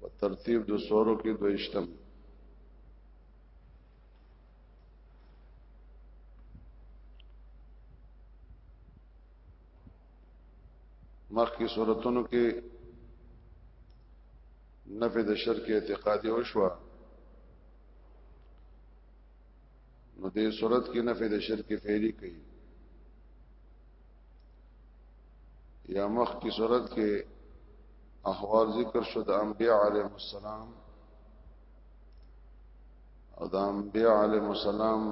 په ترتیب د سورو کې دویشتم مخکې صورتونو کې نفي د شرک اعتقادي وشوه نو دې صورت کې نفي د شرک فعلی کوي یا مخ کی صورت کې احوال ذکر شو د انبیاء علیهم السلام او د انبیاء علیهم السلام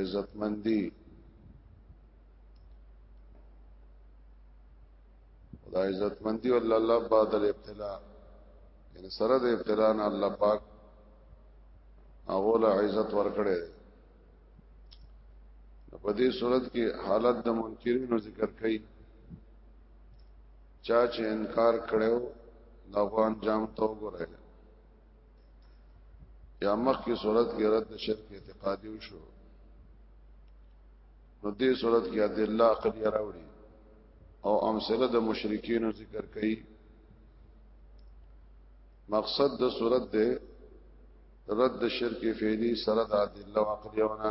عزتمندی دا عزتمندی ول الله بعد الابتلاء یعنی سره د ابتلاء نه الله پاک هغه له عزت ورکړي په دې صورت کې حالت د منکرینو ذکر کړي چا چې انکار کړو د افغان جام ته وګورئ یا مخ کی صورت کې رد شرک اعتقادي وشو نو دې صورت کې ادله عقلی راوړي او امثله د مشرکین ذکر کړي مقصد د صورت ده رد شرک فعلی سره د ادله عقلیونه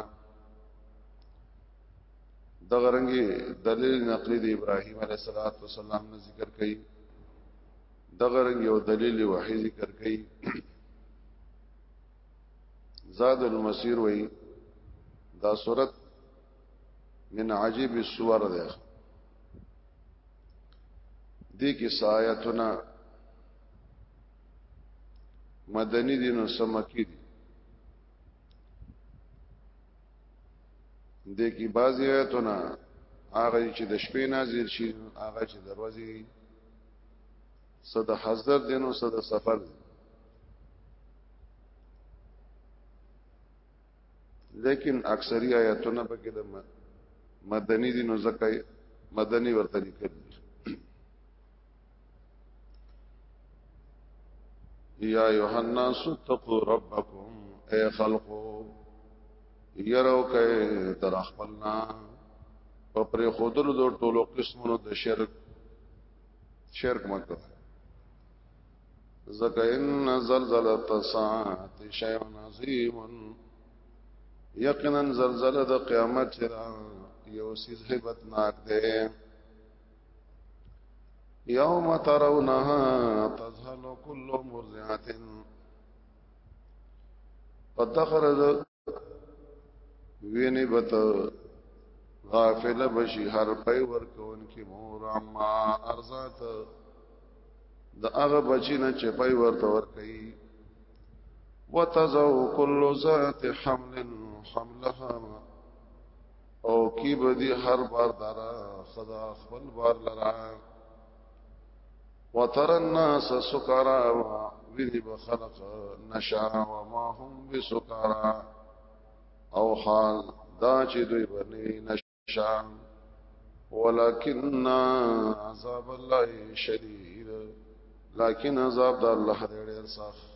د غرنګي دلیل نقلی د ابراهیم علیه السلام نه ذکر کړي د غرنګي او دلیل وحی ذکر کړي زاد المسیر وای دا صورت من عجیب الصور ده دې کې سایتونه مدنی دي نو سمکی دي د کی بازی آیتونه هغه چې د شپې نازل شي هغه چې دروازې صد حضرت دین او صد سفر لیکن اکثری آیاتونه په کې د مدنی دین او زکای مدنی ورته لیکل یا ایها الناس اتقوا ربکم اے خلقو یرو کئ در خپلنا په پر خودلو د ټولو قسمونو د شرک شرک مکه زکه ان زلزله الساعه شیء عظیم یقینا زلزله د قیامت چر یو سیز هیبت ناک ده یوم ترونها تذهل كل مرضعه فتخرج ویني بت غافل بشي هر پي ور کون کی مور اما ارزات د هغه بچی نه چې پي ورته ور کوي وتزو كل ذات حمل حملها او کی بدی هر بار دارا صدا خپل بار لرا وتر الناس سکارا ویني بخلق نشا وما هم بسکارا او حال دا چې دوی باندې نشا ولكن عذاب الله شديد لكن عذاب الله ډېر سخت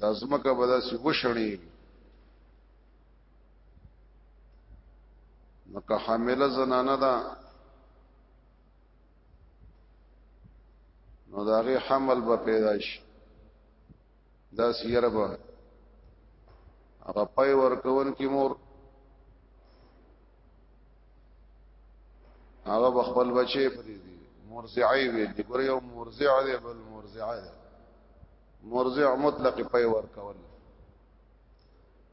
دا زمکه به داسې وشړي نو که حامله زنانه ده نو دا غي حمل به پیدا شي دا سیره به هغه پای ورکون کی مور هغه بخبل بچي پری دي مرزعي وي دي ګور یو مرزع دی بل مرزعه ده مرزع مطلق پي ور کول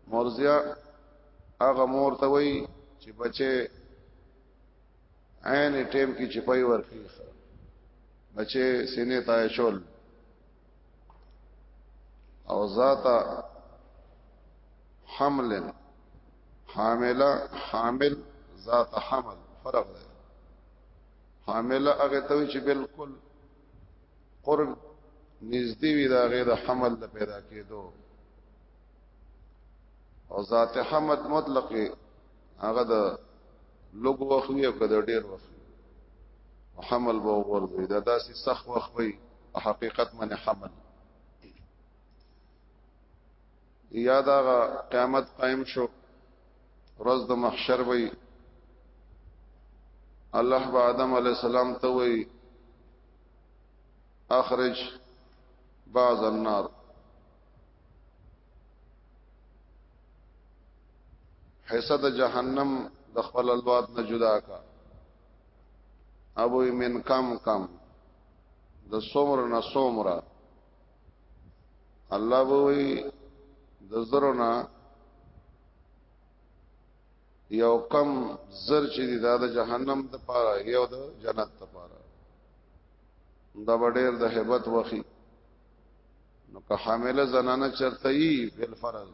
مرزع هغه مور ته وای چې بچي عین ټیم کې چې پي ور کوي بچي سینې ته شول او ذات حمل حامله حامل ذات حمل فرق دی حامله هغه ته چې بالکل قرب نږدې وي دا غي د حمل د پیدا کېدو او ذات حمد مطلق هغه د لوګ وخت یو کده ډیر وخت حمل به ورځي دا داسې سخ وخت وي حقیقت من حمل یا دا قیامت قائم شو ورځ د محشر وي الله با آدم علی السلام ته وي اخرج بعض النار حصہ د جهنم د خپل الواد نه جدا کا ابو من کم کم د سومر نه سومره الله وی د زرنا یو کم زر چې دی دا د جهنم د پاره یو د جنت د پاره دا ډېر د hebat وخی نو که حامله زنانه چرته ای بل فرض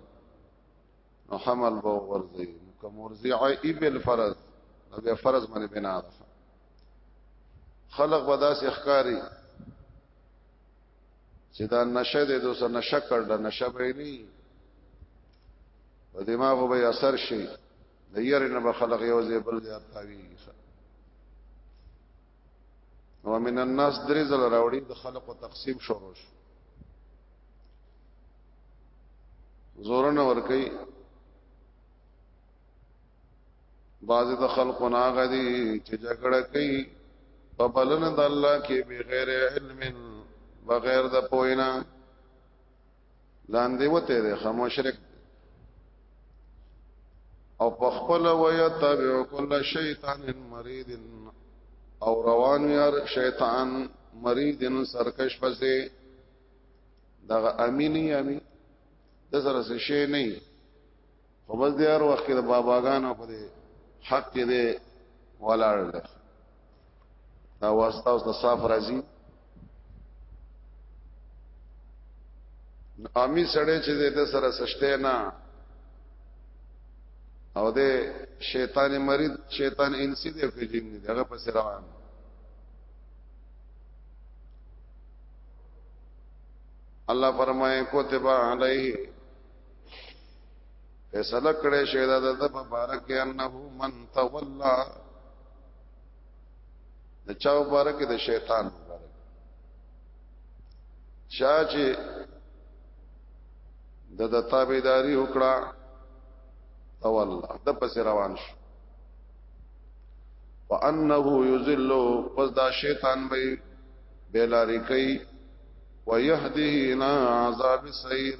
نو حمل به ورځي نو که مرضعه ای بل فرض نو بیا فرض باندې بنا ده خلق بداس اخکاری چې دا نشه دې دوسه نشه کړل نشه به نه په دماغ به اثر شي د یره نه به خلق یو ځای بل ځای تاوی نو من الناس درې زل راوړي د خلق او تقسیم شروع شو زورن ور کوي بعض د خلکو ناغه دي چې جګړه کوي په بلنه د الله کې بغیر علم بغیر د پوینا لاندې وته ده خاموشرک او په خپل ویا تابع کل شیطان مرید او روان یار شیطان مرید سرکش پسې دغه امینی امین د سره څه شی نه خو بس دی هر وخت د باباګانو په دې حق کې دی ولاړ دی دا واسطه اوس د صاف راځي امی سړی چې د سره سشته نه او د شیطان مرید شیطان انسی دی په جن دی هغه پس روان الله فرمائے کتب علیہ فیصله کړې شوی دا د مبارک انه من تولى د چا مبارک د شیطان مبارک چا چې د د تابعداري وکړه تولى د پس روان شو وانه یذل پس دا شیطان به بیلاری کوي ويهديه الى عذاب السعير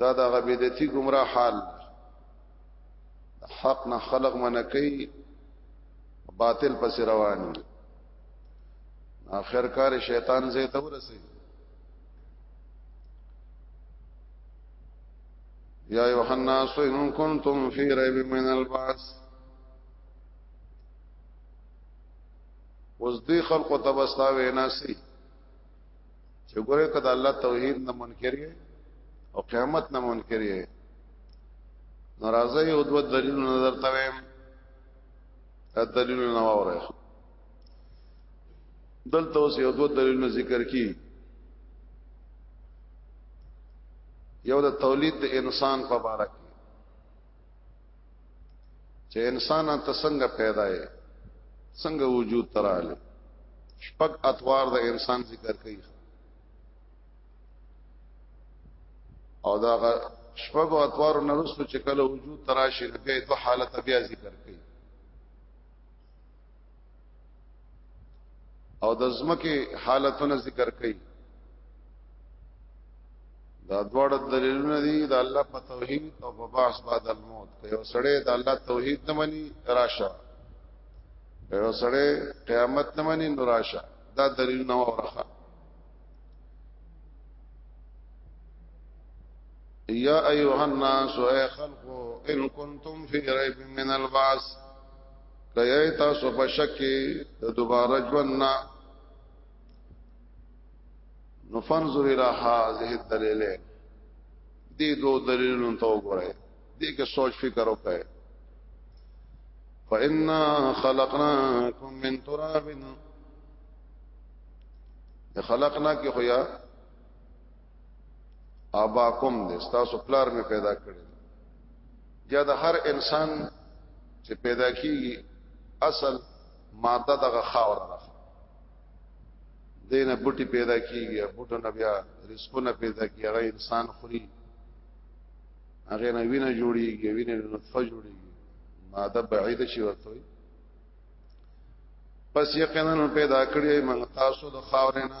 دا د غبیدتی گمراه حال حق نه خلق منکی باطل پس روان اخر کار شیطان زه ته ورسي یا یوحنا سوینون کنتم فی ریب من البعث اوس دې خلقو تبستا وینا سي چې ګوره کده الله توحید نه منکر یې او قیامت نه منکر یې ناراضه یو دوه دلیل نظر ته ویم دا دلیل نه وره دلته اوس یو دوه دلیل ذکر کی یو د تولید د انسان په اړه چې انسان ته څنګه پیدا یې څنګه وجود تراله شپږ اطوار د انسان ذکر کوي او دا شپږ اطوار نه رسو چې کله وجود تراشي نه کوي دوه حالت بیا ذکر کوي او د زمکه حالتونه ذکر کړي دا دواړه دلیلونه دي د الله په توحید او په باس بعد الموت که یو سړی د الله توحید نه مني راشه یو سړی قیامت نه مني نو راشه دا دلیل نه ورخه یا ایها الناس اے خلقو ان کنتم فی ریب من البعث کای تاسو په شک د دوباره ژوند نه نو فنظر الى هذه الدليل دې دو دلیلونو ته وګورئ دې کې سوچ فکر وکړئ فإنا خلقناكم من تراب خلقنا کې خو یا اباکم دې تاسو پلار می پیدا کړی یا د هر انسان چې پیدا کیږي اصل ماده دغه خاور ده دینه بوټي پیدا کیږي بوټو نه بیا رزقونه پیدا کیږي هغه انسان خوري هغه نه وینه جوړیږي وینه نطفه جوړیږي ماده بعیده شي ورته پس یقینا پیدا کړی موږ تاسو د خاورې نه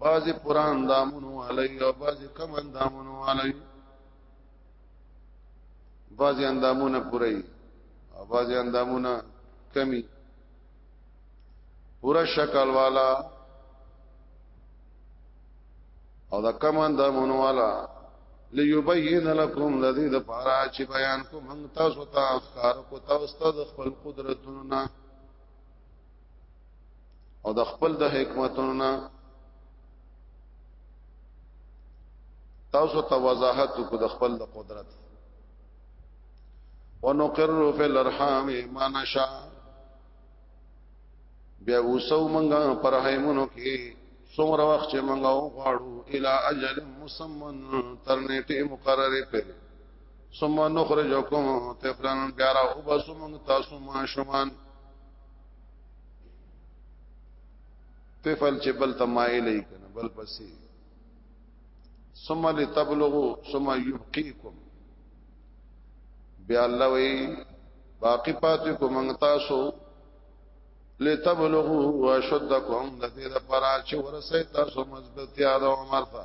بعضی پران دامونو علی او بعضی کم اندامونو علی بعضی اندامونه پوری او بعضی اندامونه کمی پورا شکل والا او دا کم اندامونو والا ليبين لكم الذي د پارا چې بیان کوم تاسو ته ښکار کو تاسو ته خپل قدرتونو نه او د خپل د حکمتونو نه تاسو ته وضاحت کو د خپل د قدرت ونقر فی الارحام ما نشا بیا وسو منګه پر هیمونو کې څومره وخت چې منګه غواړو الی اجل مسمن تر نیټه مقرره پر ثم نخرجکم طفلن بیا را وبسو منګه تاسو ما شومان طفل چې بل تمایل ای کنه بل پسې ثم لتبلغوا ثم يبقيكم بیا الله وی باقی پاتې کو مونږ تاسو لتبلغوا واشدكم د دې لپاره چې ورسې تاسو مضبوطیا د عمر ته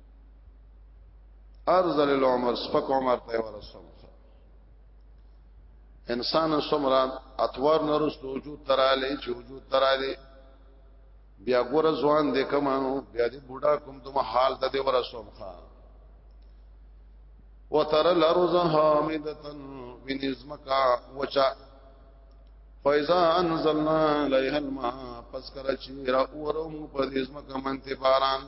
ارزل العمر سپک عمر ته ورسوم انسان سمرا اتوار نرس وجود تراله چې وجود تراله بیا ګور ځوان دې کمانو بیا دې بوډا کوم ته حال ته دې ورسوم خا وتر الارض حامده من ازمکا وچا فاذا انزلنا عليها الماء پس کله چې را اورم په دې ازمکا منته باران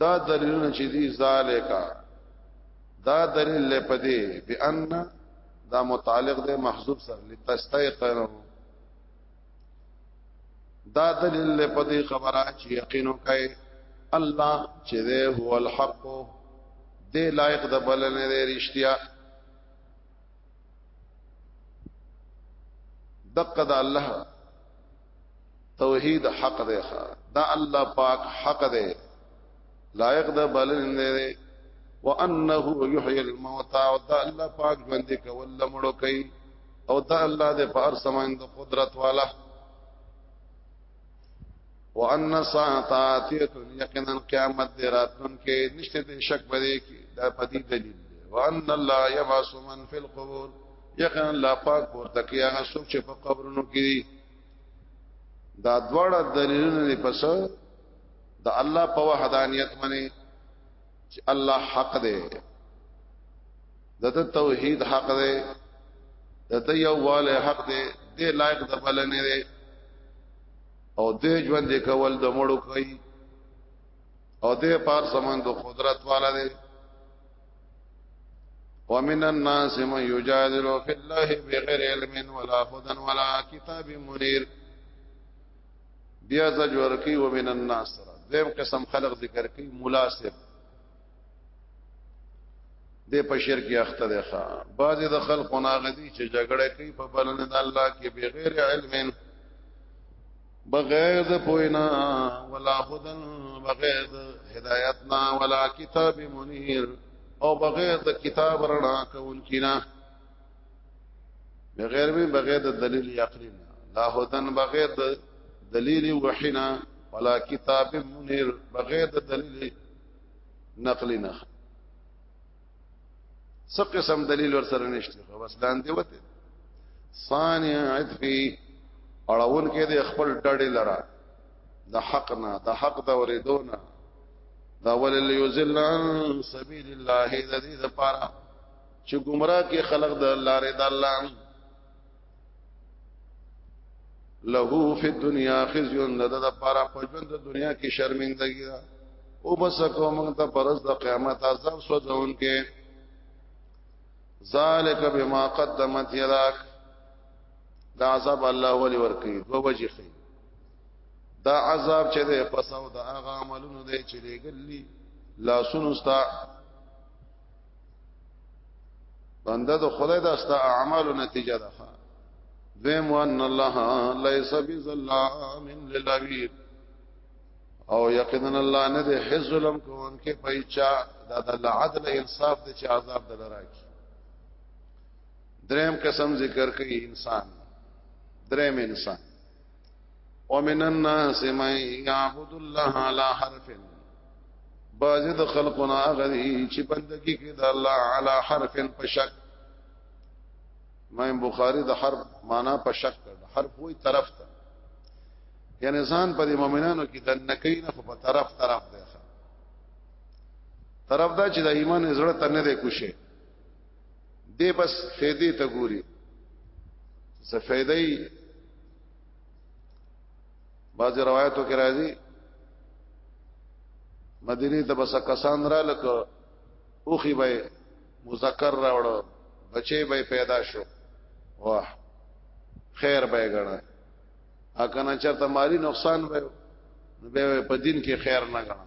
دا دلیلونه چې دي ذالیکا دا دلیل له پدې بان دا متعلق دی محذوب سره لتستيقن دا دلیل له پدې خبره چې یقینو کوي الله چې ده هو الحق دې لایق د بلنې دې رښتیا دقه د الله توحید حق دی دا الله پاک حق دی لایق د بلنه دی وانه یحیی الموتى او دا الله پاک ژوند کول لمړو کوي او دا الله د پار سمند قدرت والا وان ساعات یقینا قیامت دی راتن کې نشته شک بده کې دا پدی دلیل وان الله یبعث من فی القبور یقینا الله پاک پورته کوي هغه څوک چې په قبرونو کې دي دا دواړه دلیلونه دي پس د الله په وحدانیت باندې چې الله حق دی دته توحید حق دی دته یو والے حق دی د لایق د بلنې دی او د ژوند کول د مړو کوي او د پار سمند قدرت والا دی ومن الناس من يجادل في الله بغير علم ولا هدى ولا كتاب منير بیا زجر کی ومن الناس دیم قسم خلق ذکر کی مولا صاحب د په شرک اخته ده ښا بعض د خلکو ناغدي چې جګړه کوي په بلنه د الله کې بغیر علم بغیر د پوینا ولا هدن بغیر د هدایتنا ولا کتاب منیر او بغیر د کتاب رڼا کون کینا بغیر به بغیر د دلیل عقلی لا هدن بغیر د دلیل وحینا ولا کتاب منیر بغیر د دلیل نقلی نه څه قسم دلیل ور سره نشته بس لاندې وته صانع عطفی اړون کې د خپل ډړې لرا د حق نه د حق د ورېدو نه دا ولل یذلن سبیل الله د دې لپاره چې گمراه کې خلق د لارې د الله له فی الدنیا خزي لد د پاره په ژوند د دنیا کې شرمندګی دا او بس کو موږ ته پرز د قیامت عذاب سوځون کې ذالک بما قدمت یداک دا عذاب الله ولی ورکی دو وجه خی دا عذاب چې ده پسو دا هغه عملونه ده چې لګلی لا سنستا بنده د خدای د استا اعمالو نتیجه ده ذم ان الله ليس بظلام للعبيد او یقینا الله نه ده هیڅ ظلم کوونکې پېچا دا د عدل انصاف د چې عذاب دلرا کی دریم قسم ذکر کوي انسان دریم انسان ومن الناس من يعبد الله على حرف بعض د خلقنا غدي چې بندگی کوي د الله على حرف په شک امام بخاری د حرف معنا په شک کړ حرف وای طرف ته یعنی ځان په مؤمنانو کې د نکین په طرف طرف دی طرف دا چې د ایمان زړه ته نه دی کوشه دی بس فیدی ته ګوري زفیدی بعض روایتو کې راځي مدینه ته بس کسان را لک اوخي به مذکر راوړو بچي به پیدا شو واه خیر به غنا اکنه چرته مالی نقصان به به په دین کې خیر نه غنا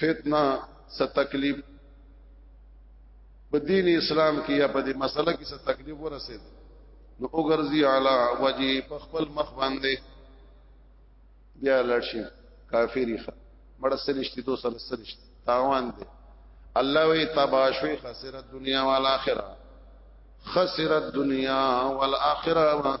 فتنه څه تکلیف په دین اسلام کې یا په دې مسله کې څه تکلیف ورسید نو وګرځي علا وجه په خپل مخ باندې بیا لړشي کافری خ مړ سرشتي دو سره سرشتي تاوان دي الله وی تباشوی خسرت دنیا والاخره خسرت دنیا والاخره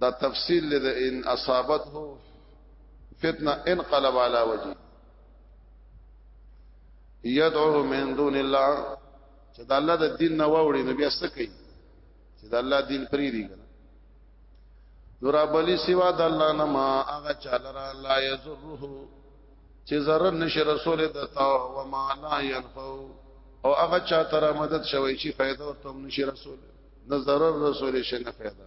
دا تفصیل لده ان اصابته فتنه انقلب على وجهه يدعو من دون الله چې د الله د دین نه ووري نو بیا څه کوي چې د الله دین پری دی کنه نور بلی سوا د الله نه ما هغه چاله را لا یزره چې zarar نشه رسول د تا و ما لا ينفو او هغه چا تر مدد شوی چې فائدہ ورته نشه رسول نه zarar رسول شي نه فائدہ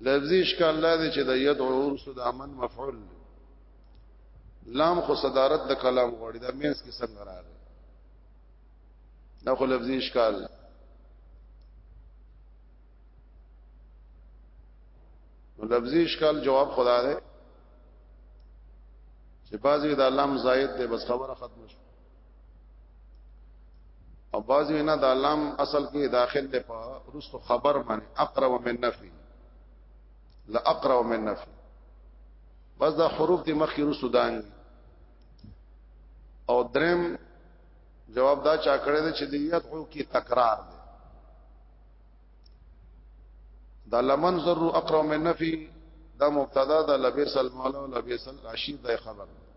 لفظي اشکال لا دی چې د يدعو ورس د امن مفعول لام خو صدارت د کلام غوړي دا مینس کې څنګه راغی دا خو لفظي اشکال دی نو لفظي اشکال جواب خدا ده چې بعضی د لام زائد ده بس خبره ختم شو او باز وینا د لام اصل کې داخل دی په رستو خبر باندې اقرب من نفي لا اقرب من نفي بس دا حروف دي مخکې رستو دان او درم جواب دا چا کړی دی چې دیت خو کې تکرار دی دا لمن ذر اقرب من نفي دا مبتدا دا لبیس المولى لبیس الرشید دا خبر دی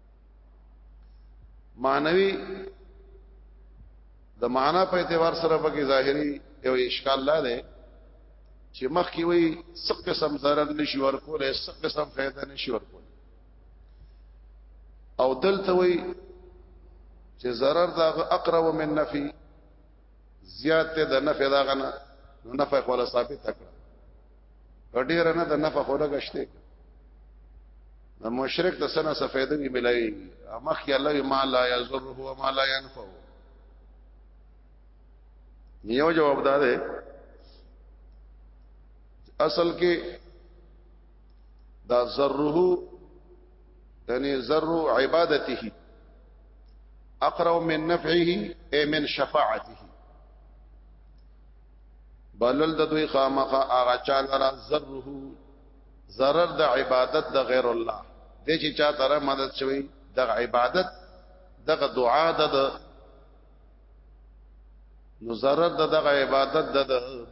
معنوي د معنا په اعتبار سره پکې ظاهري یو اشکال لا ده چې مخکې وي څه قسم ضرر نشي ورکول څه قسم فائدہ نشي ورکول او دلته وي چې ضرر دا اقرب من نفي زیات ده نفع دا غنه نو نفع ولا ثابت کړ ډیر نه د نفع خو لګشته د مشرک د سنه سفیده وی ملایي مخ یا الله ما لا یضره و ما لا ينفع یو جواب دا ده اصل کې دا ذره یعنی ذره عبادته اقرب من نفعه اي من شفاعته بلل د دوی خامخه هغه چا لرا ذره zarar د عبادت د غیر الله د چې چا تر مدد شوی د عبادت دغه دعا د نو zarar د دغه عبادت د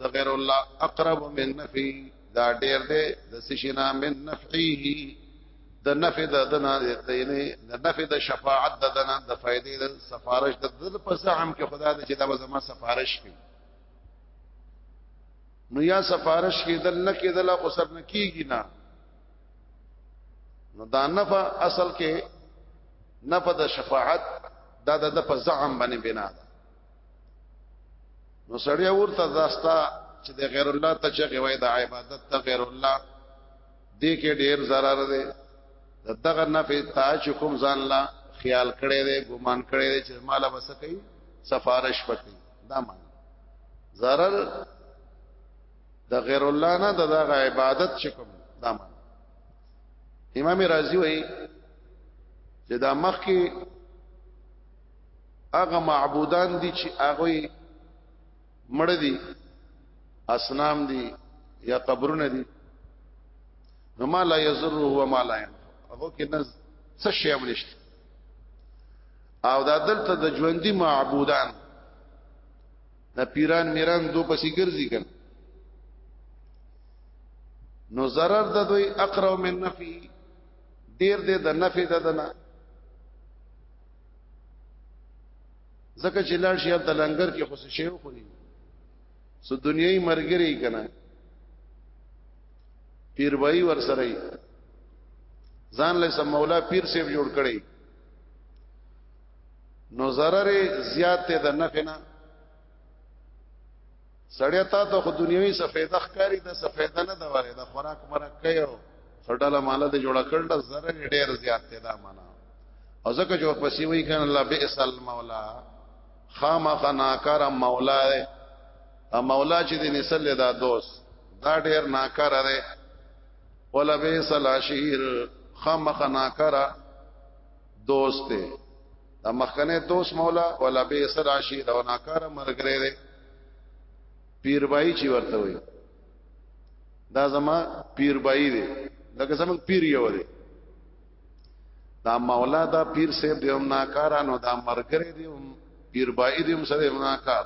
د غیر الله اقرب من نفي دا ډیر دی د سشنا من نفعه د نفع د دنا دینه د نفع د شفاعت د دنا د فائدې د سفارش د د په زعم کې خدا د چې دا زما سفارش کوي نو یا سفارش کېدل نه کېدل خو سر نه کیږي نه نو دا نفع اصل کې نفع د شفاعت دا د په زعم باندې بنا ده نو سړی ورته داستا چې د غیر الله ته چې غوي د عبادت ته غیر الله دې کې ډیر zarar دی دغه نفع تا چې کوم ځان لا خیال کړي دی ګمان کړي دی چې مال وسکي سفارش پکې دا معنی zarar د غیر الله نه دغه عبادت شکم دا معنی امام رازی وایي چې دا مخ کې هغه معبودان دي چې هغه مړ دي اسنام دي یا قبرونه دي نو ما لا یزر هو ما لا هغه کې نه څه شی امنشت او دا دلته د ژوندۍ معبودان د پیران میران دو پسې ګرځي کړ نو zarar د دوی اقرب من نفي ډیر دې د نفي د دنا زکه چې لار شي د لنګر کې خو شي خو نه سو دنیوي مرګري کنا پیر وای ور سره ځان له سم مولا پیر سیب جوړ کړي نو zarar زیات ته د نفنا سړی تا ته خو دنیوي سفیده ښکاری د سفیده نه دا وره د خوراک مرک کوي سړډاله مال د جوړه کړل zarar ډیر زیات ته دا معنا او ځکه چې ورپسې وی کان الله بئس المولا خامخ ناکار مولا دی ا مولا چې د نسل دا دوست دا ډیر ناکار دی ولا بیس العشیر خامخ ناکرا دوست دی دا مخکنه دوست مولا ولا بیس العشیر او ناکرا مرګره دی پیر بای چی ورته وي دا زما پیر بای دی لکه زمون پیر یو دی دا مولا دا پیر صاحب دی هم ناکارانو دا مرګره دی هم پیر بای دی هم سره هم ناکار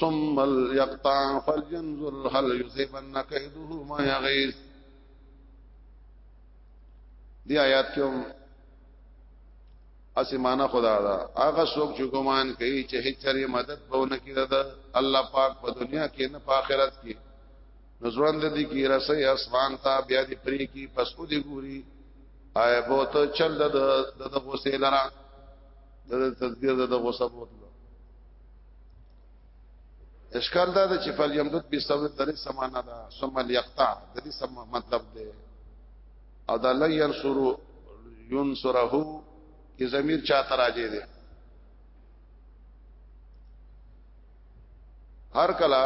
ثم يقطع فلينظر هل يذهبن كيده ما يغيث دی آیات کې هم اسمانه خدا دا هغه څوک چې ګمان کوي چې هیڅ چره مدد به نه کړي دا الله پاک په دنیا کې نه په آخرت کې نزوند دي کې رسي اسمان ته بیا دي پرې کې پس کو دي ګوري آی بہت چل د د غسه لرا د تدبیر د غسه بوتلو اشکال دا چې فل یمدد به سبب درې سمانا دا ثم یقطع د دې سم مطلب دی او دا لن ينصر ينصره کی ضمیر چا تراجه دی هر کله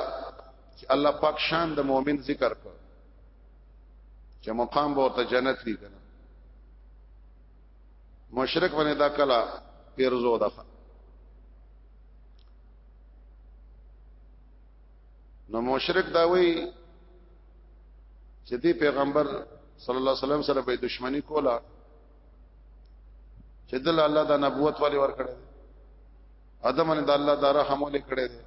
چې الله پاک شان د مؤمن ذکر کړ چې مقام به ته جنت وي کنه مشرک باندې دا کلا پیرزو ده نو مشرک دا وی چې دی پیغمبر صلی الله علیه وسلم سره به دښمنی کولا چې دل الله دا نبوت والی ور کړی ادم ان د الله دا رحم ولې کړی دی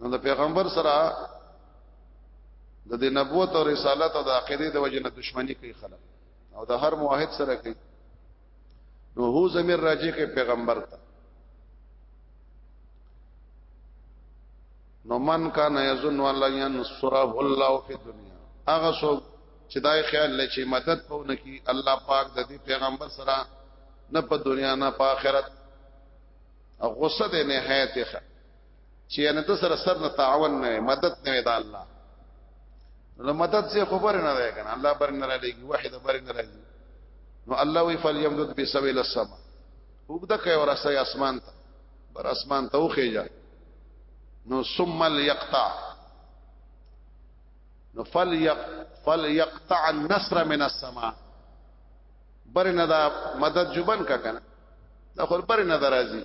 نو د پیغمبر سره د دې نبوت او رسالت او د عقیده د وجنه دښمنی کوي خلک او د هر موحد سره کوي نو هو زمير راځي کې پیغمبر ته نو من کان یظن ولا ينصره الله فی الدنيا هغه څوک چې دای خیال لې چې مدد پونه کی الله پاک د دې پیغمبر سره نه په دنیا نه په آخرت غصه دې نهایت ښه چې نه د سره سر نه تعاون نه مدد نه د الله نو مدد څخه خبر نه راځي کنه الله بر نه راځي واحد بر نه راځي نو الله وی فل یمدد بسویل السما وګدا کوي ورسه اسمان ته بر اسمان ته وخیجا نو ثم ليقطع نو فل یق فل یقطع النصر من السما بر نه دا مدد جوبن کا کنه دا خو بر نه درازي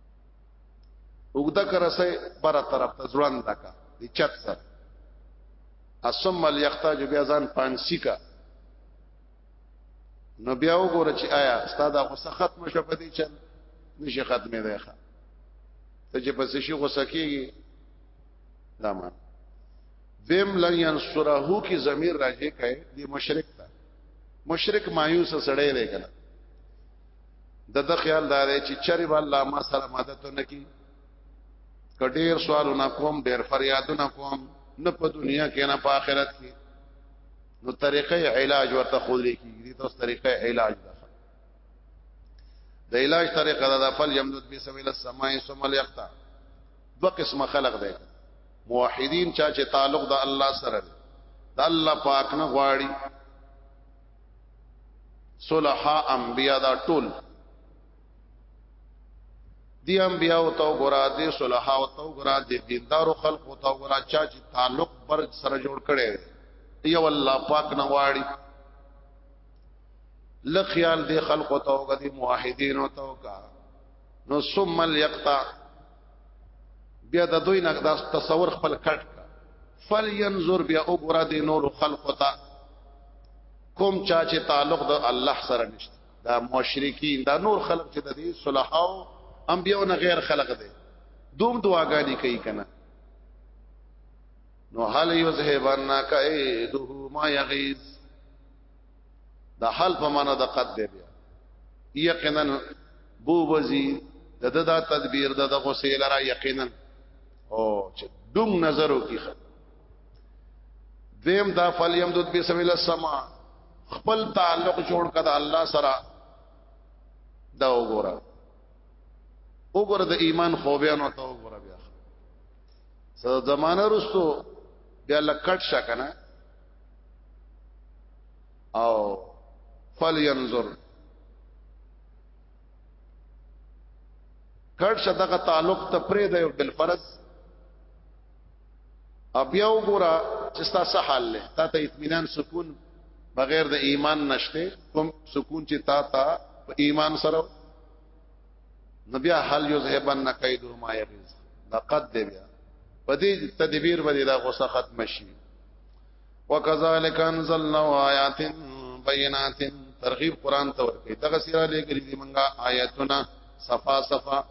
وګدا کرسه بر طرف ته ځوان لکا د چت سر اسم ال یختاج بیا ځان پانسی کا نو بیا وګوره چې آیا استاد غوسه ختم شو په دې چل نشي ختمې دی ښا ته چې پس شي غوسه کیږي دا مان دیم لن ينصره کی ضمیر راځي کای دی مشرک تا مشرک مایوس سړی دی کنه د د خیال دار چې چری به الله ما سره مدد نه کی کډیر سوالونه کوم ډیر فریادونه کوم نه په دنیا کې نه په آخرت کې نو طریقې علاج ورته خو لیکي دي تاسو طریقې علاج ده د علاج طریقه دا د فل یمدد به سویل السماء ثم الیقطع دو قسمه خلق ده موحدین چا چې تعلق د الله سره ده د الله پاک نه غواړي صلحا انبیاء دا ټول دی انبیاء او تو ګرا دی صلحا او تو ګرا دی دیندارو خلق او تو ګرا چا چې تعلق برج سره جوړ کړي یو الله پاک نه واړي لخیال دی خلق او تو غدي موحدین او تو کا نو ثم یقطع بیا د دوی نه دا تصور خپل کټ فل ينظر بیا وګوره د نور خلقو ته کوم چا چې تعلق د الله سره نشته دا مشرکین دا نور خلق چې د دې صلحاو انبیو نه غیر خلق دي دوم دعاګانی کوي کنه نو هل یذهبن کایده ما یغیظ د حل په معنا د قد دی بیا یقینا بو وزي د د دا تدبیر د دغه سیل را یقینا او چې دوم نظر وکي دیم دا فل یمدد بسم الله السما خپل تعلق جوړ کړه الله سره دا وګوره وګوره د ایمان خوبیان او ته وګوره بیا سره زمانہ رستو بیا لکټ شکنه او فلینظر کړ شدغه تعلق ته پرې دی بل فرض بیا وګوره چې تاسو حال له تا ته اطمینان سکون بغیر د ایمان نشته کوم سکون چې تا ته ایمان سره نو بیا هل یذهبن کید ما یغیظ دا قد دی بیا په دې تدبیر باندې دا غوسه ختم شي وکذالک انزلنا آیات بینات ترغیب قران ته ورکړي دغه سیرا لګري دي منګه آیاتنا صفا صفا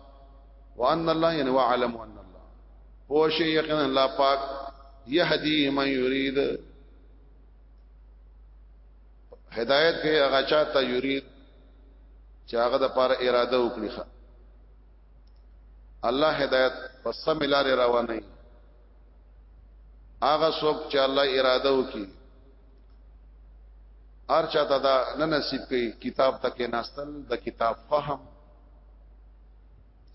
وان الله یعنی وعلم ان الله پوش یقینا الله پاک یهدی من یرید هدایت کوي هغه چاته یرید چې هغه د پاره اراده وکړي الله هدایت په سم لار روانه هغه څوک چې الله اراده وکړي هر چاته دا نه نصیب کوي کتاب تک ناستل د کتاب فهم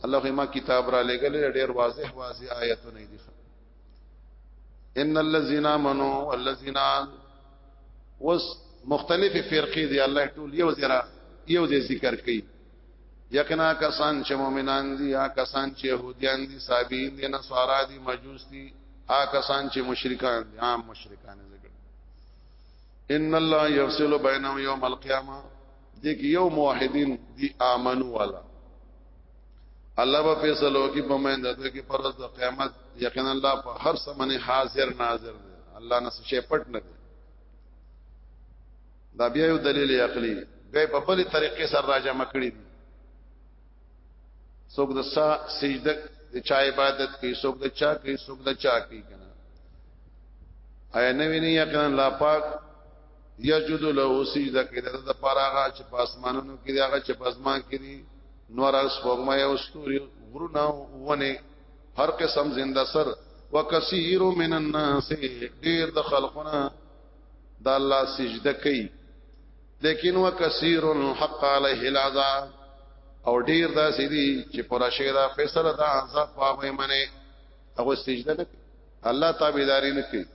الله ما کتاب را لګل ډیر واضح واضح آیتونه دي ان الذين امنوا والذين وس مختلف فرقې دي الله ټول یو ذرا یو دې ذکر کوي یقینا کسان چې مؤمنان دي یا کسان چې يهوديان دي صابین دي نصارا دي مجوس دي ها کسان چې مشرکان دي عام مشرکان ذکر ان الله يفصل بينهم يوم القيامه دې کې یو موحدین دی امنو والا الله په فیصلو کې په مینده ته کې پرز د قیامت یقینا الله په هر سمنه حاضر ناظر دی الله نه شي پټ نه دی دا بیا یو دلیل عقلی به په بل طریقې سره راجمه کړی دی څوک د سا سجده د چا عبادت کوي څوک د چا کوي څوک د چا کوي کنه آیا نه ویني یقینا الله پاک یجد له سجده کې د لپاره هغه چې په اسمانونو کې دی هغه چې په اسمان کې دی نور اس فورمای او ستوري غرونه ونه هر قسم زنده سر وکثیر من الناس ډیر د خلقنا د الله سجده کوي لیکن وکثیر حق علیه العذاب او ډیر دا سیدی چې پر شی دا فیصله دا عذاب پامه منه هغه سجده نه الله تابعداري نه کوي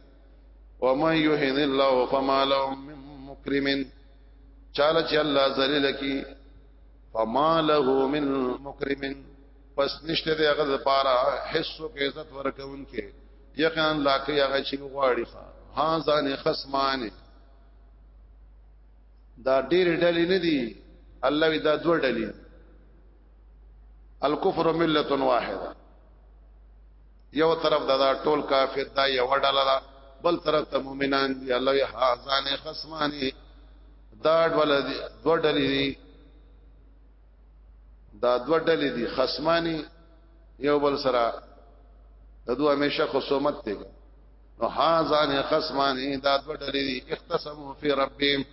ومن يهن الله فما له من مكرم چاله چې الله ذلیل کی فما له من مكرم پس نشته دی هغه لپاره حصو کې عزت ورکون کې یقینا لا کې هغه چې غواړي ها ځان خصمان دا ډېر ډلې نه دي الله وی دا دوه ډلې الکفر ملت واحده یو طرف دا, دا ټول کافر دا یو ډله دا بل طرف ته مؤمنان دي الله یې حزان خصمانی دا ډول دي دوه ډلې دي دا دوه ډلې دي خصمانی یو بل سره د دوه همیشه خصومت دی نو حزان خصمانی دا دوه ډلې دي اختصمو فی ربهم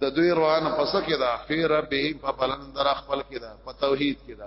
د دوی روان پس کې دا فی ربهم په بلند در خپل کې دا په توحید کې دا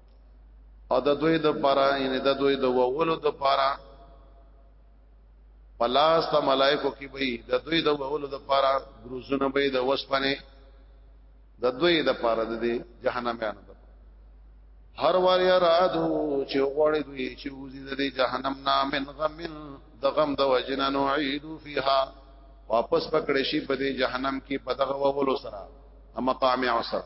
او د دوی د پاره یعنی د دوی د وولو د پاره پلاس د ملائکو کې به د دوی د وولو د پاره ګروزونه به د وسپنه د دوی د پاره د جهنميانو د هر وار یرادو چې غوړې دوی چې وزي د جهنم نامن غمن د غم د وجنه نو عیدو فیها واپس پکړې شي په دې جهنم کې په دغه وولو سره اما قامع سره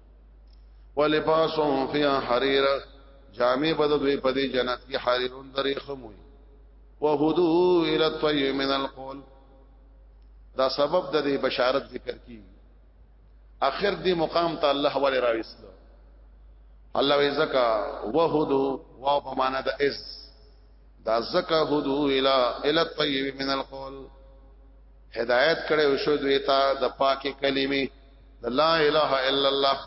ولباسهم فيها حرير جامع بد دوی په دې جنت کې حريرون درې خموي وهدو الى الطيب من القول دا سبب د دې بشارت ذکر کی اخر دې مقام ته الله ولې راويسته الله وی زکا وهدو واو په معنا د اس دا زکا هدو الى الى الطيب من القول هدایت کړي او شو دوی ته د پاکه کلمې لا اله الا الله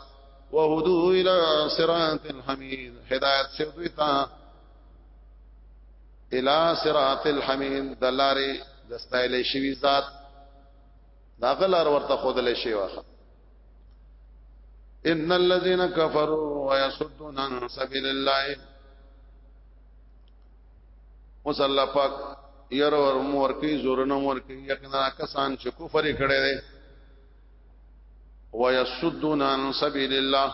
وهدو الى صراط الحمید هدایت شو دوی ته الى صراط الحمید دلاره دستایل شوی ذات داغلار ورته خودل شي واخه ان الذين كفروا ويصدون عن سبيل الله اوس الله پاک ير ور مور کوي زور نه مور کوي یقینا کسان چې کفر کړي دي ويسدون عن سبيل الله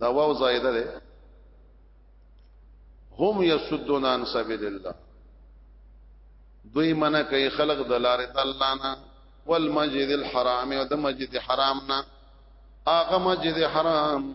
دا واو زائده ده هم يسدون عن سبيل الله دوی منه کوي خلق د لارې د الله نه والمسجد الحرام او د مسجد حرام نه هغه مسجد حرام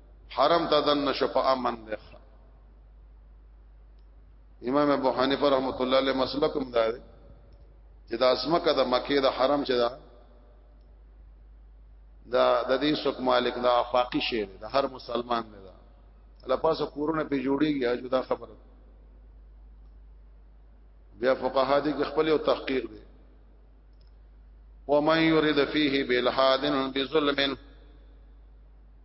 حرم ته دن شفا امن ده امام ابو حنیفه رحمۃ اللہ علیہ مسلک هم ده چې د اسمکه د مکه د حرم چې ده دا د دې سوک مالک دا افاقی شی ده هر مسلمان نه ده لپاسه کورونه په جوړیږي اجو دا خبره بیا فقها دي خپل او تحقیق دي ومن يريد فيه بالحاد بظلم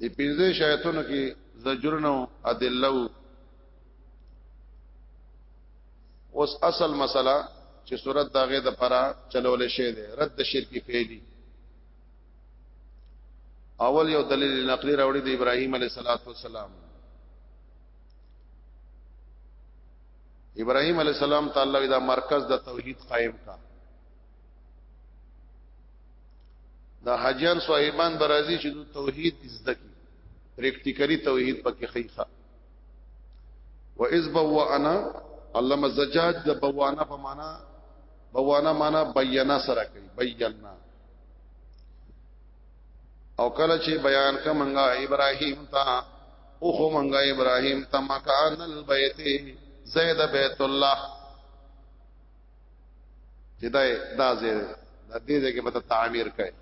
دی پنځه شایتونو کې زجرنو ادلو اوس اصل مسله چې صورت داغه د پرا چلول شي دی رد شرکی فعلی اول یو دلیل نقلی راوړي د ابراهیم علیه الصلاۃ والسلام ابراهيم عليه السلام تعالی دا مرکز د توحید قائم کا دا حجان صاحبان برازي چې د توحید زده کی پریکټیکلی توحید پکې خیخه و اذ بوانا علامه زجاج د بوانا په معنا بوانا معنا بیانا سره کوي بیانا او کله چې بیان کا منګه ابراهیم تا او خو منګه ابراهیم تا مکان البیت زید بیت الله چې دا دا زه د دې ځکه به تعمیر کړي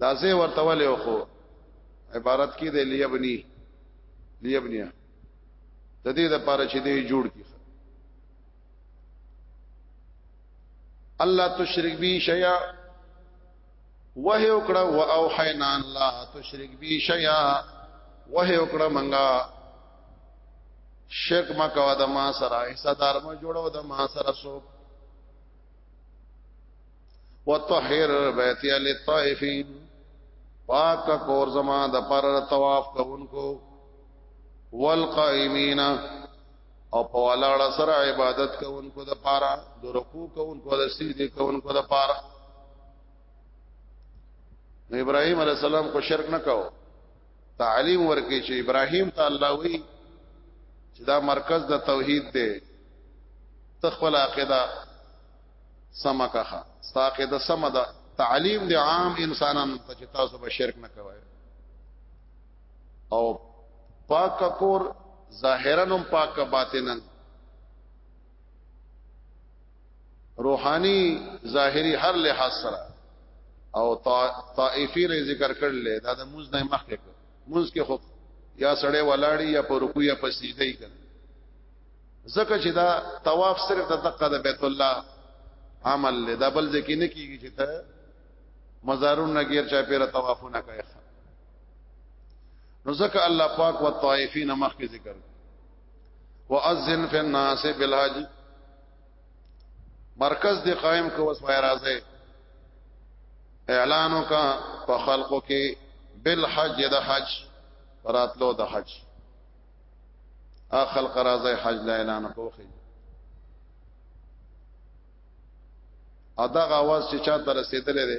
دا زه ورته ولې خو عبارت کې دی لیبنی لیبنیا د دې لپاره چې دې جوړ کی الله تشرک بی شیا وه وکړه او اوحینا الله تشرک بی شیا وه وکړه منګه شرک ما کوا د ما سره حصہ دار ما جوړو د ما سره سو وطهر بیتی للطائفین پاک کور زما د پر طواف کوونکو والقائمین او په ولاړه سره عبادت کوونکو د پاره د رکوع کوونکو د سجدي کوونکو د پاره ابراهيم عليه السلام کو شرک نه کاوه تعلیم ورکړي چې ابراهیم ته الله وی چې دا مرکز د توحید دی تخفل عقیده سمکه ستا عقیده سم ده تعلیم دی عام انسانانو ته چې تاسو به شرک نه کوئ او پاک کور ظاهرا هم پاک باطنا روحاني ظاهري هر لحاظ سره او طائفي ری ذکر کړل دا د موز نه مخکې موز کې خو یا سړی ولاړی یا په رکوع یا په سجده کې زکه چې دا طواف صرف د دقه د بیت الله عمل له دا بل ځکه نه کیږي چې ته مزارون نه غیر چا پیره طوافونه کوي نو زکه الله پاک و طائفین مخ کې ذکر واذن فی الناس بالحج مرکز دی قائم کو وس وای راځي اعلانو کا په خلقو کې بالحج د حج راتلو د حج ا خلق راځي حج لا اعلان کوخي ادا غواز چې چا تر رسیدلې ده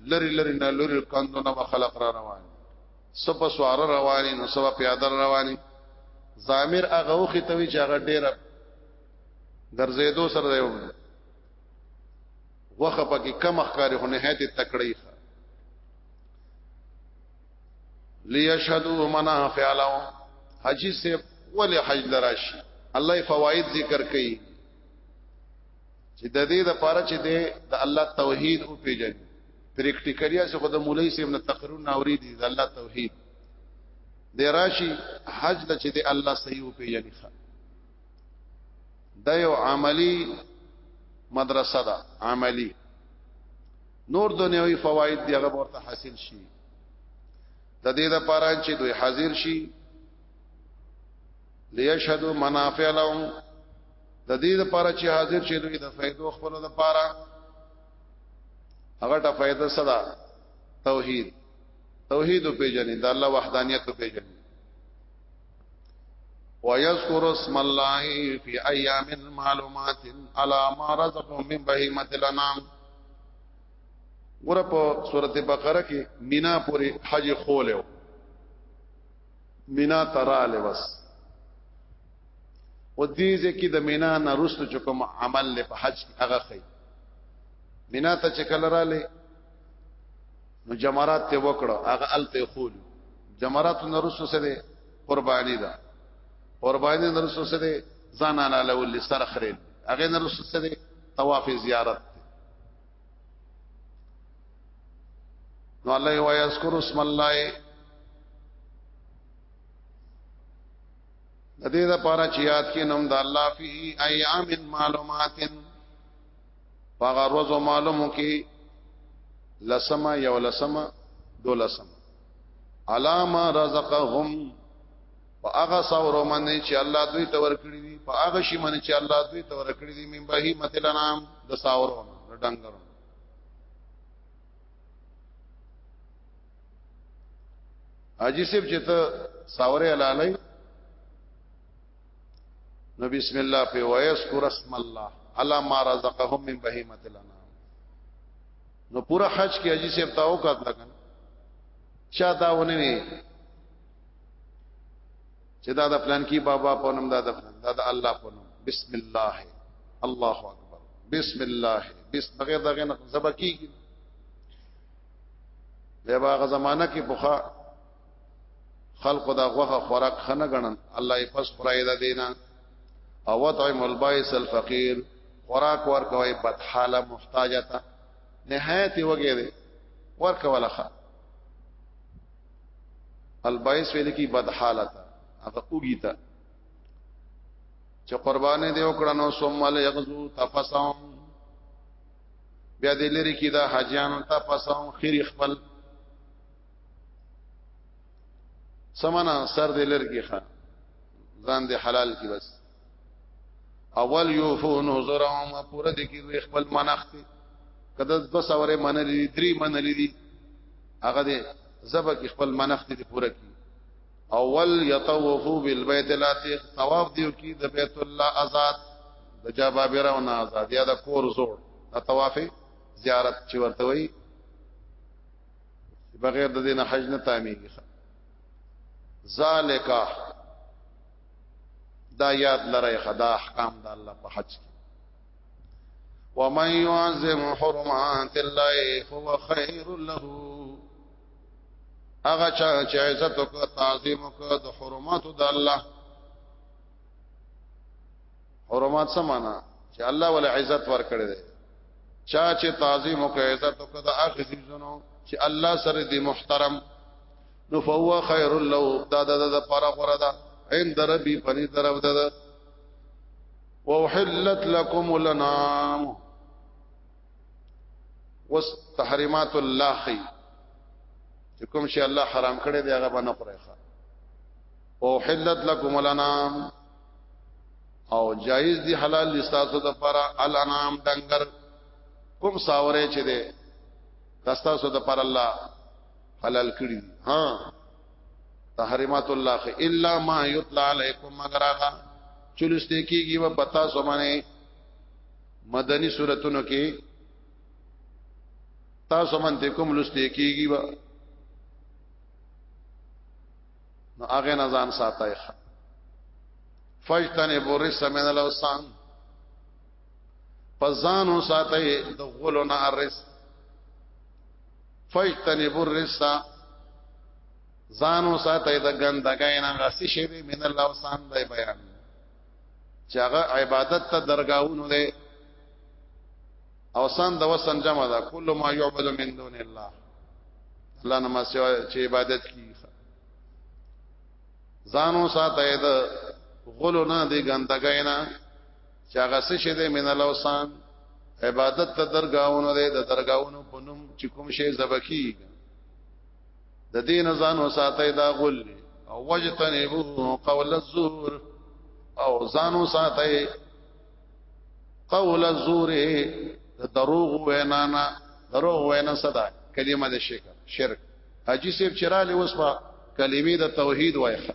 لری لری نه لری کندو نه خلق را روان سپه سوار رواني نو سبا پیادر رواني زامر هغه وخت ته وی چې هغه ډیر ګرځېدو سره یو وخه پکې کم اخکاری هونه هته تکړی لیشهدو منافع لهم حجی سے ولی حج لراشی الله فواید ذکر کړي چې د دې د پاره چې د الله توحید او پیژن پریکټیکلیا څخه د مولوی صاحب نه تقریر نه اوري دي د الله توحید د راشي حج د چې د الله صحیح او پیژن ښه دا یو عملی مدرسه ده عملی نور دنیوي فواید دی هغه ورته حاصل شي د دې د پاره چې دوی حاضر شي ليشهدوا منافع لهم د دې لپاره چې حاضر شې دوی د فائدو خپل لپاره هغه ټا فائدہ صدا توحید توحید په جنې د الله وحدانیت په جنې ويذكر اسم الله في ايام معلومات على ما رزقهم من بهيمه الانام ورپه سورته بقره کې مینا پوری حج خولیو مینا تراله بس او دې ځکه د مینا نه رسو چې کوم عمل له په حج کې هغه خي مینا ته چې کله رااله نو جمرات ته وکړه هغه الته خول جمرات نه رسو سره قرباني ده قرباني نه رسو سره ځان علاله ول سره خرید هغه نه رسو سره طواف زیارت نو الله وای اذکر اسم الله د دې لپاره چې یاد کې نوم د الله فی ایام معلومات هغه روز معلومو کې لسما یو لسما دو لسما علامه رزقهم په هغه څورو باندې چې الله دوی ته ورکړي دي په هغه شی باندې چې الله دوی ته ورکړي دي من بهي مثلا نام د څورو نه ډنګرو اجي سیب چې ته څوره لالای نو بسم الله په وایس کو رسم الله الا ما رزقهم من بهي مثلا نو پورا حج کې اجي سیب تاو کات لګن چا تاونه چې دا د پلان کې بابا په نوم دا د دا د الله په نوم بسم الله الله اکبر بسم الله بس بغیر دغه نه زبکی به باغه زمانہ کې بخا خلق دا غوخه خوراک خنه غنن الله یې پس خدای دا دینا او وطعم البائس الفقير خوراک ورکوي بدحاله محتاجه ته نهایت وګړي ورکوي لخوا البایس ویل کی بد حالت هغه اوګی تا چې قربانې دی وکړنو ثم ليغزو تفسهم بیا دې لري کی دا حاجیانو تفسهم خیر خپل سمنا سر دې لرګي خان ځان دې حلال کی بس اول یوفو نذرهم پوره دي کې دوی خپل منخت کده د سوره منلې درې منلې دي هغه دې زبر کې خپل منخت دي پوره کی اول یطوفو بالبیت الاتیق طواف دیو کی د بیت الله آزاد د جابابره او آزاد یا د کور زور د طواف زیارت چې ورته وي بغیر د دین حج نه تامیږي ذالکا دا یاد لره خدا احکام د الله په حج کې ومن يعظم حرمات الله فهو خير له هغه چا چې عزت او تعظیم او د حرمت د الله حرمات سمانا چې الله ول عزت ور کړی دی چا چې تعظیم او عزت او د اخزي زونو چې الله سره دی محترم نو فهو خير له دا د د پر غره دا عند ربي پني طرف دا وحلت لكم الانعام واستحرمات الله خي چې کوم شي الله حرام کړی دی هغه باندې خورېخه او حلت لكم الانام او جایز دی حلال لستاسو د پر الانام دنګر کوم ساوره چې دی تاسو د پر الله حلال کړی ها تحریمات الله خ الا ما یطلع علیکم مگر هغه چلوسته کیږي و پتا سمانه مدنی سوراتونو کې تاسو منته کوم لسته کیږي و نو هغه نه ځان ساتای فجتنه بورس من الاوسان پزانو ساتي د غولو نه ارس فاجتنب الرسا ځانو ساته د ګندګۍ نه غسی شي دی من الله وسان دی بیان چې هغه عبادت ته درگاونو دی او سان د وسن جمع ده کل ما يعبد من دون الله الله نه ما سوا چې عبادت کی ځانو ساته د غلو نه دی ګندګۍ نه چې هغه څه شي د من الاوسان عبادت ته درگاونو ده د درگاونو په نوم چې کوم شی زبکی د دین ځان وساتای دا غل او وجتنبو قول الزور او ځان وساتای قول الزور د دروغ وینا نه دروغ وینا صدا کلمه د شرک شرک حاجی صاحب چراله وسپا کلمې د توحید وایخه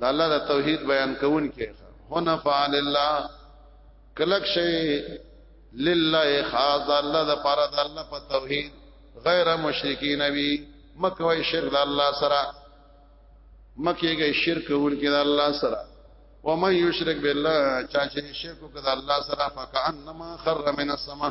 دا الله د توحید بیان کوون کې حنفاء لله کلک شي لله خاص الله د پاره د الله په توحید غیر مشرکین وی مکوې شرک د الله سره مکیږي شرک ور کې د الله سره و من یشرک بالله چا چې شرک وکړ د الله سره فکانما خر من السما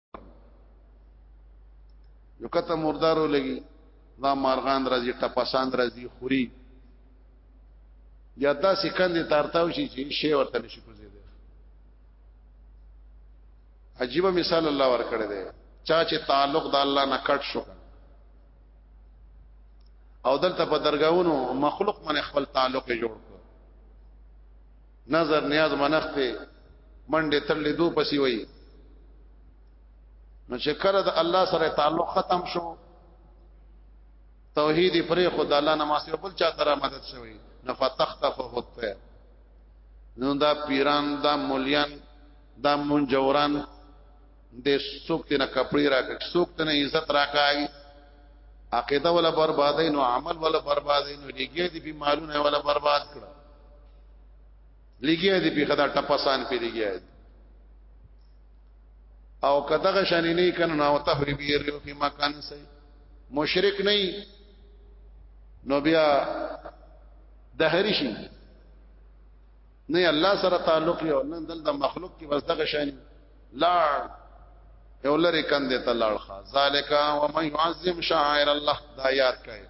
یو کته مردارو لګي دا مارغان راځي ټپسان راځي خوري یا دا سکندې تارتاو شي چې شی ورته نشي کوزي دی عجیب مثال الله ورکړی دی چا چې تعلق د الله نه کټ شو او دلته په درگاونو مخلوق من خپل تعلق جوړ نظر نیاز منخته منډه تر لیدو پسی وای نو چې کړه د الله سره تعلق ختم شو توحید پرې خدای الله نماز بل چا ترا مدد شوی نفتختفه هوته نو دا پیران دا مولیان دا منجوران دې څوک دې نه کپړې راکړي څوک دې نه عزت راکړي عقیده ولا بربادې نو عمل ولا بربادې نو لګي دې په مالونه ولا برباد کړه لګي دې په خدا ټپسان په لګي او کداغه شان نه کنه نو تحریبی ریو په مکان سي مشرک نه نو بیا د هری شي نه الله سره تعلق یو نن دلته مخلوق کې بس دغه شان لاړ یو لری کندې ته لاړ خا ذالک و من يعظم شعائر الله دا یاد کړئ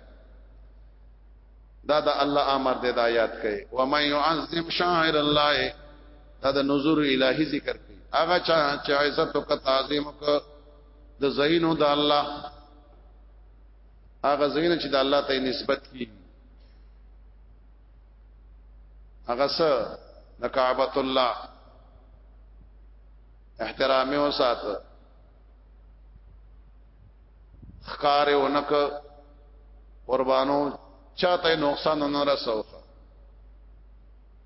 دا د الله امر دی دا یاد کړئ و من يعظم شعائر الله دا د نذور الهی ذکر کړئ هغه چا چې عزت او تعظیم کو د زینو د الله هغه زینه چې د الله ته نسبت کیږي هغه څه د کعبۃ الله احترام او سات خکار اونک قربانو چاته نقصان نه رسو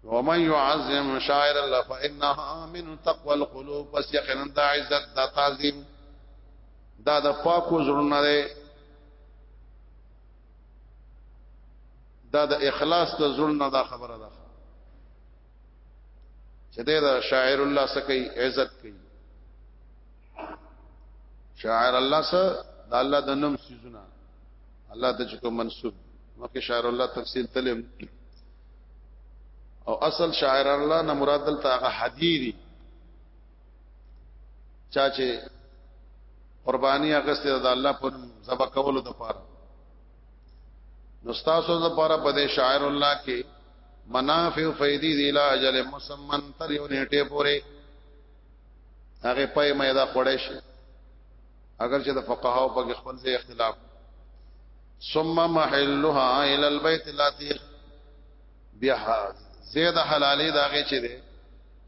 ومن يعظم شاعر الله فانها من تقوى القلوب بس یقینا د عزت د تعظیم دا د پاکو زړونه دا د اخلاص د زړه دا خبره ده چې دا شاعر الله سکی عزت کوي شاعر الله سره د الله د نوم سيزونه الله ته چې کوم منسوب مکه شاعر الله تفصیل تلم او اصل شاعر الله نه مراد دلته هغه حديري چا چې قرباني اغسته د الله په زبا کولو د پاره نو تاسو لپاره په دې شاعر الله کې منافع فیدی دی لا اجل مسمن تر یو نیټه پورې هغه پای مې دا خړې شي اگر چې د فقهاو په خپل ځای اختلاف ثم محلها الى البيت العتيق بیا زید حلالې داږي چې ده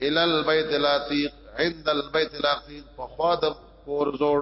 الى البيت العتيق عند البيت العتيق په خوا د کور زوړ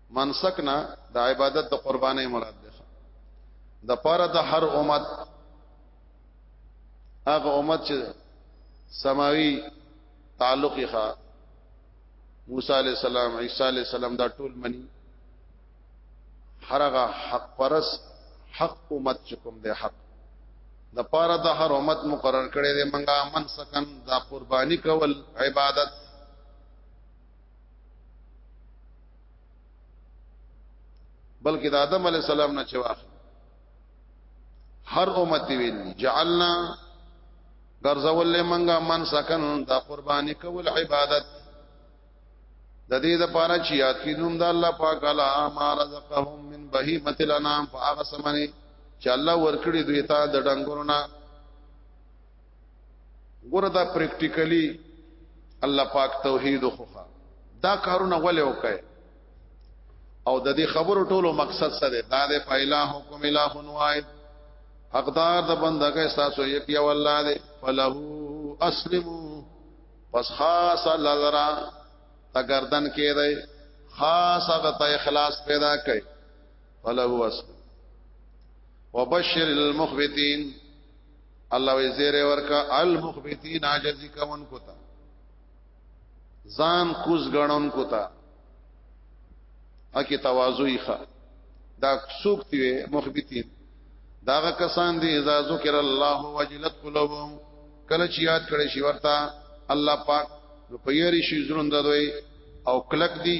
منسک نه د عبادت د قربانې مراد ده د پاره د هر امت هغه امت چې سماوي تعلق یې ښا موسی علی السلام عیسی علی السلام دا ټول منی هرغه حق پرس حق امت چې کوم دی حق د پاره د هر امت مقرر کړي دي منګه من سکن دا قرباني کول عبادت بلکې د آدم علی السلام نه چواخ هر امت ویل جعلنا ګرځول له منګه من سکن د قرباني کول عبادت د دې د پاره چې یاد کینوم د الله پاک علا ما رزقهم من بهیمه الانام فاغسمنه چې الله ورکړي دوی ته د ډنګورونه ګوره دا پریکټیکلی الله پاک توحید خوخه دا کارونه ولې وکړي او د دې خبرو ټولو مقصد څه دی دا د فایلا حکم الہ واحد حقدار د بندګۍ تاسو یې پیو الله دې فلهو اسلمو پس خاص الله لرا تګردن کې دی خاص هغه ته اخلاص پیدا کړي فلهو اسلم وبشر المخبتين الله وی زیر ورکا المخبتین عاجزی کون کوتا ځان کوز غړون کوتا اکی تواضعی خا دا سوک تیوی مخبتین داغه کسان دی اذا ذکر الله وجلت قلوبهم کله چې یاد کړي شي ورته الله پاک نو پیری شي زړه دوی او کلک دی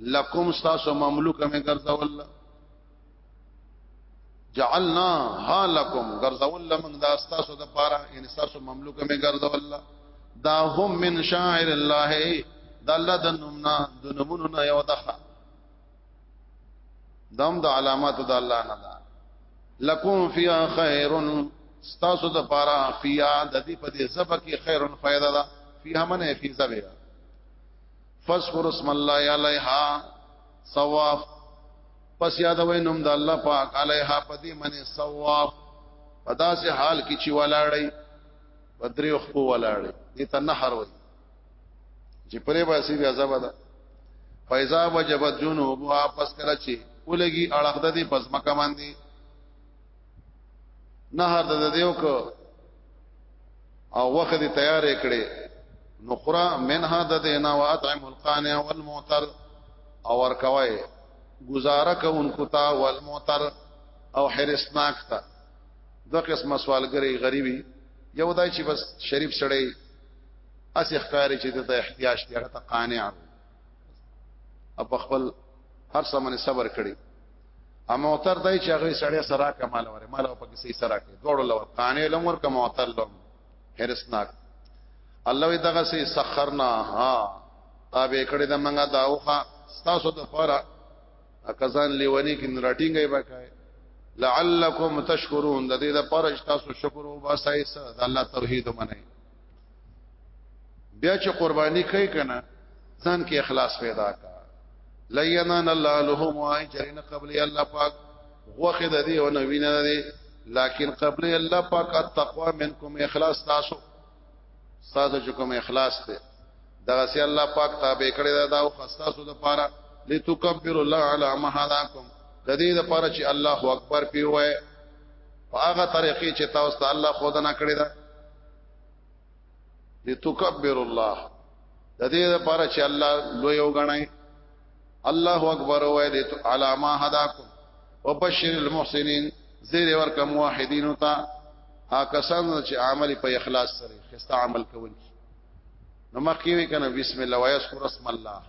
لکم تاسو مملوک مې ګرځول جعلنا ها لکم ګرځول موږ دا تاسو د پاره ان تاسو مملوک مې ګرځول دا هم من شاعر الله دا الله د نومنا د نمونو نه یو دخه دم د علامات د الله نه دا لکم فیا خیر تاسو د پاره فیا د دې په دې سبا کې خیر فائدہ ده فی همنه فی زبیرا فذكر اسم الله عليها صواف پس یادوي نوم د الله پاک عليها پدی منی صواف پدا سه حال کی چی ولاړی بدری خو ولاړی دې ته نحر وای چې پرې باسي بیا زبدا فایزا وجبت جنوب واپس کړه چې ولګي اړخ د دې پس مکه باندې نهر د دیو کو او وخت دې تیار کړي نخرا منها د دینا واطعم القانع والمعتر او ورکوي گزاره کوونکو تا والمعتر او حرسناک تا دو قسم سوالګری غریبی یو دای چې بس شریف سړی اس اخکاری چې ته احتیاج دی هغه ته قانع او خپل هر څه باندې صبر کړي اما اوتر دای چې هغه سړی سره کمال وره مال او پکې سي سره کې دوړ لور قانې لمر کوم اوتر لوم هرسناک الله وی دغه سي سخرنا ها تابع کړی د منګه داوخه تاسو د فارا کزان لیونی کې نراټینګي بکای لعلکم تشکرون د دې لپاره چې تاسو شکر او باسای سره د الله توحید منئ بیا چې قرباني کوي کنه ځان کې اخلاص پیدا کا لینان الله لهم واجرن قبل الله پاک غوخه د دې او نوینه د دې لکن قبل الله پاک التقوا منکم اخلاص تاسو تاسو چې کوم اخلاص ته دغه سي الله پاک تابع کړی دا, دا او خاصو د پاره لتکبر الله علی ما هداکم د دې د پاره چې الله اکبر پیوه په هغه طریقې چې تاسو ته الله خود نه کړی دا لتکبر الله د دې لپاره چې الله لوی وګڼي الله اکبر وای دې علاما هداکم وبشر المحسنین زیر ورک موحدین تا ها کسان چې عمل په اخلاص سره خسته عمل کوي نو مخکې وی کنه بسم الله ويذكر اسم الله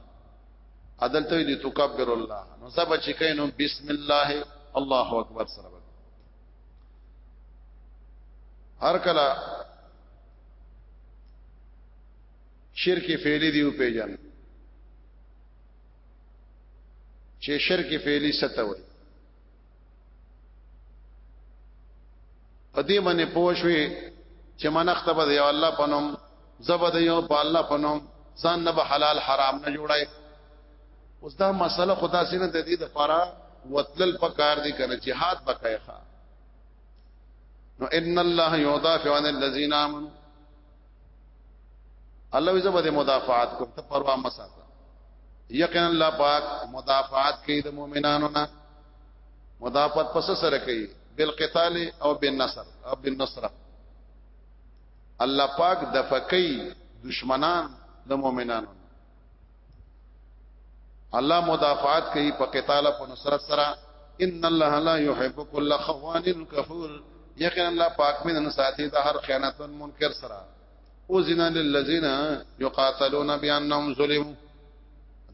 عدل ته دې تکبر الله نو سبا چې کینو بسم الله الله اکبر سره هر کله شرک فعلی دیو پیجن چې شرک فعلی ستوي په دې باندې پوښوي چې منخت به یو الله پنوم زبد یو په الله پنوم ځان نه به حلال حرام نه جوړای اوس دا مسله خدا سينه د دې لپاره وتلل پکار دي کنه جهاد بکایخه نو ان الله یدافع عن الذين امنوا الله یې زبر مدافعات کوم ته پروا مساته یقینا الله پاک مدافعات کوي د مؤمنانو نه مدافعات پس سره کوي بالقتال او بالنصر او بالنصره الله پاک د فقې دشمنان د مؤمنانو الله مدافعات کوي په قتال په نصرت سره ان الله لا يحب كل خوان كفور یقینا الله پاک من ساتي د هر خیانت منکر سره او زنا للذین یقاتلون بانهم ظلموا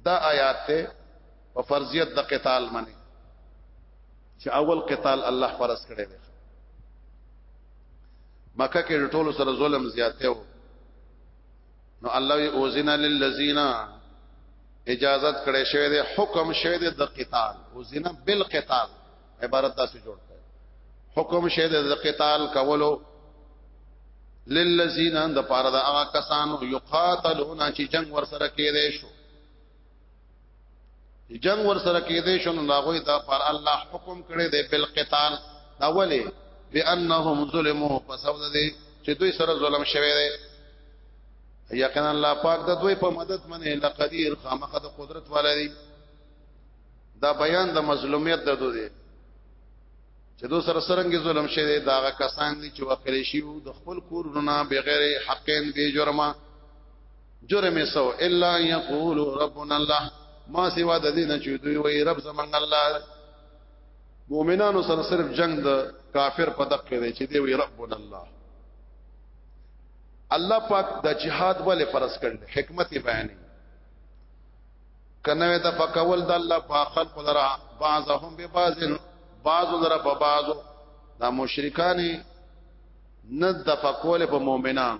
دا آیات ته په فرضیت د قتال باندې چې اول قتال الله فرض کړی دی مکه کې ټولو سره ظلم زیاته وو نو الله وی اوزن للذین اجازت کړي شوی دی حکم شوی دی د قتال اوزن بالقتال عبارت داسې جوړ کړي حکم شوی دی د قتال کولو للذین د پاره د هغه کسانو یقاتلون چې جنگ ور سره کېدې شو جنگ ور سره کې دې شنو ناغوي دا پر الله حکم کړي دې بل قتال دا ولي بانهم ظلموا فسود دې چې دوی سره ظلم شوي دي یقینا الله پاک د دوی په مدد منه لقدیر خامخد قدرت والا دی دا بیان د مظلومیت د دوی دی چې دوی سره سرنګ ظلم شه دی دا کسان دي چې وکړي شي د خپل کورونه بغیر حقین بی جرمه جرم سو الا یقول ربنا الله ما سوا د دین چې دوی وای رب زمنګ الله مؤمنانو سره صرف جنگ د کافر په دقه دی چې دی وی ربنا الله الله پاک د جهاد ولې فرض کړل حکمت بیانې کنه ته فکول د الله په خلق درا بعضهم به بعض بعض درا په بعض دا مشرکان نه د فکول په مؤمنانو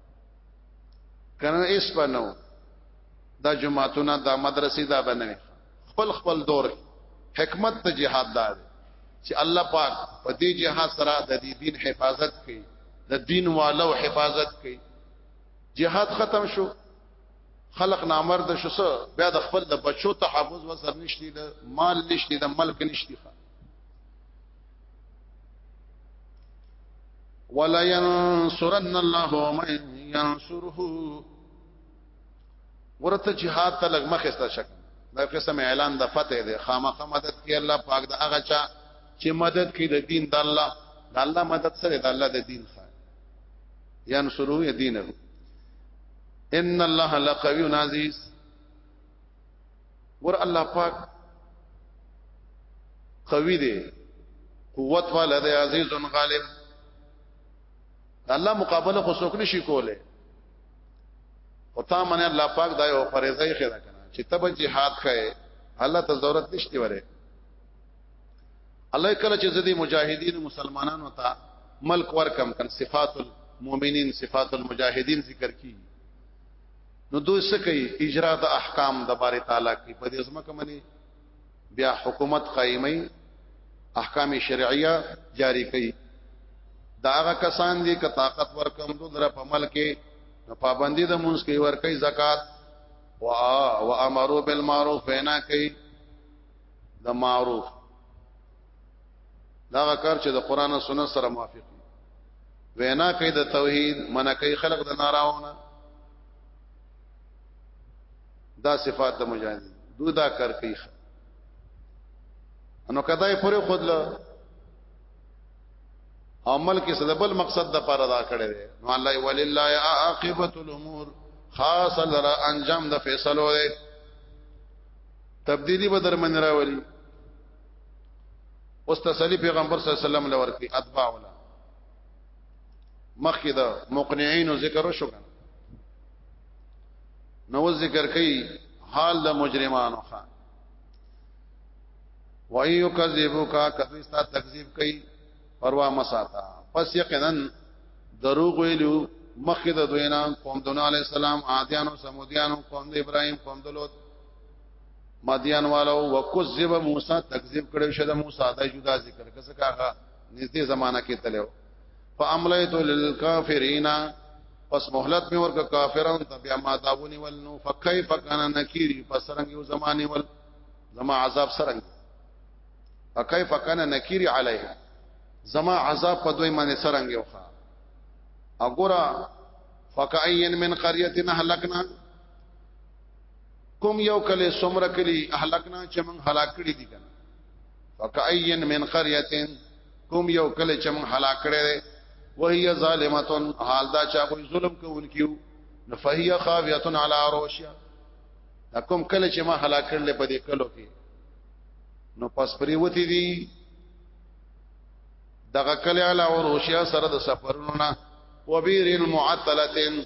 کنه اس بنو دا جماعتونه دا مدرسې دا بنوي خپل خپل دور حکمت ته جهاد دار چې الله پاک په دې جهاد سره د دې دین حفاظت کوي د دین والو حفاظت کوي جهاد ختم شو خلق نامرد شو سو بیا د خپل د بچو تحفظ وسر نشتی د مال نشتی د ملک نشتی ولا ينصرن الله من ينصره ورته جهاد ته لګ مخه ستا شک دا قسم اعلان د فتح دی خامخ مدد کی الله پاک د هغه چا چې مدد کی د دین د الله د الله مدد سره د الله د دین خا ينصره دینه ان الله لقوی عزیز ګور الله پاک قوی دی قوت والا دی عزیز غالب الله مقابله خو څوک نشي کوله او تا من الله پاک دا یو فرضای خدا کنه چې تب جهاد کړي الله ته ضرورت نشته وره الله کله چې زدي مجاهدین مسلمانانو ته ملک ورکم کن صفات المؤمنین صفات المجاهدین ذکر کی نو دوی څه کوي اجرا د احکام د باري تعالی کې په دې ځمکه باندې بیا حکومت قائمي احکام شرعیه جاری کوي دا هغه کسان دي که طاقت ورکم دو در په عمل کې نو پابندي د مونږ کې ور کوي زکات وا وامروا بالمعروف وینا کوي د معروف دا کار چې د قران او سنت سره موافق وینا کوي د توحید منع کوي خلق د ناراونه دا صفات د مجاهد دو دا کار کوي انو کداې پورې خود له عمل کې سببل مقصد د پاره دا کړی دی نو الله ولله عاقبت الامور خاص لرا انجام د فیصلو دی تبدیلی به در من راولي اوس تسلی پیغمبر صلی الله علیه وسلم لور کې اتباع ولا مخکې دا مقنعين ذکر وشو نو ذکر کوي حال د مجرمانو خان وایو کذبو کا کذستا تکذیب کوي پروا مساتا پس یقینا دروغ ویلو مخکې د دوینا قوم دون علی السلام عادیانو سمودیانو قوم د ابراهیم قوم د لوط مدین والو وکذب موسی تکذیب کړو شه د موسی د جدا ذکر کسه کاغه نږدې زمانہ کې تلو فاملیت للکافرین پس مهلت می ورک کافرون ته بیا ما داونی ول نو فکیف کان نکیری پسرنګ یو زمانه ول زما عذاب سرنګ فکیف کان نکیری علیه زما عذاب په دوی باندې سرنګ یو ښا اګورا فکاین من قريه نهلکنا کوم یو کلی سمره کلی اهلکنا چې موږ هلاک کړی دي کنه فکاین من قريه کوم یو کلی چې موږ هلاک کړی وهي ظالمه حال دا چا کوئی ظلم کوونکیو نفهي خاويه على عروشها کوم کلی چې ما هلاک کړل په دې کلو کې نو پس پریوتی دي دغه کلی علی عروشها سره د سفرونو نه وبیر المعطلتين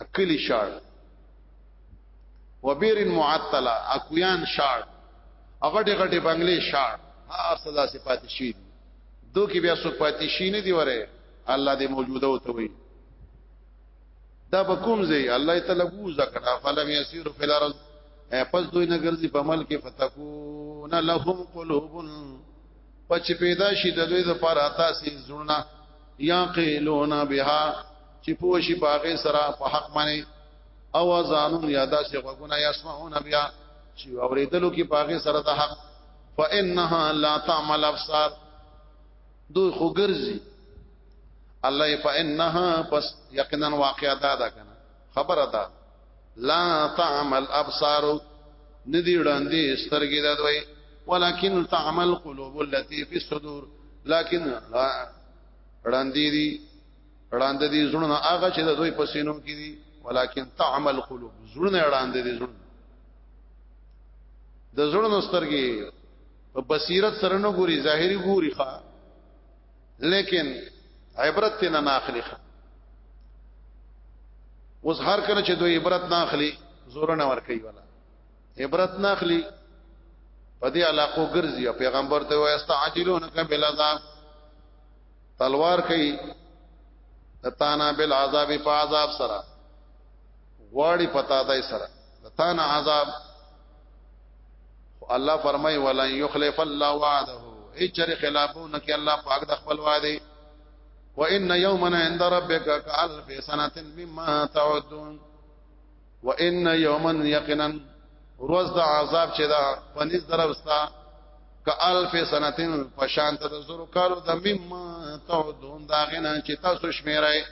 اکلی شار وبیر معطله اکویان شار اغټه غټه بنگلې شار هر صدا صفات شي دو کې بیا سو پاتې شي نه دی وره الله دې موجوده او ته وي دا به کوم ځای الله تعالی بوز کړه فلم يسير في الارض پس دوی نه ګرځي په ملک فتكون لهم قلوب پچ پیدا شي د دوی لپاره تاسو زړه یا قیلون بها چې پوه شي په هغه سره په حق باندې او ځانون یادا چې غوونه یسمعون بیا چې اوریدلو کې په هغه سره د حق فانها لا تعمل ابصار دوی خو ګرځي الله فانها پس یقینا واقعا دا ده کنه خبره ده لا تعمل ابصار ندی وړاندې سترګې د دوی ولكن تعمل قلوب التي في الصدور لكن وړاندې دي اړاند دي زړونه هغه چې د دوی په سینو کې دي ولکن تعمل قلوب زړونه اړاند دي زړونه د زړونو سترګې په بصیرت سره نه ګوري ظاهري ګوري ښا لیکن عبرت نه ناخلی ښا اوس هر کله چې دوی عبرت ناخلی زور نه ور کوي ولا عبرت ناخلی په دې علاقو ګرځي پیغمبر ته وایي استعجلون کبل عذاب تلوار کوي تانا بل عذاب په عذاب سره غواړي پتا دای سره تانا عذاب الله فرمای ولن یخلف الله وعده هیڅ چر خلافونه کې الله پاک د خپل وعده وان یومنا عند ربک کالف سنه مما تعدون وان یوما یقینا روز د عذاب چې دا پنځ دربستا ک الف سنتین پشانت د زرو کالو د مم تعدون دا غنه چې تاسو شمیرای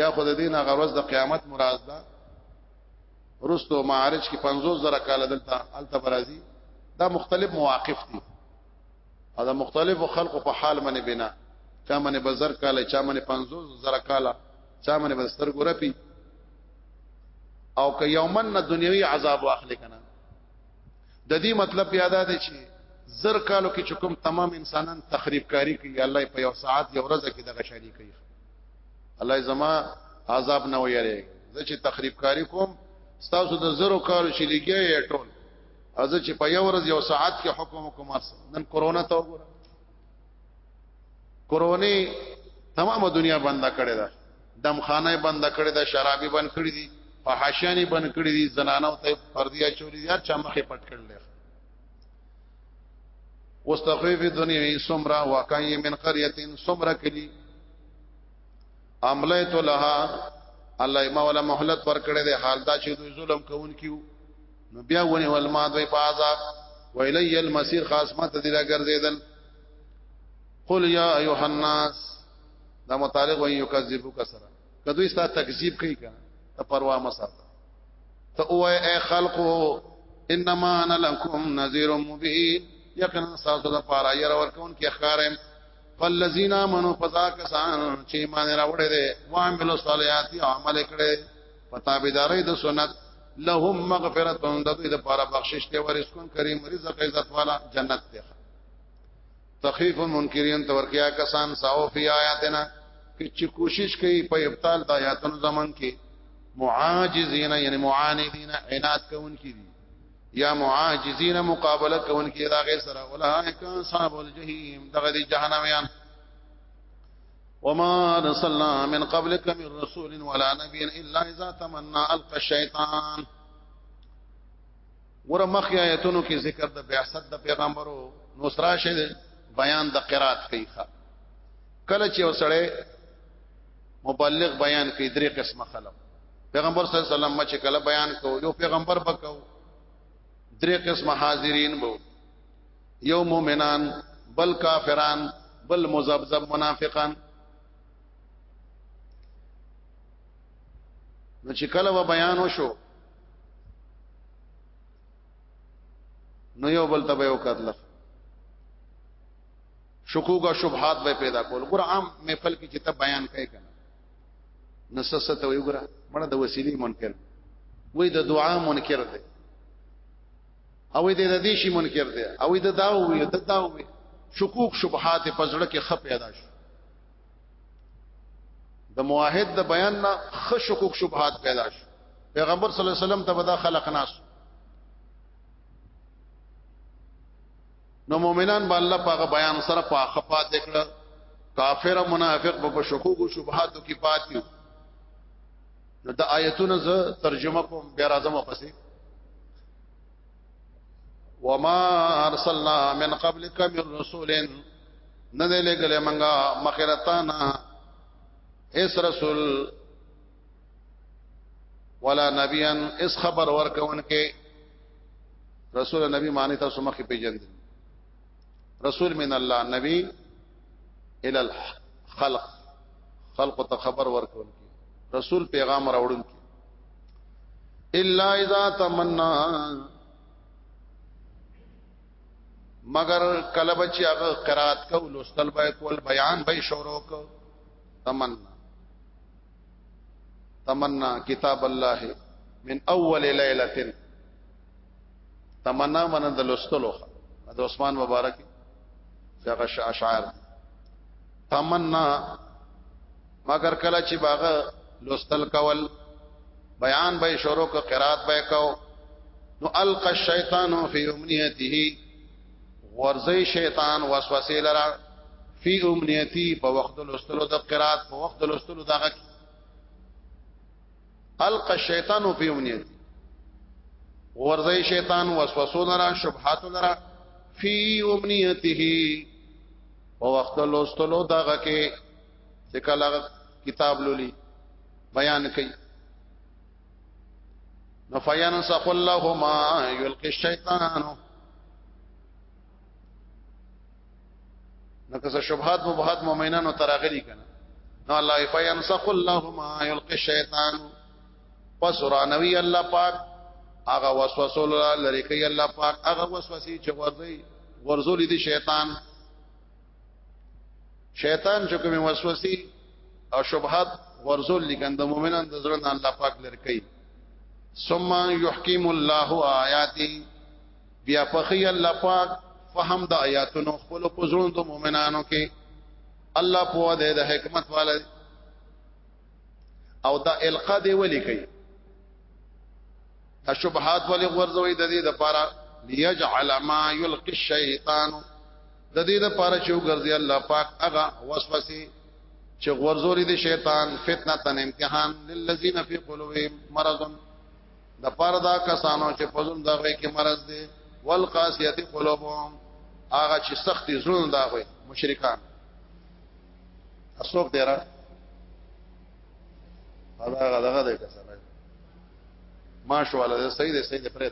یا خود دین هغه روز د قیامت مراد ده رستو معارج کې 50 زره کال دلته الته برازي دا مختلف مواقف دي او دا مختلف خلقو په حال باندې بنا چا باندې بزر کال چا باندې 50 زره کال چا باندې بستر ګورپی او که یومن نه دنیوي عذاب واخلې کنه د دې مطلب بیا دا دی چې زر کالو کې چکم تمام انسانان تخریب کاری کوي الله په یو ساعت یو ورځ کې دغه شانی کوي الله زما عذاب نه ویری زه چې تخریب کاری کوم تاسو د زرو کالو چې لګیا ټول ازه چې په یو ورځ یو ساعت کې حکم کوم نن کورونا ته وګوره کورونی تمامه دنیا بنده کړې ده دمخانه بنده کړې ده شرابي بند کړې دي فحاشانی بند کړې دي زنانو ته پردیا چولې دي هر چا مخې پټ کړل واستخفي في الدنيا سمرا وكاي من قريه سمرا کلی عملت لها الله ما ولا مهلت ورکړې ده حال دا چې دوی ظلم کوونکیو نو بیا ونی ول ما دوی په عذاب ویلی المسیر خاص ما ته دی را ګرځیدل قل یا ایها الناس دا متعلق وای یو کذبو کسره کدوې ستا تکذیب کوي کنه ته پروا ما ساته ته اوه اے خلقو انما انا لکم نذیر مبین یقینا تاسو د پاره ير ورکون کې ښکارم فالذین امنوا فذاک سان چې ایمان راوړې دي وامل صالحات عمل کړي پتابداري د سنت لهم مغفرت د دوی د پاره بخشش ته ورسکون کریم رزق عزت والا جنت ته تخفیف المنکرین تورکیا کسان ساو فی آیاتنا چې کوشش کوي په ابطال د آیاتونو زمون کې معاجزین یعنی معاندین عناد کوونکي دي یا معاجزین مقابله کوونکي دا غي سره اولئک اصحاب الجحیم دغه دي جهنميان وما ارسلنا من قبلك من رسول ولا نبي الا اذا تمنى القى الشيطان ورمخ آیتونو کې ذکر د بعثت د پیغمبرو نو سره شه بیان د قرات کوي کله چې وسړی مبلغ بیان کوي درې قسمه خلک پیغمبر صلی الله علیه وسلم چې کله بیان کو یو پیغمبر بکاو درې قسمه حاضرین بو یو مؤمنان بل کافران بل مزبذب منافقان نو چې کله و بیان وشو نو یو بل تبه وکړل شکوک او شبهات به پیدا کول ګور عام محفل کې چې ته بیان کوي کنه نسسه ته ویګره مړه د وسیلی منکر وې د دعا منکر دی او دې د دې شي منکر دی او دې دا وي د دا وي شکوک شبهات په زړه کې خپ پیدا شو د موحد د بیان نه خ شکوک شبهات پیدا شو پیغمبر صلی الله علیه وسلم ته بدا خلق ناس نو مؤمنان با الله پاغه بیان سره په خپات کړه کافر او منافق په شکوک او شبهاتو کې پاتیو نو د آیتونو ز ترجمه کوم بیا راځم پسې وما ارسلنا من قبلك من رسول نه دې لګلې منګه مخیرتانا اس رسول ولا نبيا اس خبر ورکون کې رسول نبی معنی تاسو مخې پیجن دي رسول من الله نبی ال الخلق خلق ته خبر ورکول رسول پیغام راوړل الا اذا تمنا مگر کله بچي هغه قرات کو لوستل به کول بیان به شروع کو تمنا تمنا کتاب الله من اول ليله تمنا من د لستلو د عثمان مبارک دغه اشعار تمنا مگر کله چې باغه لستل کول بیان به شروع ک قرات به کو نو الق الشیطان فی امنیته ورزی شیطان وسوسه لرا فی امنیتی په وخت لستلو د قرات په وخت لستلو دغه الق الشیطان فی امنیتی ورزی شیطان وسوسه لرا شبهات لرا فی امنیته په وخت لستلو دغه کې چې کله کتاب لولي بیان کوي نو فینسخ الله ما یلقی الشیطان نو که شبهات مبهات مؤمنانو تراغلی کنه نو الله فینسخ الله ما یلقی الشیطان پس رانوی الله پاک هغه وسوسه لری کوي الله پاک هغه وسوسه چې ورځي ورزول دي شیطان شیطان چې کومه وسوسه او شبهات ورزول لګند مؤمنان د زړه نه الله پاک لر کوي ثم يحكم الله آیاتی بیا پخی الله پاک فهم د آیاتونو خپل پزړو د مؤمنانو کې الله په دې د حکمت والا او دا القا دی ولي کوي الشبهات ولي ورزوي د دې د پاره ليجعل ما يلقي الشيطان د دې د پاره چې وګرځي الله پاک هغه وسوسه چې غورځولې دي شیطان فتنه تن امتحان للذین فی قلوبهم مرض د پاره دا کسانو چې په زړه دغه کې مرض دي والقاسیه قلوبهم هغه چې سختي زړه دا وي مشرکان اسوک دیرا هغه هغه دغه دی کسانه ما شو علاوه سید سید پرې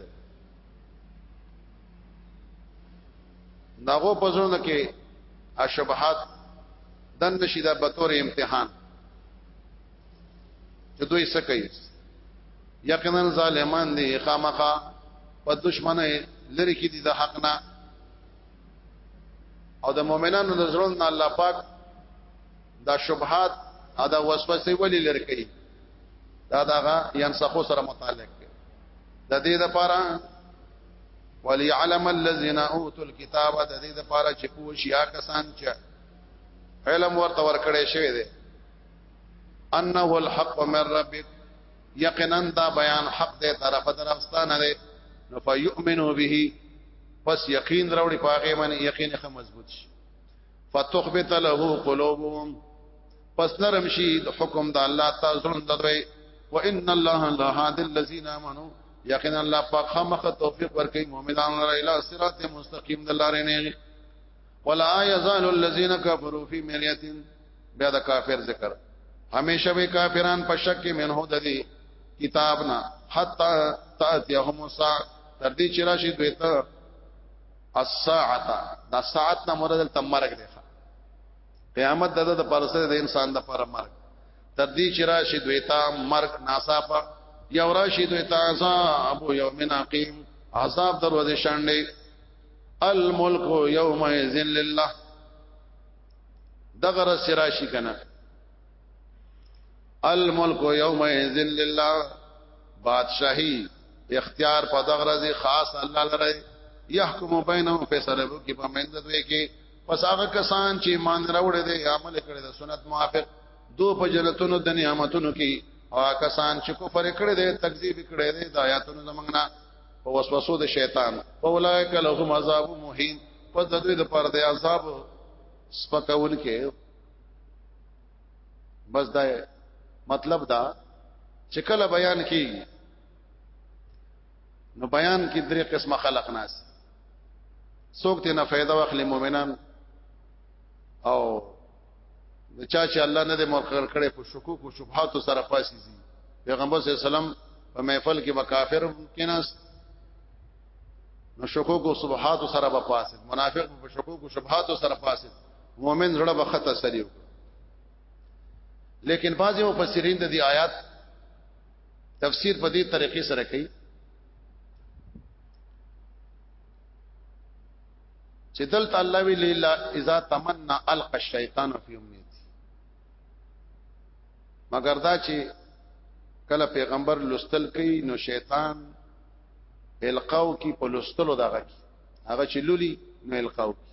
داغو پزړه کې اشبهات دن نشي دا به تور امتحان چې دوی څه کوي یقینا ظالمان دي خامخا په دشمنه لری کې دي د حق نه او د مؤمنانو د زړونو نه الله پاک دا شبهات او دا وسوسه ولې لری کوي دا داغه ینسخو سره متعلق دی د دې لپاره وليعلم الذين اوتوا الكتاب د دې لپاره چې پوه شي هغه کسان چې علم ورته ورکړې شوی دی انه الحق من ربك یقینا دا بیان حق دی طرف درفستانه دی نو فیؤمنو به پس یقین راوړي پاګه باندې یقین خه مضبوط شي فتخبت له قلوبهم پس نرم شي د حکم د الله تعالی زړه دوی وان الله لهاد الذين امنوا یقینا الله پاک خامخ توفیق ورکړي مؤمنانو لپاره اله صراط مستقیم د لارې نه ولا یزال الذین کفروا فی ملیه بیا د کافر ذکر همیشه به کافران په شک کې منه د دې کتاب نه حتا تاتیهم الساعه تر دې چې راشي دوی ته الساعه دا ساعت نه مراد تمرګ دی قیامت د د پرسه د انسان د پر مرګ تر دې چې راشي دوی ته مرګ ناصافه یو راشي دوی ته عذاب یوم عقیم عذاب دروازه شانډې الملک یوم اذن لله دغه رس راشي کنه الملک یوم اذن لله بادشاہی اختیار په دغه رز خاص الله لره يحكم بينهم فیصله وکي په مند دوی کې پس هغه کسان چې ایمان راوړل دي عمل کړی د سنت موافق دو په جنتونو د نعمتونو کې او کسان چې کفر کړی دي تکذیب کړی دي د آیاتونو زمنګنا په وسوسو د شیطان اولایک لهم عذاب مهین پس د دوی د پر د عذاب سپکول کې بس دا مطلب دا چې کله بیان کی نو بیان کې درې قسمه خلق ناس څوک دې نه فائدہ واخلي مؤمنان او چا چې الله نه دې مرخر کړي په شکوک او شبهات سره پاسي زی پیغمبر صلی الله علیه وسلم په محفل کې به کافر کیناس نو شکوک او شبهات سره به پاسي منافق په شکوک او شبهات سره پاسي مؤمن زړه به خطه سریو لیکن بعضی مفسرین د دې آیات تفسیر په دې طریقې سره کوي چې دلته الله وی لیلا اذا تمنا القى الشیطان فی امنیتی مگر دا چې کله پیغمبر لستل کوي نو شیطان القاو کی په لستلو دغه کی هغه چې لولي نو القاو کی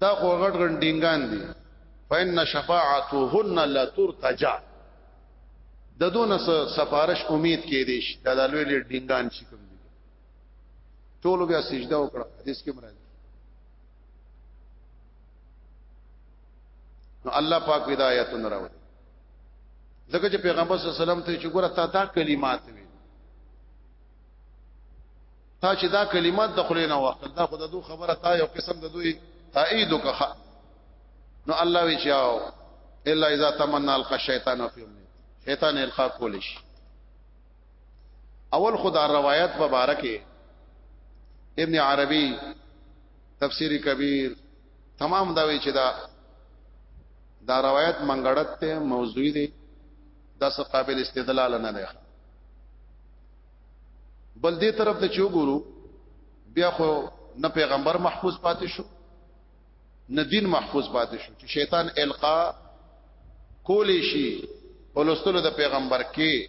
دا خو غټ غټ ډینګان دي فإن شفاعتهن لا ترتجى د دون سفارش امید کې دي دا د لوی لوی ډینګان شي کوم دي ټول بیا سجده وکړه حدیث کې مراد نو الله پاک هدایت نه راوړي ځکه چې پیغمبر صلی الله علیه وسلم ته چې ګوره تا دا کلمات وي تا چې دا کلمات د خلینا وخت دا خود دو خبره تا یو قسم د دوی تایید وکړه نو الله وی چاو الا اذا تمنى القى الشیطان فی امنیت شیطان القا کول شي اول خدا روایت مبارکه ابن عربی تفسیری کبیر تمام دا وی چې دا دا روایت منګړت ته موضوعی دی دا څه قابل استدلال نه دی بل دې طرف ته چې وګورو بیا خو نه پیغمبر محفوظ پاتې شو نه دین محفوظ پاتې شو چې شیطان القا کولې شي ولستلو د پیغمبر کې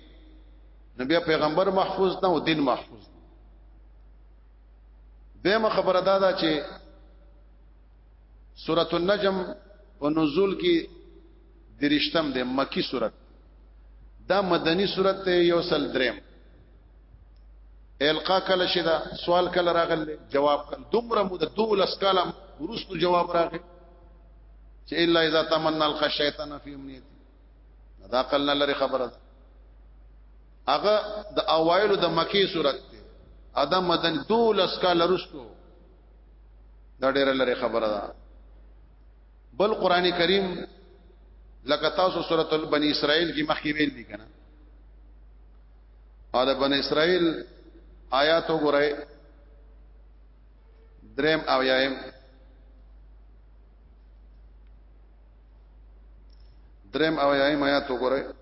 نو بیا پیغمبر محفوظ نه او دین محفوظ دیمه خبره دا ده چې سورۃ النجم او نزول کې درشتم د مکی صورت دا مدنی صورت ته یو سل دریم القا کله شدا سوال کله راغل جواب کله دومره مو د دولس کاله ورستو جواب راغی چې الا اذا تمنى القى الشیطان فی امنیته دا قلنا لري خبره هغه د اوایلو د مکی صورت ته ادا مدن دولس کال رستو دا ډیره لري خبره ده بل قران کریم لکه تاسو سورۃ البنی اسرائیل کې مخکې ویل دي کنه او د بنی اسرائیل آیات وګورئ دریم او یایم دریم او یایم آیات وګورئ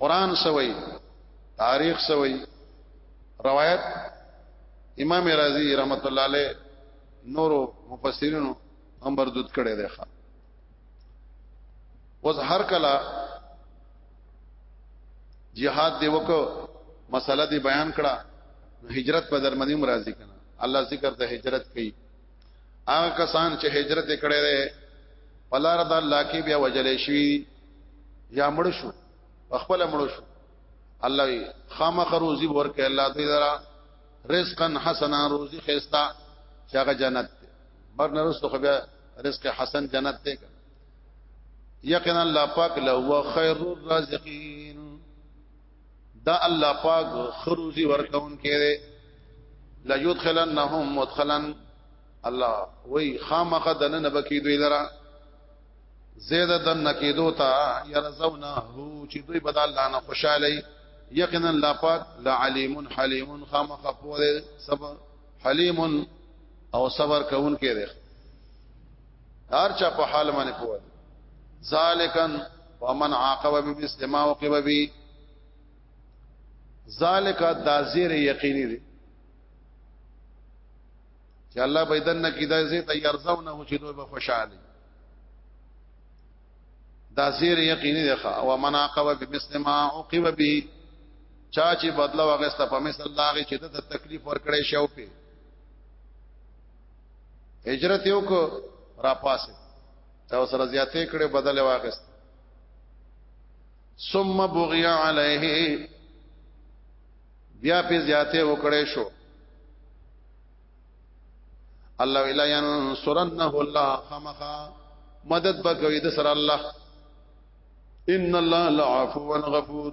قران سوي تاریخ سوي روایت امام رازی رحمت الله علیه نورو مفسرینو هم مردود کړي دی ښا وز هر کلا jihad دی وکړه مسله دی بیان کړه هجرت په درمنیم راضی کړه الله ذکر ته هجرت کوي هغه کسان چې هجرت کړي دي پلار د الله کې بیا وجلې شي یا مړ شو خپل مړ شو الله وی خامخ روزي ورکه الله دې درا رزقا حسنا روزي خيستا چې هغه جنت دی بر نه رسو خو بیا رزق حسن جنت دی یقینا الله پاک له هو خیر الرازقین دا الله پاک خروزی ورکون کړي لا يدخلنهم مدخلا الله وی خامخ دنن بکی دوی لرا زید دن نکیدو تا یرزونه چې دوی بدل الله نه خوشاله یقینا لا پاک لعلیم حلیم خامخ پوره صبر حلیم او صبر کوون کې هر چا په حال باندې پوهه ذالکن ومن عاقب بمثل ما عوقب به ذالک دا زیر یقینی دی چې الله به دنه کې دا زی تیار ځونه چې دوی به خوشاله دا زیر یقینی دی ښا او من عاقب بمثل ما عوقب به چا چې بدلا وغسته په مثل داغه چې د تکلیف ورکړې شو په هجرت یو کو را پاسه تا سره زیاتې کړې بدل واغست ثم بغي عليه بیا په زیاتې وکړې شو الله ولا ينصرنه الله خمخا مدد بکوي د سره الله ان الله لعفو غفور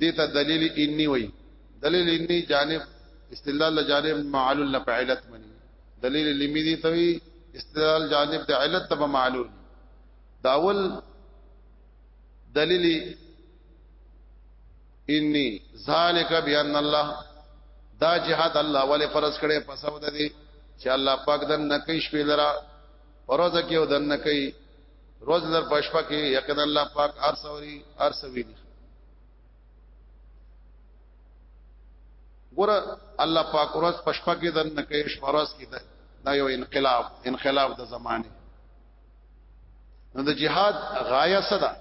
دیتا دلیل انی وای دلیل انی جانب استدلال جانب معلول نه فعلت منی دلیل لمی دی توی استدلال جانب د علت تبع معلول داول دلیل انی ذالک بان الله دا جهاد الله ولې فرض کړي پسو د دې چې الله پاک دن نکیش پیلرا پروزه کې ودن نکي روز در پښپا کې یقینا الله پاک ارسوري ارسوي دي ګور الله پاک روز پښپا کې دن نه کې شپروس کې ده دا یو انقلاب انقلاب د زمانه نو د جهاد غایه صدا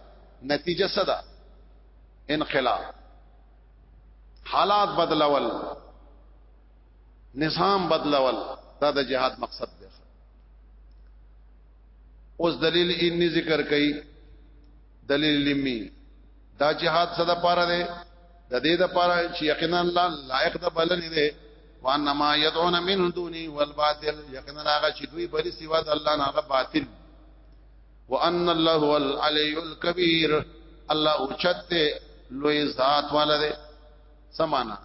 نتیجه صدا انقلاب حالات بدلول نظام بدلول دا د جهاد مقصد دی اوس دلیل انی ذکر کړي دلیل لمی دا جهاد صدا پاره ده د دې د پاره چې یقینا الله لایق د بلنې ده وانما يدعون من دونه والباطل یقینا هغه چې دوی بری سوا د الله نه هغه باطل وان الله هو العلي الكبير الله اوچت لوی ذات والده سمانا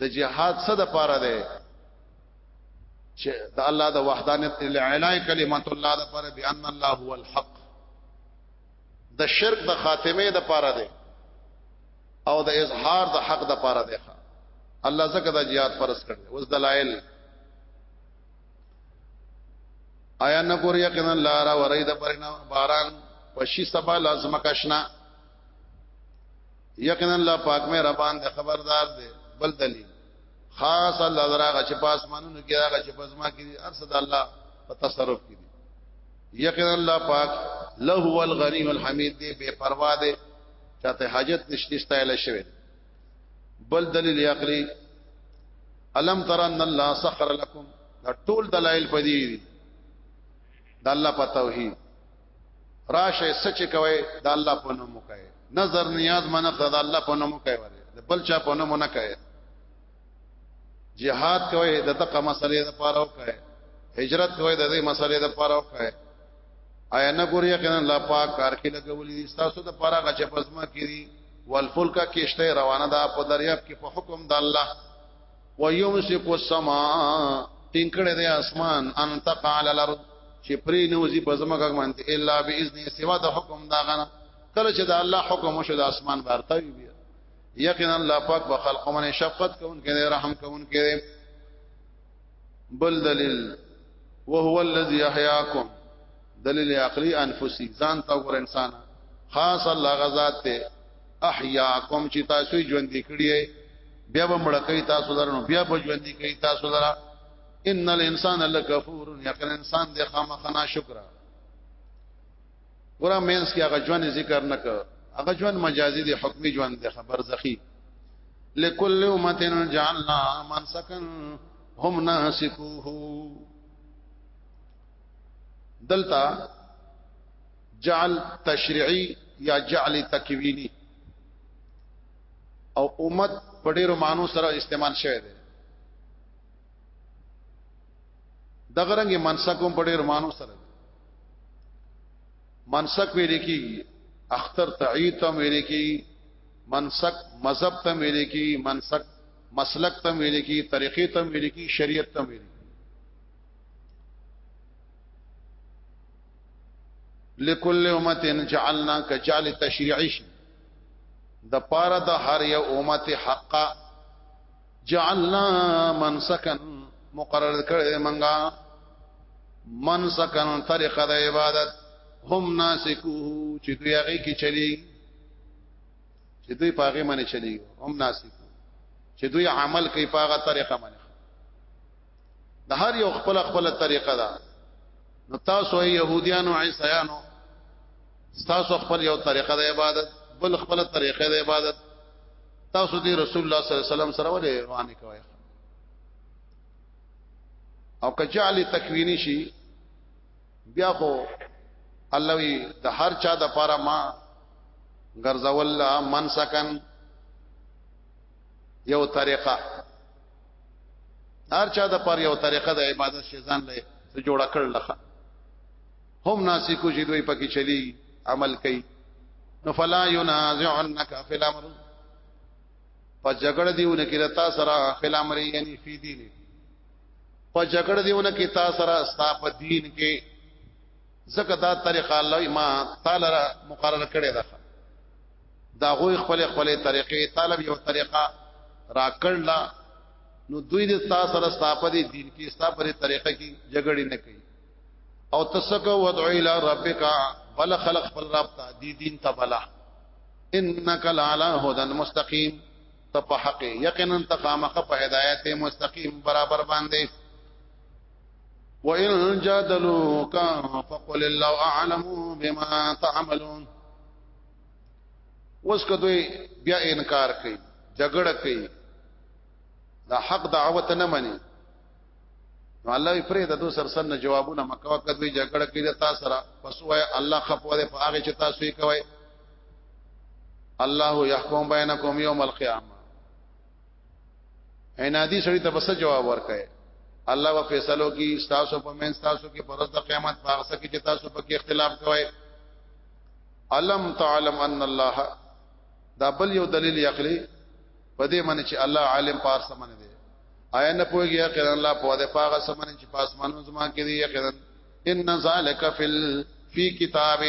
د جهاد صد پاره ده چې د الله د وحدانیت اعلی کلمت الله د پر بیان الله هو الحق د شرک د خاتمه د پاره دی او د اظهار د حق د پاره دی الله زکه د jihad فرض کړ اوس دلایل آیا نه ګور یقینا لارا ورای د پرنا باران پشي سبا لازم کښنا یقینا الله پاک مې ربان د خبردار دی بل دلیل خاص الله دراغه چې پاس مانونو کې هغه چې پزما کې دي ارصد الله په تصرف کې دي یقینا الله پاک له هو الغنی الحمید دی بے پروا دی چاته حاجت نشته استایل شوی بل دلیل عقلی الم تر ان الله سخر لكم دا ټول دلایل پدې دي د الله په توحید راشه سچ کوي د الله په نوم کوي نظر نیاز منه د الله په نوم کوي د بل چا په نوم نه کوي جهاد کوي د دغه مسلې د پاره کوي هجرت کوي د دې مسلې د پاره کوي آیا نه ګوري کنه الله پاک کار کې لګولې دي تاسو د پاره غچ پزما کړی والفلک کشته روانه ده په دریاب کې په حکم د الله ويمسك السماء تنکړه د اسمان ان تقال الارض چې پرې نوځي په زمګه باندې الا باذن سوا د حکم دا غنه کله چې د الله حکم شو د اسمان بارته وي یقینا الله پاک په خلق باندې شفقت کوونکی دی رحم کوونکی دی بل دلیل وهو الذي احياكم دلیل عقلی انفسی ځان تا ور انسان خاص الله غزاد ته احیاکم چې تاسو ژوند کړی بیا به مړ کوي تاسو درنو بیا به ژوند کوي تاسو درا ان الانسان لکفور یقینا انسان د خامخنا شکر ګور مینس کې هغه ژوند ذکر نه کړ هغه ژوند مجازي دی حکمی ژوند دی خبر زخی لکل امه جعلنا من سکن هم ناسکوه دلتا جعل تشریعی یا جعل تکوینی او امت په ډیرو مانو سره استعمال شوی دی دغه رنګ منسک هم په ډیرو مانو سره منسک ویل کی اختر تعید تم ویل کی منسک مذهب تم ویل کی منسک مسلک تم ویل کی طریقې تم ویل کی شریعت تم ویل لكل امه جعلنا كجال تشريعي د پاره د هر یو امت حق جعلنا من سکن مقرر کړی منګه من سکن طریقه د عبادت هم ناسکو چې دوی هغه کې چلی چې دوی پاغه باندې چلی هم ناسکو چې دوی عمل کوي پاغه طریقه باندې د هر یو خپل خپل طریقه ده نو تاسو يهوديانو عيسایانو تاسو خپل یو طریقه د عبادت بل خپل طریقه د عبادت تاسو دی رسول الله صلی الله علیه وسلم سره ولې روانه کوي او کجالی تکوینی شي بیا خو الله وی د هر چا د پاره ما غرزول من سکن یو طریقه هر چا د پر یو طریقه د عبادت شي ځان له جوړ کړل لخه هم ناسیکو چې دوی پکې چلی عمل کوي نو فلا ينازعنك في الامر په جګړه دیونه کې رتا سره خپل امر یعنی فی دین په جګړه دیونه کې تا سره ستا په دین کې زکه دا طریقه الله ما تعالی مقرر کړی ده دا غوی خپل خپل طریقې طالب یو طریقه راکړلا نو دوی د تا سره ستاپه دي دین کې ستاپه دي طریقه کې جګړې نه کوي او تسکو ودعو الى ربک بل خلق خپل رب ته دي دین ته بلا انک لعلى هدى مستقيم ته په حق یقینا تقامخه په هدایت مستقیم برابر باندې وَإِن جَادَلُوكَ فَقُلِ اللَّهُ أَعْلَمُ بِمَا تَعْمَلُونَ اوس کدوې بیا انکار کوي جګړه کوي دا حق دعوت نه مني نو الله یې پرې د دوه سرسن نه جوابونه مکو کدوې جګړه کوي د تاسو سره پس وای الله خپو ده په هغه چې تاسو یې کوي الله يحكم بينكم يوم القيامه عنادي سړي ته بس جواب ورکړي الله و فیصلو کی تاسو په من تاسو کې پرز د قیامت په هغه کې چې تاسو په کې اختلاف کوئ علم تعلم ان الله دا بل یو دلیل عقلی په دې معنی چې الله عالم پار سمنه دی آیا نه پوهیږي یقینا الله په دې پاغه سمنه چې پاسمانو زما کې دی یقینا ان ذالک فل فی کتاب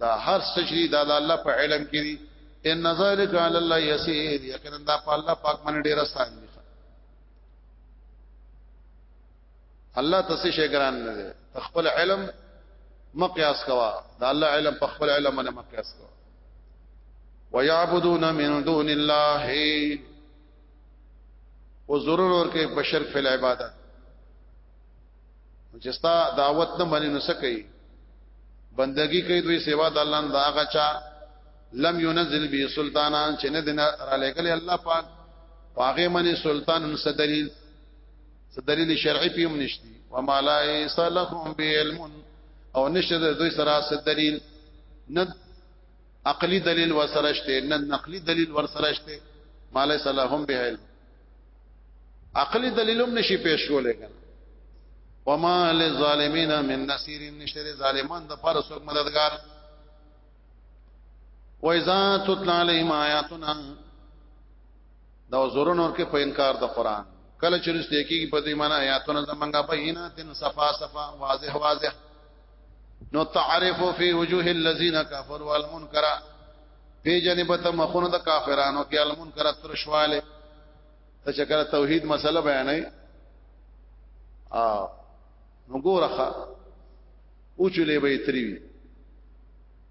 دا هر سجری دا, دا الله په علم کې دی ان ذالک علی الله یسیر یقینا دا په الله پاک باندې ډیر آسان دی الله تاسو شي ګران نه دی خپل علم مقیاس کوا دا الله علم په خپل علم باندې مقیاس کوا ويعبدون من دون الله او ضرور ور کې بشر فل عبادت جستا دعوت نه منی نو سکی بندگی کوي دوی سیوا د الله نه هغه چا لم ينزل به سلطانا چې نه دین را لګل الله پاک پاغه منی سلطان سدلیل څه دلیل شرعي په هم نشتی و ما لا يسلهم بعلم او نشته د دوی سره څه دلیل نه عقلی دلیل ور سره شته نه نقلی دلیل ور سره شته ما لا يسلهم بعلم عقلی دلیلوم نشي پیش کولای کنه وما للظالمین من نصير نشته ظالمان د پر څوک مددگار و اذا تطلع عليهم آیاتنا دا زورن اور کې په انکار د قران کله چې رسته کېږي په دې معنی آیاتونه زمنګا بیناتن صفا صفا واضح واضح نو تعرف فی وجوه الذین کفروا والمنکر په جنبه ته مخونه د کافرانو کې المنکر ترشواله ته چې کله توحید مسله بیانې ا نو ګورخه او چلې به تریوی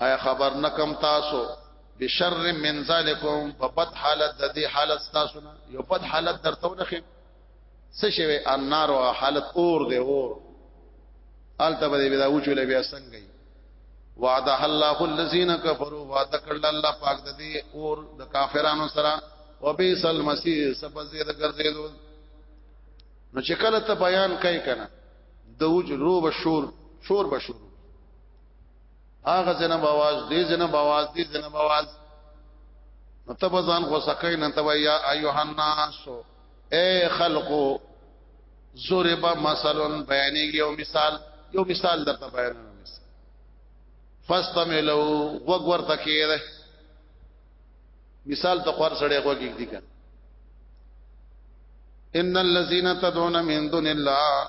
ایا خبر نکم تاسو بشر من ذالکم په بد حالت د دې حالت تاسو نه یو بد حالت درته ونخې څه شوی النار او حالت اور دی اور الته به بیا وچولې بیا څنګه وعده الله الذين كفروا وعده کړل الله پاک د دې اور د کافرانو سره وبئس المسير سبزید ګرځیدو نو چې کله ته بیان کوي کنه د وجه روب شور شور بشور هغه زنه بواز دې زنه بواز دې زنه بواز نو ته بزان خو سکه نه ته یا ایوه الناس اے خلقو ضرب مثلا بیانې یو مثال یو مثال درته بیان مثال فاستملو وګور تکیره مثال ته خور سړی کوګی دی کنه ان الذين تدعون من دون الله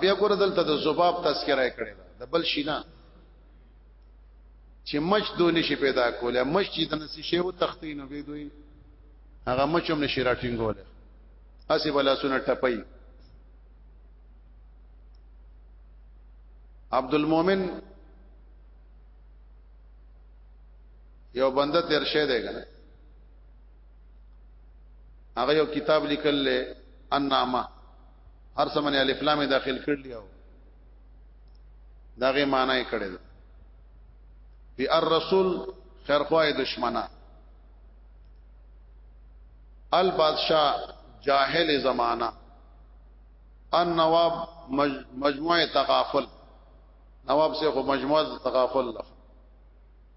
بیا ګور دلته د زباب تذکرہ کړی دا د بل شینا چې مچ دوی نشي پیدا کوله مچ چې د نسی شی او تختی نو به دوی هغه مچ هم نشي راټینګوله اسی بلا سونه ټپي عبد المؤمن یو بنده تیر شه دی کنه هغه یو کتاب لیکل انامه هر سمنه الف لام داخل کړل یو داغه معنی کړی ده بی الرسول خیر خوای دشمنا البادشاہ جاهل زمانہ النواب مجموعه تغافل نواب سے خو مجموعه تغافل لخ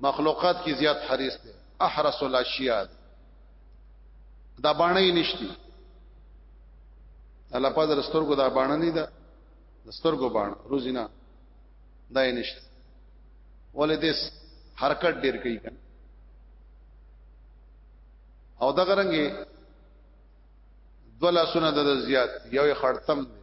مخلوقات کې زیات حریص دی احرس الاشیاء دا باندې نشتی الله پاک درسترګو دا باندې نه ده دسترګو باندې روزینا دا یې نشته ولې دې حرکت ډیر کوي کنه او دا غرنګي دولا سونه د زیات یو یې خړتم دی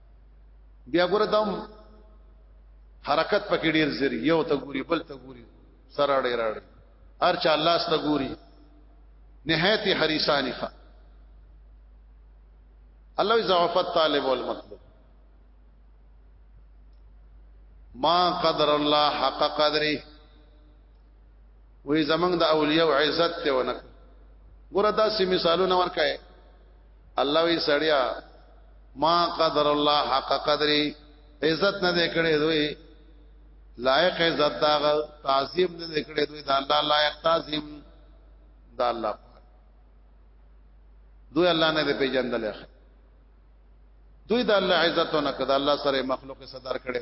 بیا ګوره دم حرکت پکې ډیر زری یو ته ګوري بل ته ګوري سره اړې راړې هر چا الله ست ګوري نهایت حریسانی خا الله ضعفت طالب والمطلوب ما قدر الله حق قدره وې زمنګ د اولیاء عزت ته ونه ګوره دا سي مثالونه ورکه الله وی سړیا ما قدر الله حق قدری عزت نه کړې دوی لایق عزت دا تعظیم نه کړې دوی دا الله لایق تعظیم دا الله دوی الله نه پیژندل دوی دا الله عزت نه کړ الله سره مخلوق صدر کړې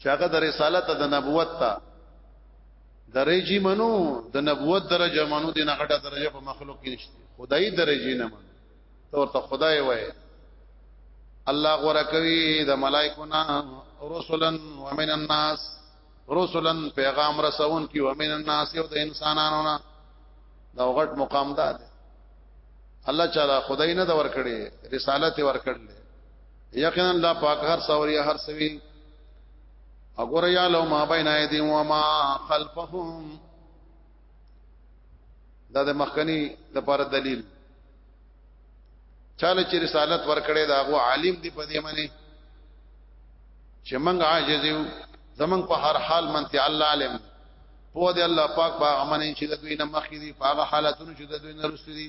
چې هغه د رسالت د نبوت ته درجه منو د نبوت درجه منو د نغټه درجه په مخلوق کې نشته خدای درجه نه منو تور ته خدای وای الله غره کوي د ملائکو نه رسولن ومن الناس رسولن پیغام رسون کی ومن الناس او د انسانانو نه دا غټ مقام ده الله تعالی خدای نه دا ور کړی رسالت ور کړل یقینا الله پاک هر سوري هر سوي اګور یا لو ما بین ایدیم و ما خلفهم دا د مخکنی د پر دلیل چاله چې رسالت ورکړې دا غو عالم دی په دې معنی چې موږ عاجز یو زمنګ په هر حال منته الله عالم په دې الله پاک با امنه چې د دوی نه مخې دي په هغه حالتونو چې د دوی نه رسېدي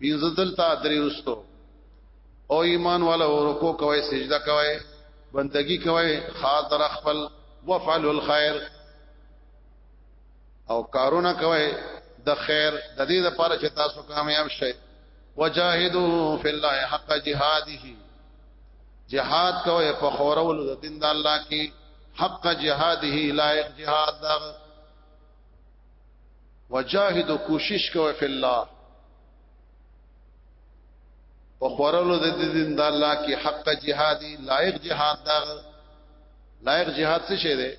پینځه دلته درې رستو او ایمان والا ورکو کوي سجده کوي بندگی کوي خاطر خپل وفعل الخير او کارونه کوي د خیر د دې لپاره چې تاسو کامیاب شئ وجاهدوا فی الله حق جهاده جهاد کوي په خورولو د دین د الله کې حق جهاده لایق جهاد دا وجاهدوا کوشش کوئ فی الله په خورلو د دین د الله کې حق جهادي لایق جهاد دا لایق جهاد څه شه دی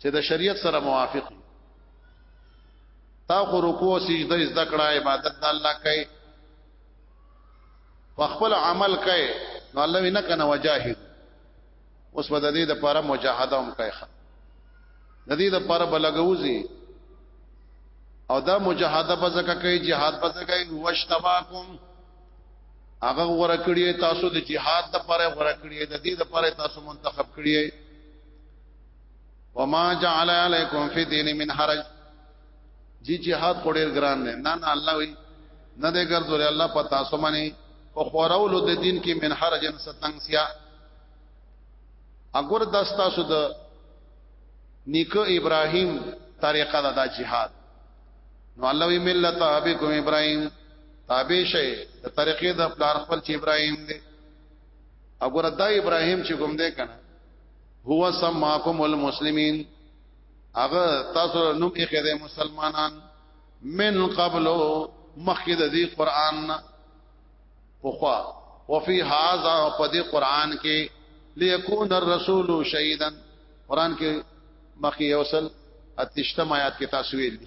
چې د شریعت سره موافق تا خو رکوع سجده زده کړه عبادت د الله کوي په خپل عمل کوي نو الله وینا کنه وجاهد اوس به د دې د پاره مجاهده هم کوي د دې د پاره بلګوزي او دا مجاهده په ځکه کوي jihad په ځکه کوي واشتباکم هغه ورکړی تاسو د jihad د پاره ورکړی د دې د پاره تاسو منتخب کړی وما جعل علیکم فی دین من حرج جی jihad کوډیر ګران نه نه الله وی نه دې ګرځول الله پتا سو منی په خورولو د دین کې من حرجن ستنګ سیا اګور دستا سود نیکه ابراهیم طریقه دا, دا جهاد نو الله وی ملت ابيکم ابراهيم تابع شي د طریقې د پلار خپل چې ابراهيم دی وګوره دا ابراهيم چې کوم دی کنه هو سماکم المسلمین هغه تاسو نوم یې کړی مسلمانان من قبل مخکې د دې قران پوخوا وفي هاذا په دې قران کې ليكون الرسول شهيدا قران کې مخي اوصل اتشتم آیات کې تاسو ویل دي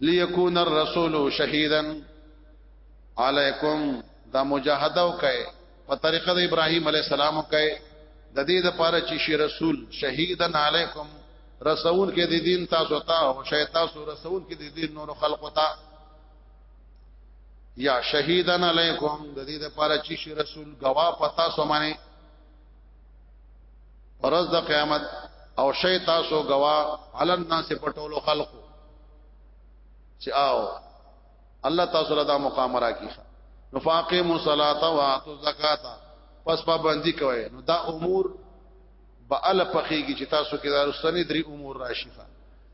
ليكون الرسول شهيدا عليكم دا مجاهده وکي په طریقه د ابراهيم عليه السلام وکي د دې لپاره چې شي رسول شهيدا عليكم رسول کې د دین تاسو ته او شیطان رسول کې د دین نور خلقو ته یا شهیدن علیکم د دې لپاره چې شي رسول غوا پتا سمانه پرز د قیامت او شی تاسو غوا علن الناس پټولو خلقو چې آو الله تاسو له دا مقام راکی نو فاقم الصلاه و اتو زکات پس پابندی کوي نو دا امور به ال پخېږي چې تاسو کې دا رسنی درې امور راشي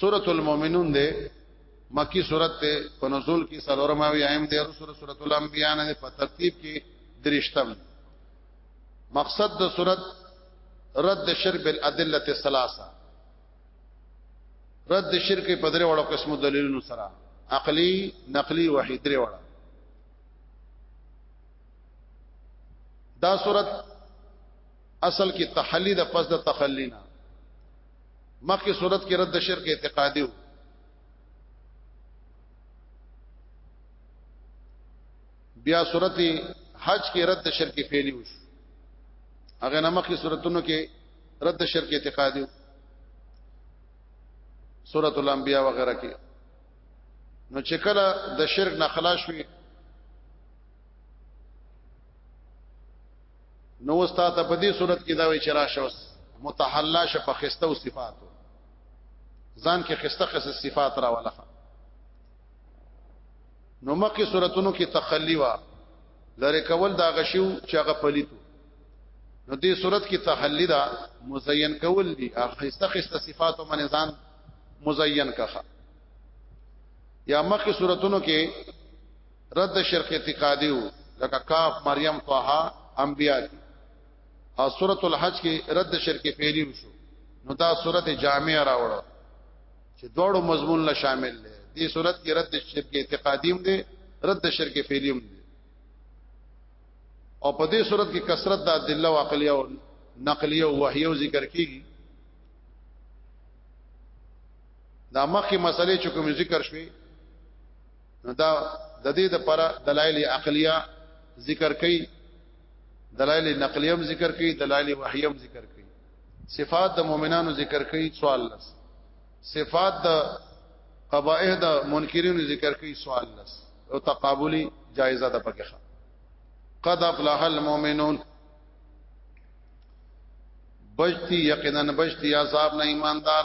سورۃ المؤمنون ده مکی سورۃ ته په نزول کې سلورم او ایم ده سورۃ سورۃ الانبیاء نه په ترتیب کې درشتم مقصد د سورۃ رد شرب الادله الثلاثه رد شرک په درې وړو قسمو دلیلونو سره عقلی نقلی وحی درې وړه دا صورت اصل کې تحلی د پس د تخلینا مخکې صورت کې رد شرک اعتقادي وو بیا صورت حج کې رد شرک فعلی وو هغه نمخې صورتونو کې رد شرک اعتقادي وو سورۃ الانبیاء وغیرہ کې نو چې کله د شرک نه خلاص شوي نو وستا ته په دې صورت کې دا وی چې راشه اوس متحلا شه په خسته او صفات ځان کې خسته خسته صفات را ولا نو مکه صورتونو کې تخلی وا لری کول دا غشیو چې هغه پلیتو نو دې صورت کې تخلی دا مزین کول دي هغه خسته خسته صفات او منځان مزین کخه یا مکه صورتونو کې رد شرک اعتقادي وو لکه کاف مریم طه انبیاء دي او سورۃ الحج کې رد شرک فعلی وشو نو دا سورۃ جامع راوړه چې دوړو مضمون لا شامل دي دې سورۃ کې رد شرک اعتقادیم دي رد شرک فعلیم دي او په دې سورۃ کې کثرت د ادله او عقلیه او نقلیه او وحیو ذکر کیږي دا مخکې مسلې چې کوم ذکر شوي نو دا د دې د پر دلایل عقلیه ذکر کړي دلایل نقلیه ذکر کړي دلایل وحیه ذکر کړي صفات د مؤمنانو ذکر کړي سوال لس صفات د قبائح د منکرینو ذکر کړي سوال لس او تقابلی جایزه ده پکې قد افلح المؤمنون بجتی یقینا بجتی عذاب نه ایماندار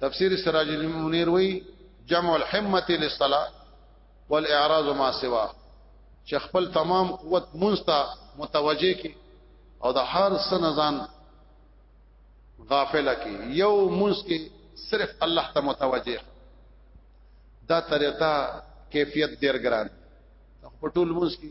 تفسیر سراج المنیر وی جمع الحمه للصلاه والاعراض ما سوا چې خپل تمام قوت مونستا متوجه کی او د هر سنزان غافل کی یو مونس کی صرف الله ته متوجه دا طریقه کیفیت ډیر ګران په ټول مونږ کې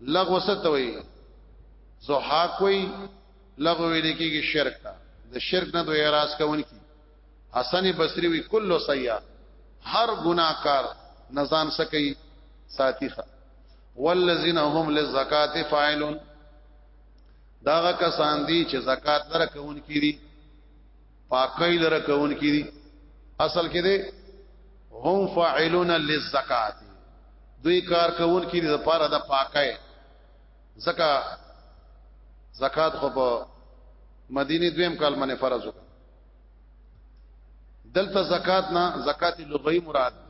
لغو ستوي زحاق وي لغو ویل کېږي شرک ته د شرک نه دوی راز کوون کی حسن بصری وی کلو سیئه هر گناکار نزان سکی ساتي خا والذین هم للزکات فاعلون داغه کسان دي چې زکات درکون کړي پاکي لره کون کی دي اصل کې دي هم فاعلون للزکات دوی کار کون کی دي د پاره د پاکي زکا زکات خو په مدینه دویم کال باندې فرض وکړ دلته زکات نه زکات لغوی مراد ده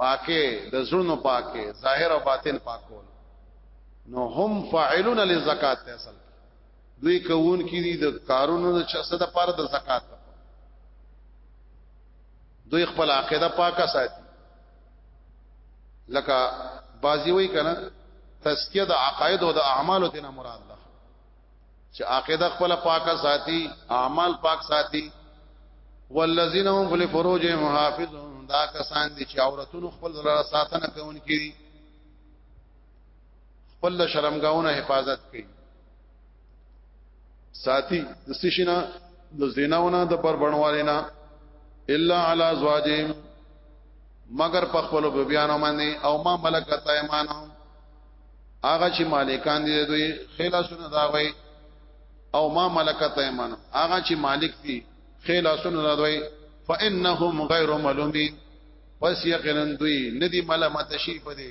پاکه د زړونو پاکه ظاهر او باطن پاکول نو هم فاعلون للزکات اصل دوی کوون کې دي د کارونو د چا صد پاره د زکات دوی خپل عقیده پاکه ساتي لکه بازی وای کنه تزکیه د عقاید او د اعمال ته نه مراد ده چې عقیده خپل پاکه ساتي اعمال پاک ساتي والذین هم فی فروجهم حافظون دا کسان دي چې عورتونو خپل سره ساتنه کوونکي دي خپل شرمګاونه حفاظت کوي ساتي د سشنا د زیناونه د پربڼوالینا الا علی زواجهم مگر په خپل بیانو باندې او ما ملکت ایمانو هغه چې مالکان دي دوی خلاصونه دا وای او ما ملکت ایمانو هغه چې مالک دي خلاصونه دا دوی فانهم غیر ملومین پس یقینا دوی ندی ملامت شي په دې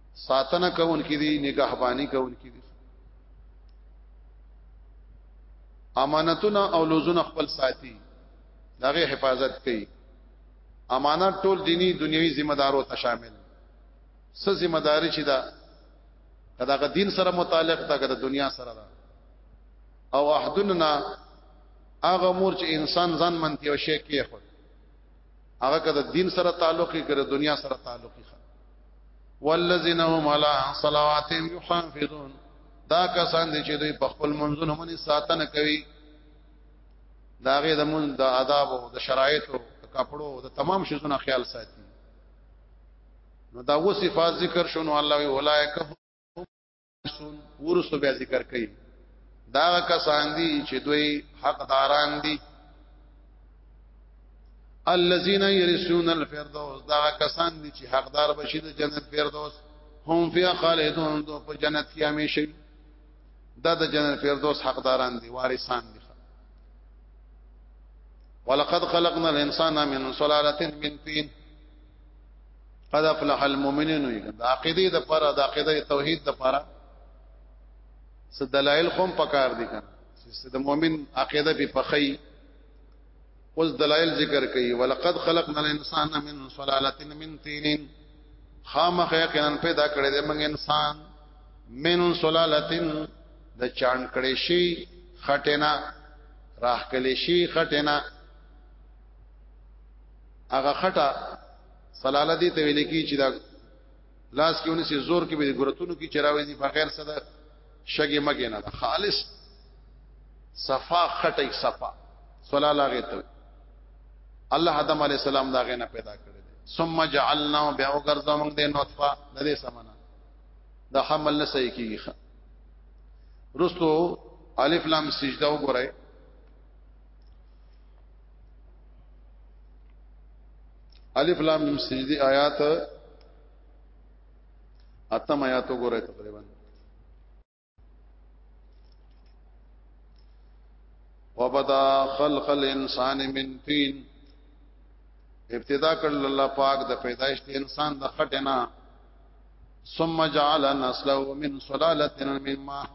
ساتنه کون کی دی نگهبانی کون کی دی امانتونه او لوزونه خپل ساتي دغه حفاظت کوي امانت ټول دینی دنیوي ذمہ دارو ته شامل څه ذمہ داری چې دا کداغه دین سره متعلق ده کده دنیا سره ده او احدنا هغه مور چې انسان ځان منتی او شي کې خو هغه کده دین سره تعلق کې کده دنیا سره تعلق کې والذین هم علی صلواتهم یحافظون دا کسان دي چې دوی په خپل منځونو باندې ساتنه کوي دا غي د مون د آداب او د شرایط او د کپړو او د تمام شیزونو خیال ساتي نو دا و صفات ذکر شونو الله وی اولائک ورسو بیا ذکر کوي دا کسان دي چې دوی حقداران دي الذين يرثون الفردوس دا کسان دي چې حقدار بشي د جنت فردوس هم فيها خالدون دو په جنت کې همیشه دا د جنت فردوس حقداران دي وارثان دي ولقد خلقنا الانسان من سلاله من طين قد افلح المؤمنون وي د عقیده د پر د عقیده توحید د پر څه دلایل قوم پکار دي کنه چې د مؤمن عقیده په پخی اوس دلایل ذکر کوي ولقد خلقنا الانسان من سلاله من طين خامخ یقینا پیدا کړی د موږ انسان من سلاله د چاڼ کړي شي خټینا راخ کړي شي خټینا هغه خټه سلاله دي ته ویل کی چې دا لاس کې ونسي زور کې به ګرتونو کې چراوي دي په خیر سره شګه مګه نه خالص صفا خټي صفا سلاله غي ته الله آدم علی السلام دا غنه پیدا کړی ثم جعلنا بیا وګرځو موږ د نطفه د دې سمانه د حمل نه صحیح کیږي رستو الف لام سجده وګورئ الف لام میم سجدی آیات اتم آیات وګورئ تقریبا وبدا خلق الانسان من طين ابتدا کړل الله پاک د پیدایش د انسان د خټنا ثم جعل نسله من سلاله من ماء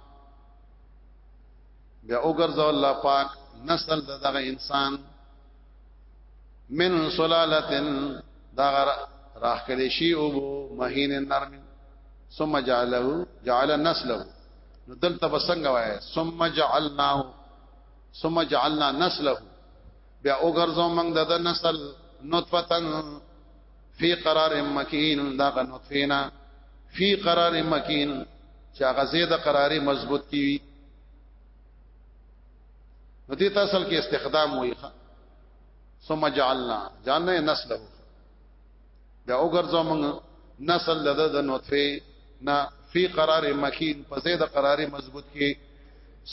بیا وګرځو الله پاک نسل د دغه انسان من سلالتن دغه راخلی شی او مهین نرم ثم جعله جعل نسله نو دلته بسنګ وای ثم جعلناه ثم جعلنا نسله بیا وګرځو موږ د نسل نطفه فی قرار مکین دا نطفینا فی قرار مکین چې هغه زید قراری مضبوط کی نو دې تاسو کې استخدام وایي ثم جعلنا جعلنا نسله بیا وګرځو موږ نسل د د نطفه نا فی قرار مکین په زید قرار مضبوط کې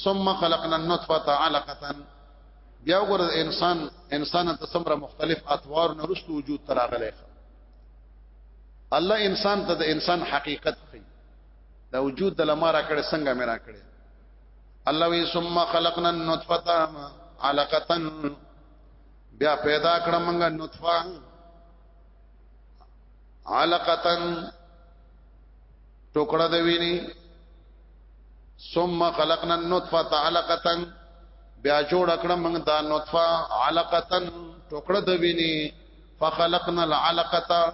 ثم خلقنا النطفه علقه بیا وګور انسان انسان ته څومره مختلف اطوار نرست وجود تراغلی الله انسان ته د انسان حقیقت خي دا وجود د لمر کړه څنګه میرا کړه الله وی ثم خلقنا النطفه علقه بیا پیدا کړه موږ نطفه علقه ټوکړه د ویني ثم خلقنا النطفه علقه بیا جوړ کړه موږ دا نطفه علقه ټوکړه د ویني فخلقنا العلقه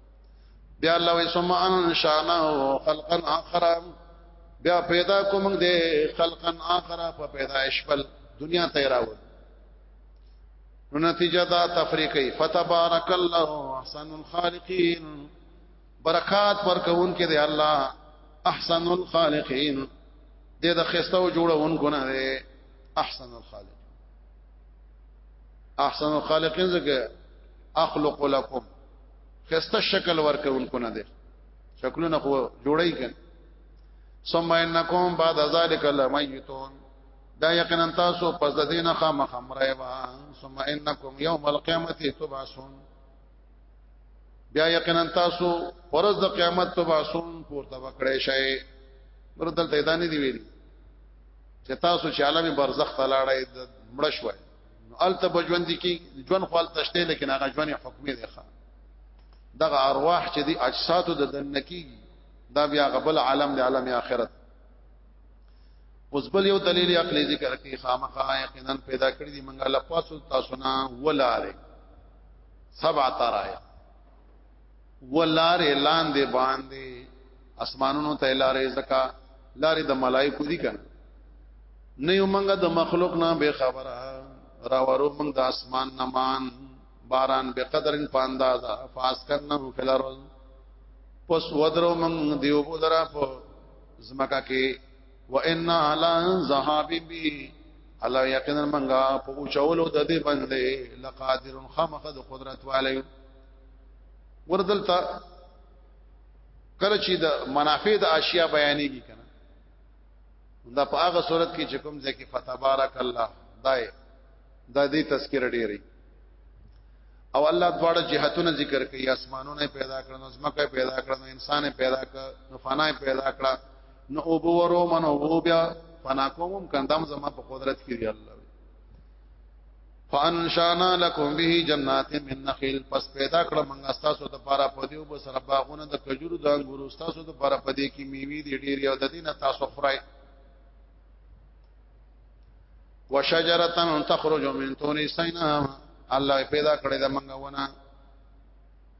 بیا الله وی ثم انشانا خلقا اخر بیا پیدا کوم دې خلقا اخر په پیدائش بل دنیا ته راوړ نو نتیجه دا تفریقی فتبارک الله احسن الخالقین برکات پر کون کې دی الله احسن الخالقین دې د خستو جوړونکو نه دی احسن الخالق احسن الخالقین زګه اخلق لكم خسته شکل ورکونکو نه دي شکلونه خو جوړی کړي ثم انکم بعد ذلک لمیتون دا یقینا تاسو پس د دینه خامخ مرایوا ثم انکم یوم القیامت تبعثون بیا یقینا تاسو ورځ د قیامت تبعثون پورته وکړی شئ ورته دلته دانی دی ویلي چې تاسو چې عالم برزخ ته لاړی مړ شوئ نو الته بجوند کی ژوند خپل تشته لیکن هغه ژوند حکمی دی ښا دغه ارواح چې دی اجساد د دنکی دا بیا غبل عالم دی عالم اخرت اوس بل یو دلیل عقلی ذکر کی خامخا یقینا پیدا کړی دی منګه لپاسو تاسو نه ولاله سبع ترایه ولاره لاندې باندې اسمانونو ته لاره زکا لاره د ملائکو دي کنه نه یو منګه د مخلوق نه به خبره راورو موږ د اسمان نمان باران به قدر په اندازا فاس کرنا فی الارض پس ودرو موږ دیو بودرا په زمکا کې و ان علی ذهاب بی الله یقینا موږ په اوچولو د دې باندې لقادر خامخ د قدرت والے وردلته کله چې د منافع د اشیاء بیانېږي کنه دا په هغه صورت کې چې کوم ځکه فتبارک الله دای دا دې تذکر ډېری او الله دواړه جهاتونه ذکر کوي اسمانونه پیدا کړل نو زمکه پیدا کړل نو انسان پیدا کړل نو فنا پیدا کړل نو او بورو منو بیا فنا کوم کندم زما په قدرت کې دی الله فانشانا لكم به جنات من نخيل پس پیدا کړه موږ تاسو ته پاره پدیو به سره باغونه د کجورو د انګورو تاسو ته پاره پدې کې میوي دي ډېر یو د دینه تاسو خورای وشجره تخرج من تور سینا الله پیدا کړی د موږ ونه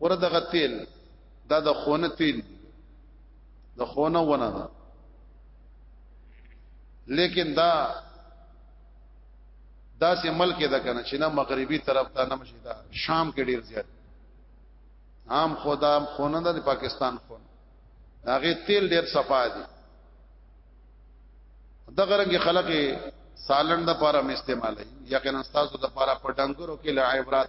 ور دغه تیل دا د خونه تیل د خونه ونه ده لیکن دا دا سه ملک ده کنه چې نه مغربي طرف ته نه مشي دا شام کې ډیر زیات عام خدا خونه ده د پاکستان خونه هغه تیل ډیر صفا دي دغه رنګ خلک سالن د پاره استعمالي یقینا تاسو د پاره په ډنګرو کې لعبرات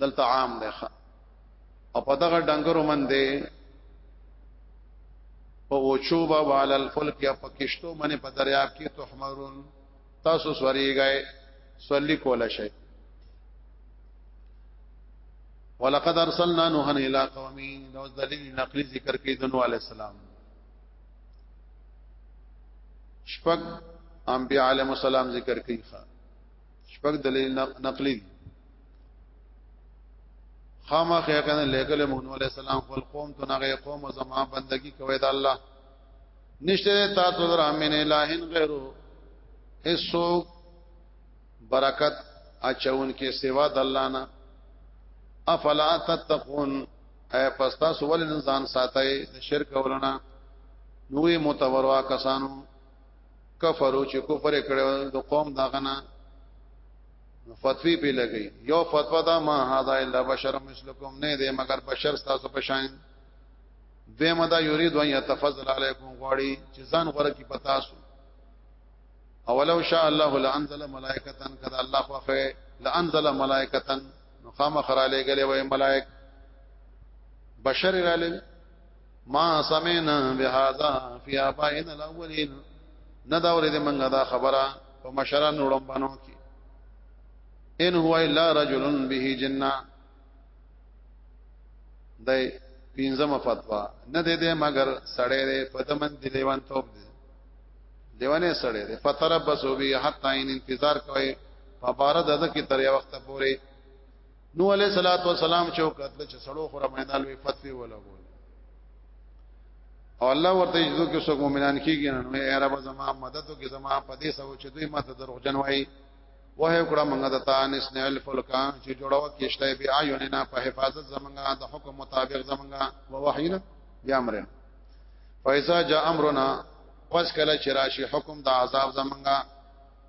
دلته عام دی او په دغه ډنګرو من دی په وچوبا وعلى الفلك یا په کشتو باندې په دریاب کې تحمرون تاسو سوريږئ سولي کولا شي ولقد ارسلنا نوحا الى قومه نو دلیل نقلی ذکر کې دنو علی السلام شپږ انبیاء علیهم السلام ذکر کوي شپږ دلیل نقلی دي خامہ خیقن لیکل مونو علیہ السلام خپل قوم تو نغه قوم او زما بندگی کوي د الله نشته تا تو در امین الہین غیرو هیڅو برکت اچون کې سوا د الله نه افلا تتقون اي پستا سوال انسان ساتي د شرک ولنا نوې متوروا کسانو کفرو چې کفر کړو د قوم داغه نه فتوی به لګي یو فتوا دا ما هاذا الا بشر مثلکم نه دی مگر بشر تاسو په شان دیمه دا یرید ان یتفضل علیکم غواړي چې ځان غره کی پتا سو اولو شاء الله لانزل ملائکه کذا الله خوفه لانزل ملائکه نو خامخ را لګلې وای ملائک بشر را لګلې ما سمعنا بهذا في ابائنا الاولين نه دا ورې منګه دا خبره په مشران وړم بنو کې ان هو الا رجل به جنہ دای پینځمه فتوا نه دې دې مگر سړې دې پدمن دې لیوان توپ دې لیوانه سړې دې فتربسو بی حتا ان انتظار کوي په بار دغه کې تر یو وخت پورې نو علیہ الصلوۃ والسلام چې وکړل چې سړو خره باندې لوی فتوی ولا بول او الله ورته یزو کې څوک مؤمنان کیږي نو اے رب زما مدد او کې زما پدې سو چې دوی ماته دروغ جنوي وه کړه موږ د تانس نه الفلکا چې جوړو کېشته بیا یونینا په حفاظت زمونږه د حکم مطابق زمونږه و وحینا یا امرنا فایزا جاء امرنا پس کله چې راشي حکم د عذاب زمونږه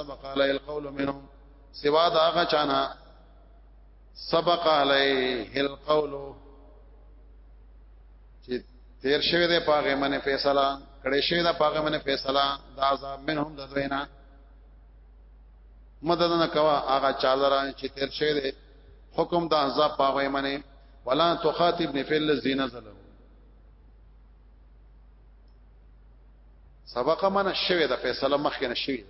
سبق علی القول منهم سوا دا هغه چانا سبق علیه القول چې تیر شوی دی پاغه منه فیصله کړي شوی دا پاغه منه فیصله دا عذاب منهم د دوینا مدد نه کوا هغه چالران چې تیر شوی دی حکم دا عذاب پاغه منه ولا تخاطبني في الذين ظلموا سبق منه شوی د فیصله مخ نه شوی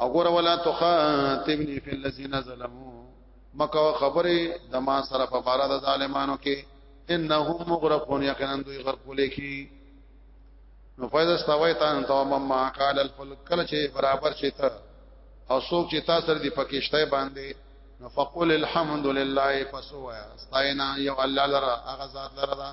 او ګور ولا تخاتبنی فی الذین ظلموا مکه خبره د ما سره په بار د ظالمانو کې انهم مغرقون یقینا دوی غرق لیکي نو فیض استوی تا انت ومما قال الفلک کله چې برابر شي ته او څوک چې تاسو دې پکېشته باندې نو فقل الحمد لله فسوا استاینا یو الله لرا هغه ذات لرا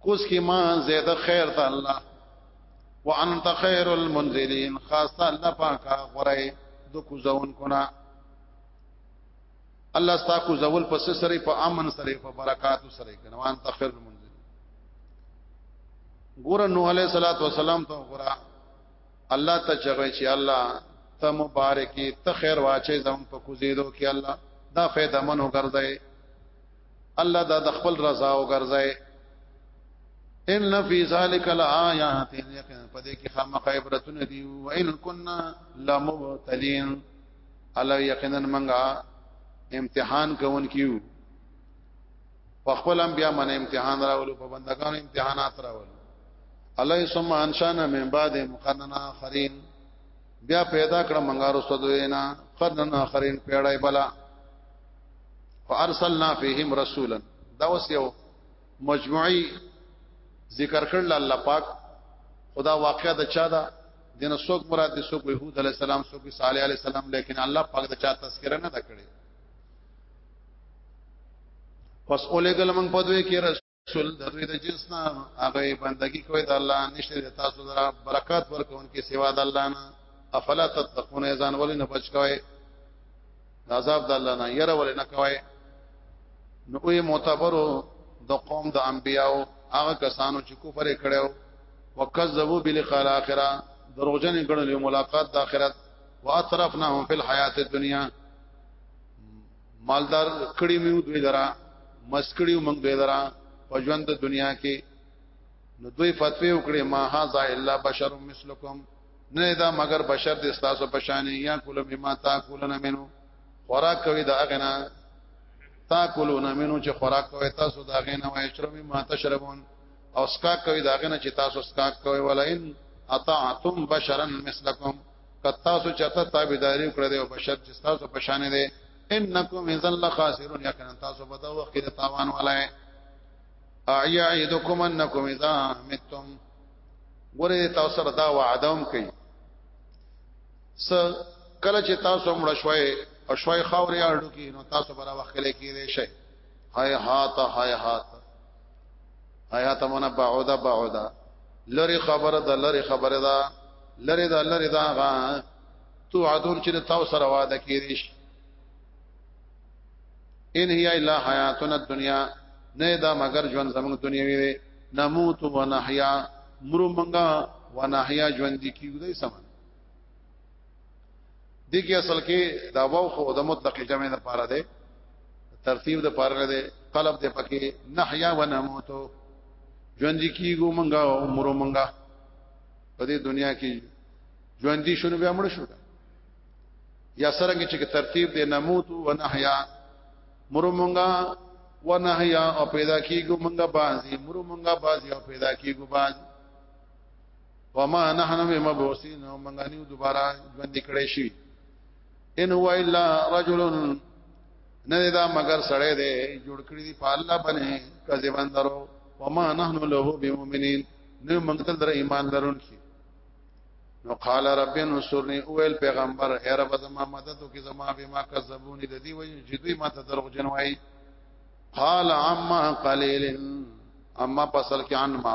کوس کی ما زیاده خیر ته الله وانت خیر المنزلین خاص الله پاک غره د کوزون کنا الله ستا کو زول پس سره په امن سره په برکات سره کنه وانت خیر المنزلین ګور نوح علیہ الصلوۃ والسلام ته ګور الله ته چغی چې الله ته مبارکي ته خیر واچې زم په کوزیدو کې الله دا فائدہ منو ګرځي الله دا د خپل رضا او ګرځي ان فی ذلک لآیات یقینا پدې کې خامخ عبرتونه دي و ان کنا لمبتلین الله یقینا منګه امتحان کوون کیو په خپل انبیا باندې امتحان راولو په بندگانو امتحانات راولو الله ثم انشانا من بعد مقننا اخرین بیا پیدا کړم منګارو سدوینا قرننا اخرین پیړای بلا فارسلنا فيهم رسولا دا اوس یو مجموعي ذکر کړل الله پاک خدا واقعا د چا دا دنه څوک مراد دي څوک يهود عليه السلام څوک صالح عليه السلام لیکن الله پاک د چا تذکرہ نه کړي پس اولې ګل من پدوي کې شل د دوی د جنس نه هغه بندگی کوي د الله نشته د تاسو درا برکات ورکون کې سوا د الله نه افلا تتقون ځان ولې نه بچ کوي د عذاب د الله نه ير ولې نه کوي نو یې معتبرو د قوم د انبیاو هغه کسانو چې کفر کړو وکذبوا بلقاء الاخره دروغجن ګڼل ملاقات د اخرت واطرفناهم فی الحیات الدنیا مالدار کړي میو دوی درا مسکړیو موږ دوی درا په ژوند د دنیا کې نو دوی فتوی وکړي ما هاذا الا بشر مثلکم نه دا مگر بشر د استاسو پشان یا کولم ما تاکولن منو خوراک کوي دا غنا تاکولون منو چې خوراک کوي تاسو دا غنا وای شرم ما تشربون او سکا کوي دا غنا چې تاسو سکا کوي ولا ان اطعتم بشرا مثلکم کتا سو چاته تابعداري کړې او بشر چې تاسو په شان دي انکم اذا لخاسرون یقینا تاسو په دا وخت کې تاوان ولای اعیدکم انکم اذا متم ګوره تاسو سره دا وعده هم کوي س کله چې تاسو مړ شوي او شوي خاورې اړو کې نو تاسو برابر خلک کېږئ شي هاي هات هاي هات ایا تمنا بعودا بعودا لری خبره ده لری خبره ده لری ده لری ده غا تو عدون چې تاسو سره وعده کړی شي ان هي الا حیاتنا الدنیا نه دا مگر ژوند زموږ دنیوي دی نموت و نحیا مرو منګه و نحیا ژوند کیږي سم دي کې اصل کې دا واو خو د مطلق جمع نه پاره ده ترتیب د پاره ده قلب ده پکې نحیا و نموتو ژوند کیګو منګه او مرو منګه په دې دنیا کې ژوند دي شنو بیا مړ شو یا سرنګ چې ترتیب ده نموتو و نحیا مرو منګه و نحیا او پیدا کیګو منګه بازي مرو منګه بازي او پیدا کیګو بازي وما نحن بمبعوثين ومن غنيو دوباره ژوند کړي شي ان هو الا رجل نه دا مگر سړی دی جوړ کړی دی په الله باندې کذبان درو وما نحن له بمؤمنين نو موږ تل در ایمان لرونکي نو قال رب انصرني اول پیغمبر اے رب زما مدد کی زما بما کذبونی د دی وای چې دوی ما ته دروغ جنوای قال عما قليل اما پسل کې ان ما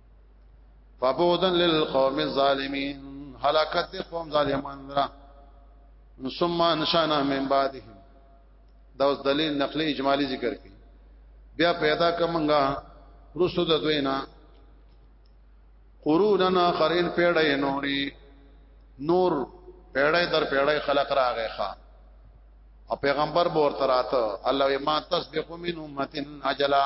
فبودن للقوم الظالمين هلاکت قوم ظالمان را ثم انشانا من بعدهم دا اوس دلیل نقلی اجمالی ذکر کی بیا پیدا کمنګا رسو د دوینا قروننا قرین پیړې نوري نور پیړې در پیړې خلق راغې ښا او پیغمبر بور تراته الله ما تسبق من امه اجلا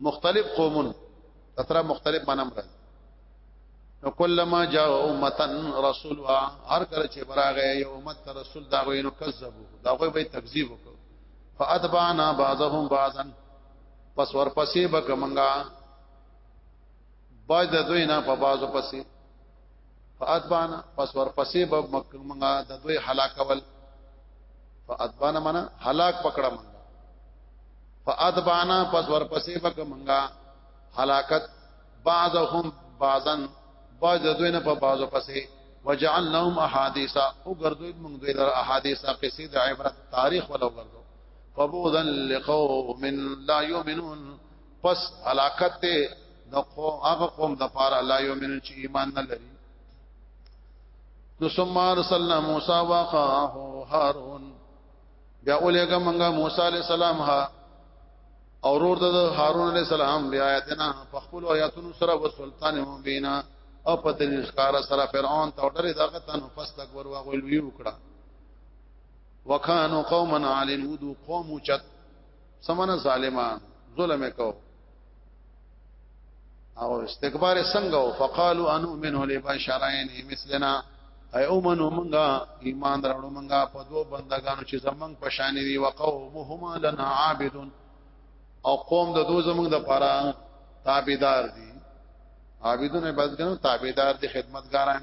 مختلف قومون تترا مختلف معنی مراد نو کلمہ جاء امتن رسول هر کله چې براغه یو امت رسول دا غوینو کذبو دا غوی به تکذیب وکړو فاتبعنا بعضهم بعضا پس ورپسې بکمنګا باید دوی نه په بازو پسې فاتبانا پس ورپسې به مونږه د دوی هلاک ول فاتبانا معنا هلاک پکړه مونږه فاتبانا پس ورپسې به مونږه هلاکت بعضهم بعضن بعض د دوی نه په بعضو پسې وجعلناهم احاديثا او ګرځوي موږ دوی لپاره احاديثا قصې د عبرت تاریخ ولو ګرځو فبوذا لقوم لا يؤمنون پس علاقت ته د قوم هغه قوم د پاره لا یومن چې ایمان نه لري نو ثم ارسلنا موسی واخاه هارون بیا اولېګه منګه موسی عليه السلام ها او ورور د هارون عليه السلام بیا آیاتنا په خپل آیاتونو سره او سلطان مبینا او په دلیل ښکارا سره فرعون ته ډېر دغه تن فاستكبر واغول وی وکړه وکانو قوما عالین ودو قوم چت سمنه ظالمان ظلم کو او استکبار څنګه او فقالو انؤمن لبشرین مثلنا ای اومنو منګه ایمان راړو منګه په دوه بندگانو چې زمنګ په شان دي وقومهما لنا عابدون او قوم د دوه زمنګ د پاره تابعدار دي عابدون عبادت کوي تابعدار دي خدمتګاران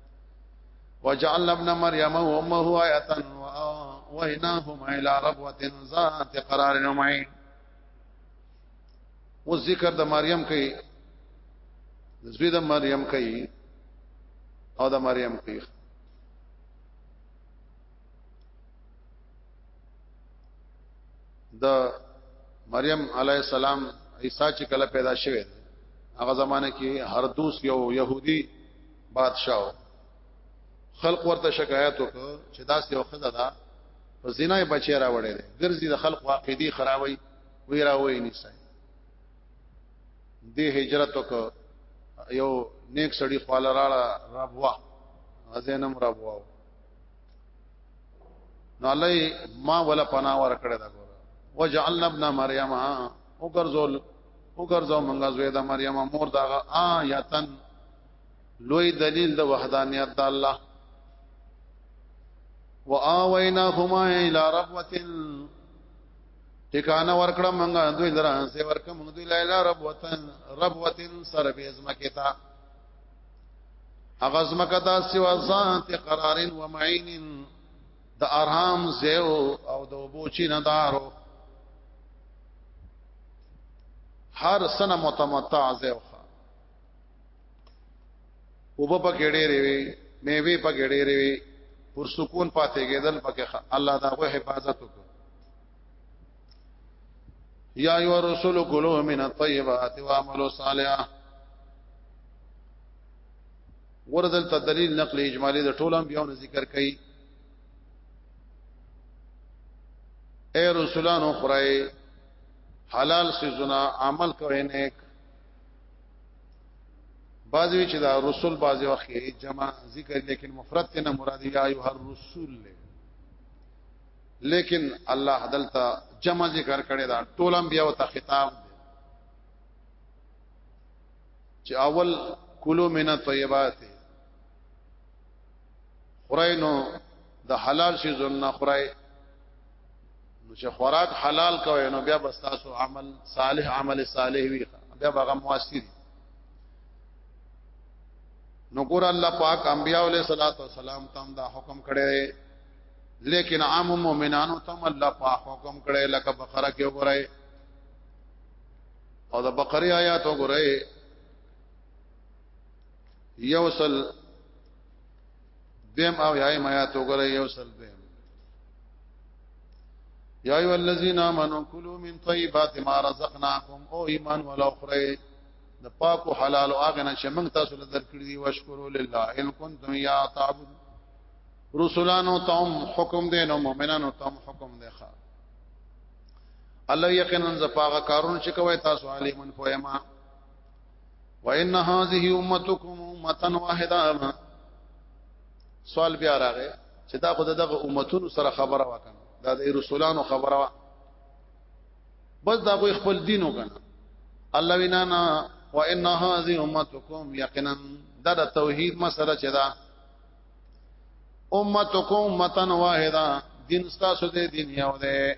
وجعل ابن مريم وامه آية وإناهما إلى ربوة ذات قرار ومعين و ذکر د مریم کوي د زوی د مریم کوي او د مریم کوي د مریم علی السلام عیسی چې کله پیدا شوه هغه زمانه کې هر دوس یو يهودي بادشاہ خلق ورته شکایت وکړ چې دا څه وخت ده په زنا یې بچی راوړی دی ګرځي د خلق واقعي خرابوي وی راوي نشي دی هجرت وکړ یو نیک سړی خپل راړه ربوا ازینم ربوا نو الله ما ولا پنا ور کړه دا ګور وجعلنا ابن مریم او ګرځول او ګرځو منګه زوی د مریم مور دا آیاتن لوی دلیل د وحدانیت د الله واویناهما الی ربوه ټکانه ورکړه مونږه دوی لره سي ورکړه مونږ دوی لاله رب وطن رب وطن سر به زمکه تا اغاز مکه دا سوا ذات قرار و معین د ارهام زیو او د بوچی ندارو هر سنه متمتع زیو او په پکې ډېرې وي میوه پکې ډېرې وي پر سکون پاتې کېدل پکې الله دا غو حفاظت وکړي یا ایو رسول کلو من الطیبات واعملوا صالحا وردل ته دلیل نقل اجمالی د ټولو انبیانو ذکر کړي اے رسولانو خړای حلال سيزونه عمل کوي نیک بعضوی چې دا رسول بعضی وخت جمع ذکر لیکن مفرد ته نه مراد یا ایه الرسول له لیکن الله دلته جمع ذکر کړی دا ټول انبیا او ته خطاب چې اول کلو من طیبات خورای نو د حلال شي زنه خورای نو چې خوراک حلال کوي نو بیا بس تاسو عمل صالح عمل صالح وي بیا هغه موثر نو ګور الله پاک انبیاء علیہ الصلوۃ والسلام تام دا حکم کړی لیکن عام مومنانو تم الله پاک حکم کړی لکه بقره کې وګورئ او د بقره آیات وګورئ یوصل دیم او یای مایا تو ګره یو سل دیم یا ایو الذین آمنو کلوا من طیبات ما رزقناکم او ایمان ولا اخره د پاک او حلال او هغه نه چې موږ تاسو له درکړي دي واشکرو لله ان کنتم یا تعبد رسولانو تم حکم دې نو مؤمنانو تم حکم دې ښا الله یقینا زپاغه کارون چې کوي تاسو علیمن پوهه ما وان هذه امتكم امه واحده سوال بیا راغی چې دا خود دغه امتونو سره خبره وکړه دا د رسولانو خبره وا بس دا کوئی خپل دین وکړه الله وینا نا وان هذه امتكم یقینا دا د توحید مسله چې دا امتکم امتن واحده دین ستاسو دې دین یو ده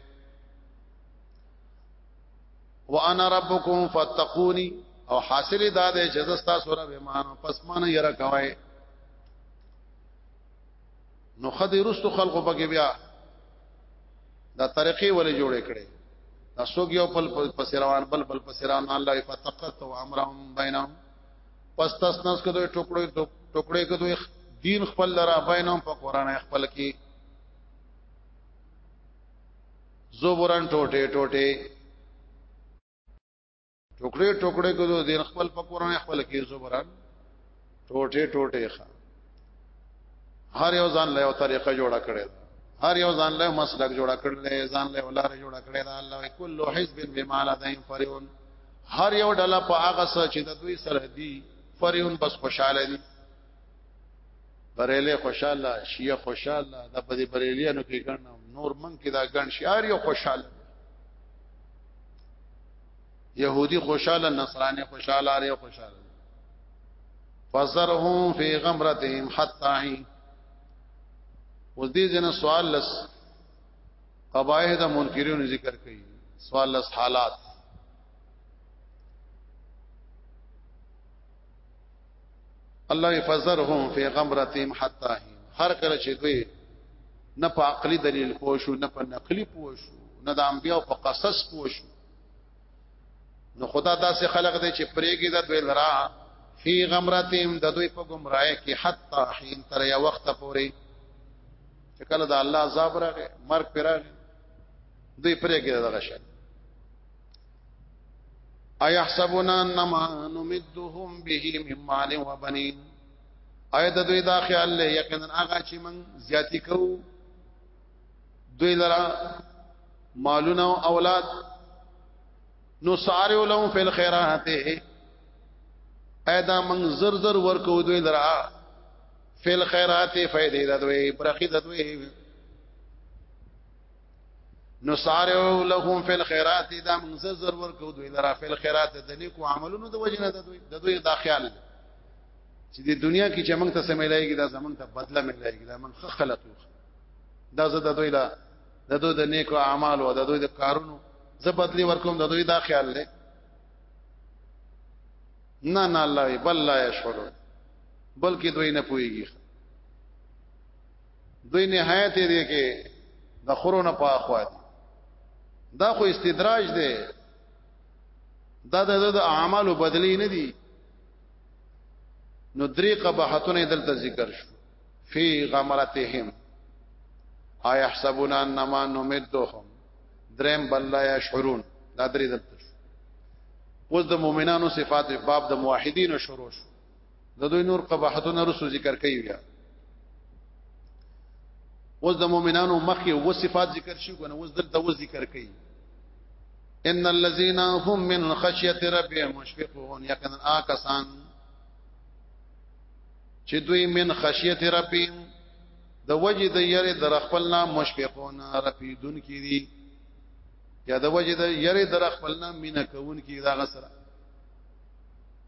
وانا ربکم فتقونی او حاصل دا دی چې زستا سره به مان پس مان یې را کوي نو خدای رستو خلقو پکې بیا دا طریقې ولې جوړې کړې اسوګ یو پل پس روان بل بل پس روان الله فتقت او امرهم بینهم پس تاس نس کدو ټوکړې ټوکړې کدو دین خپل لرا بینهم په قران خپل کې زوبرن ټوټه ټوټه ټوکړې ټوکړې کو دو دین خپل پکورانه خپل کې زوبرن ټوټه ټوټه ښه هر یو ځان له طریقه جوړه کړي هر یو ځان له مسلک جوړه کړل ځان له ولار جوړه کړی دا الله کل حزب بما لدین فرعون هر یو ډله په هغه څه چې د دوی سره دی فرعون بس خوشاله دي بریلی خوشاله شیعه خوشاله دا په دې بریلیانو کې ګڼ نور من کې دا ګڼ شعار یو خوشاله يهودي خوشاله نصراني خوشاله اړ خوشاله فزرهم في غمرتهم حتى عين اوس دې جن سوال لس قبایه د منکرینو ذکر کړي سوال لس حالات الله فزرهم فی غمرتهم حتا هر کله چې دوی نه په عقلي دلیل پوه شو نه په نقلي پوه شو نه د انبیو په قصص پوه شو نو خدا داسې خلق دی چې پرېګي د دوی لرا فی غمرتهم د دوی په گمراهۍ کې حتا حين تر یو وخت پورې چې کله د الله عذاب راغی مرګ پر راغی دوی پرېګي دغه شي ايحسبون انما نمدهم به من مال وبنين اي د دوی دا خیال له یقینا هغه چې من زیاتی کو دوی لرا مالونه او اولاد نو سارو لهم فی الخيرات ادا من زر زر ورکو دوی لرا فی الخيرات فائدې د دوی برخې د دوی نسارعو لهم فی الخيرات دا موږ ضرور کو دوی لرا فی الخيرات د نیکو عملونو د وجنه د دوی د دوی دا خیال دی چې د دنیا کې چې موږ ته سمېلایږي دا زمونږ ته بدله ملایږي دا موږ خلق یو دا زه د دوی لا د دوی د نیکو اعمال او د دوی د کارونو زه بدلی ورکوم د دوی دا خیال لې نه نه الله بل لا یشعرون بلکې دوی نه پويږي دوی نهایت دې کې د خورونه په اخوات دا خو استدراج دی دا د اعمالو بدلی نه دي نو درې قباحتونه دلته ذکر شو فی غمرتهم آیا حسابون انما نمدهم درم بل لا یشعرون دا درې دلته اوس د مؤمنانو صفات باب د موحدینو شروع شو د دوی نور قباحتونه رسو ذکر کوي بیا اوس د مؤمنانو مخي او صفات ذکر شي کنه اوس دلته و ذکر کوي ان الذين هم من خشيه ربهم مشفقون یقینا آکسان چې دوی من خشيه ربهم د وجه د یری در خپل نام مشفقون رفیدون کی دي یا د وجه د یری در خپل نام مینا کون کی دا غسر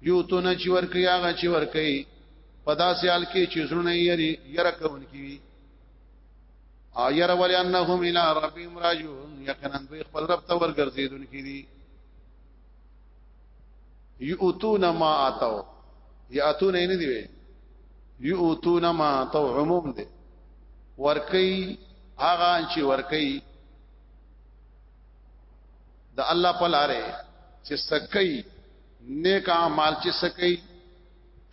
یو تو نه چې ورکي هغه چې ورکي په داسې حال کې چې زړونه یې یره کول کی او یره ول انهم الی ربهم راجعون یقینا دوی خپل رب ته ورګرځیدون کی دي یؤتون ما اتو یاتون نه دی وی یؤتون ما اتو عموم دی ورکی هغه چې ورکی د الله په لاره چې سکه نیک اعمال چې سکی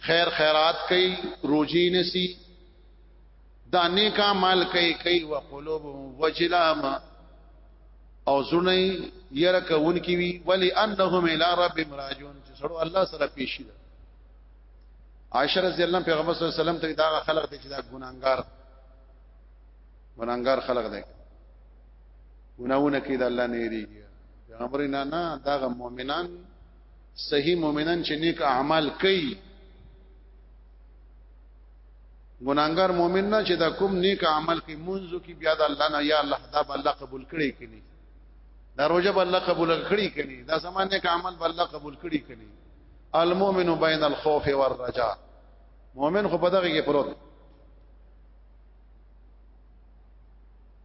خیر خیرات کوي روزي نسی دا نیک اعمال کوي کوي وقلوب وجلام او زړه یې رکون کی وی ولی انهم الی رب راجون چې سره الله سره پیشي ده عائشہ رضی الله پیغمبر صلی الله علیه وسلم ته دا خلق دي چې دا ګناګار ګناګار خلق دي ګناونه کې د الله نه یریږي پیغمبر نه نه دا مؤمنان صحیح مؤمنان چې نیک اعمال کوي ګناګار مؤمن نه چې دا کوم نیک عمل کې منځو کې بیا د الله نه یا الله دا به الله قبول کړي کړي دا روزه به الله قبول کړي کړي دا زمانه نیک عمل به الله قبول کړي کړي المؤمن بین الخوف والرجاء مؤمن خو په دغه کې پروت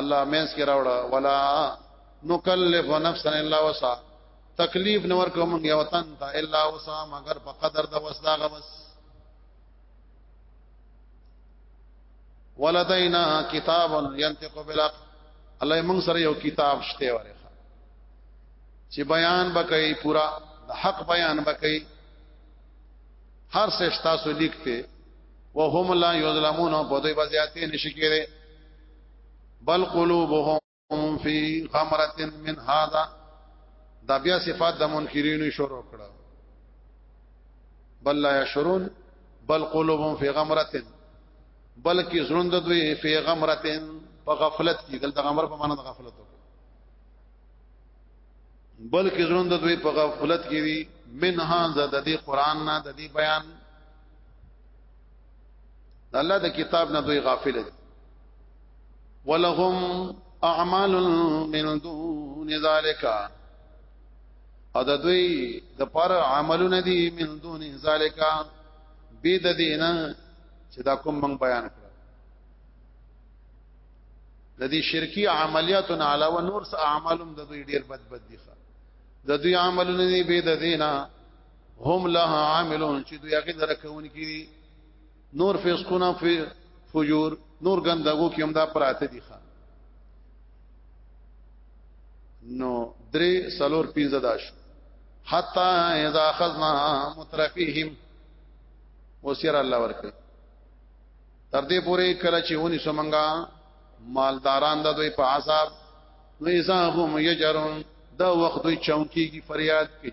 الله مینس کې راوړه ولا نکلف نفسا الا وسع تکلیف نور کوم یو تن ته الا وسع مگر په قدر د وسدا غوس ولدینا کتاب ينطق بالحق الله موږ سره یو کتاب شته وره چې بیان بکې پورا د حق بیان بکې هر څه تاسو لیکته وهم لا یظلمون په دوی بزیاتې نشي کېره بل قلوبهم فی غمرة من هذا دا بیا صفات د منکرینو شروع کړه بل لا یشرون بل قلوبهم فی غمرة بلکې زړوند دوی فی غمرة په غفلت کې دلته غمر په معنا د غفلت بلکې زړوند دوی په غفلت کې دي منها زده دي قران نه د دې بیان الله د کتاب نه دوی غافل دي ولهم اعمال من دون ذلك او د دوی د پر عملونه دي من دون ذلك به د دینه چې دا کوم من بیان کړ د دې شرکی عملیاتو نه علاوه نور څه اعمالم د دوی ډیر بد بد دي د دوی عملونه دي به د دینه هم لها عاملون چې دوی هغه درکون کړي نور فسقونه فجور نور ګندګو کې هم دا پراته دي ښا نو درې سلور پینځه داش حتا اذا خذنا مترفيهم وسير الله ورکه تر دې پورې کله چې ونی سمنګا مالداران د دوی په عذاب نو اذا هم یجرون دا وخت دوی چونکیږي فریاد کوي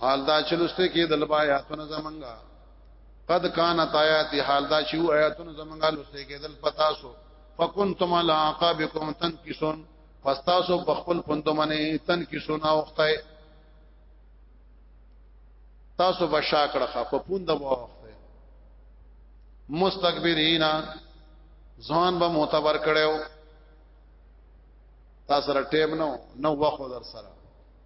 حال دا چې لسته کې د لبا آیاتونه زمنګا قد کانت آیات حال دا چې آیاتونه زمنګا لسته کې دل پتا سو فکنتم علی عقابکم تنکسون فاستاسو بخپل پندمنه تنکسون او خدای تاسو بشا کړه په پوند وخته مستكبرینا ځان به معتبر کړو تاسو را ټیم نو نو وخت در سره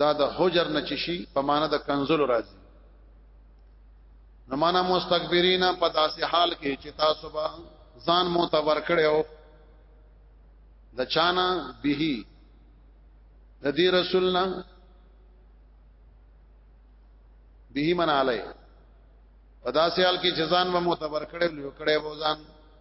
دا د حجر نه چشي په معنا د کنزل راځي نمانا مستكبرین په داسې حال کې چې تاسو به ځان مو ته ورکړیو د چانا به د دې رسولنا به من علی په داسې حال کې چې ځان مو ته ورکړیو کړیو ځان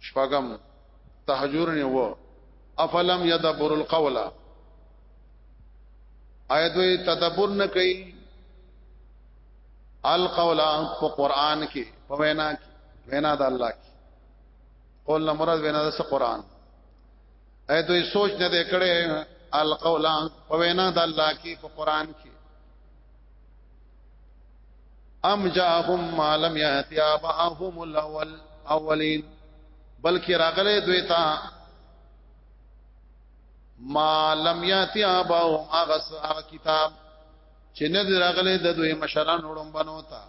شپږم تهجر نه و افلم يدبر القول آیا دوی تدبر نه کوي القول په قران کې په وینا کې وینا د الله کې قول نه مراد وینا د قران اې دوی سوچ نه دې کړې القول په وینا د الله کې په قران کې ام جاءهم ما لم ياتي اباهم الاول اولين بلکې راغله دوی ته ما لم ياتي اباهم اغس اغ کتاب چې نه راغله د دوی مشران وړم بنو تا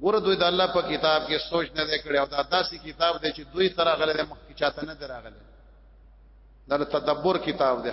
ګور دوی د الله په کتاب کې سوچ نه کړي او دا داسې کتاب دی چې دوی تر غلې مخکې چاته نه دراغله دا تدبر کتاب دی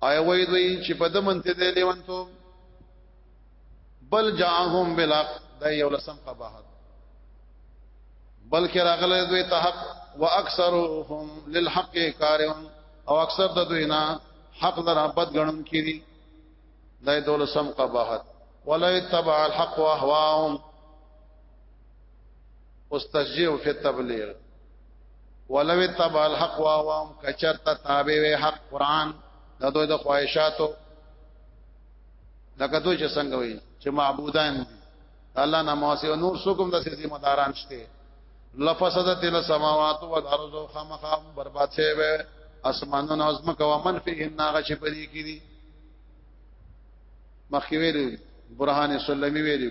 آیا وای دوی چې په دمنته دی لیوانتو بل جاءهم بالحق دا یو لسم قباحت بلکې راغله دوی ته حق واکثرهم للحق کارون او اکثر د دوی نه حق لرا بد غنون کړي دا یو لسم قباحت ولا تبع الحق واهواهم واستجیب فی التبلیغ ولو تبع الحق واوام کچرت تابع حق قران د دوی د خواهشاتو لکه دوی چې څنګه وي چې معبودان دي الله نه مواسي او نور څوک هم د سياسي مداران شته لفسدت السماوات والارض خامخام برباد شي وي اسمانونه او زمکه او من فيه ناغه چې پدې کې دي مخکې ویل برهان سلمي ویل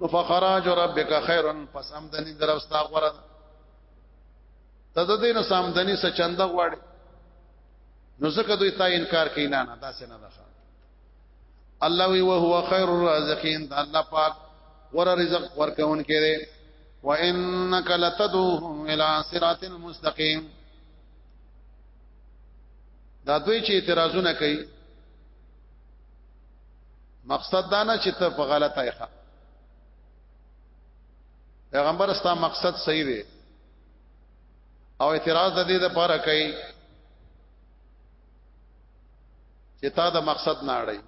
نو فخراج ربک خیر پس آمدنی درستا غره تد دین سامدنی س چند غواړي نو زکه دوی تا انکار کینا نه داسې نه ده الله وی وهو خیر الرازقین دا الله پاک ور رزق ورکون کړي وانک لتدوهم الى صراط مستقیم دا دوی چې اعتراضونه کوي مقصد دا نه چې ته په غلطه ښه پیغمبر ستا مقصد صحیح دی او اعتراض د دې لپاره کوي چې تا د مقصد نه اړي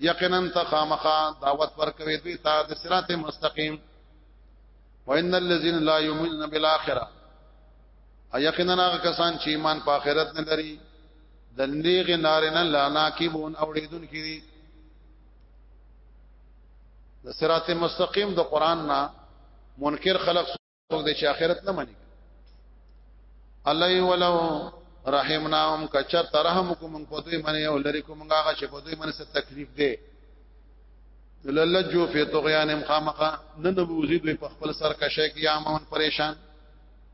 یقینا ته خامخا دعوت ورکوي دوی ته د صراط مستقیم وان الذين لا يؤمنون بالاخره یقینا هغه کسان چې ایمان په آخرت نه لري د نیغ نارینه لانا کې بون اوریدون کې دي د صراط مستقیم د قران نه منکر خلق څوک د اخرت نه مني الله ولو رحمناهم کچر ترحم کوم په دوی باندې او لری کوم هغه چې په دوی باندې څه تکلیف دی للجو فی طغیانهم خامقا نن بوزید په خپل سر کا شیخ یامون پریشان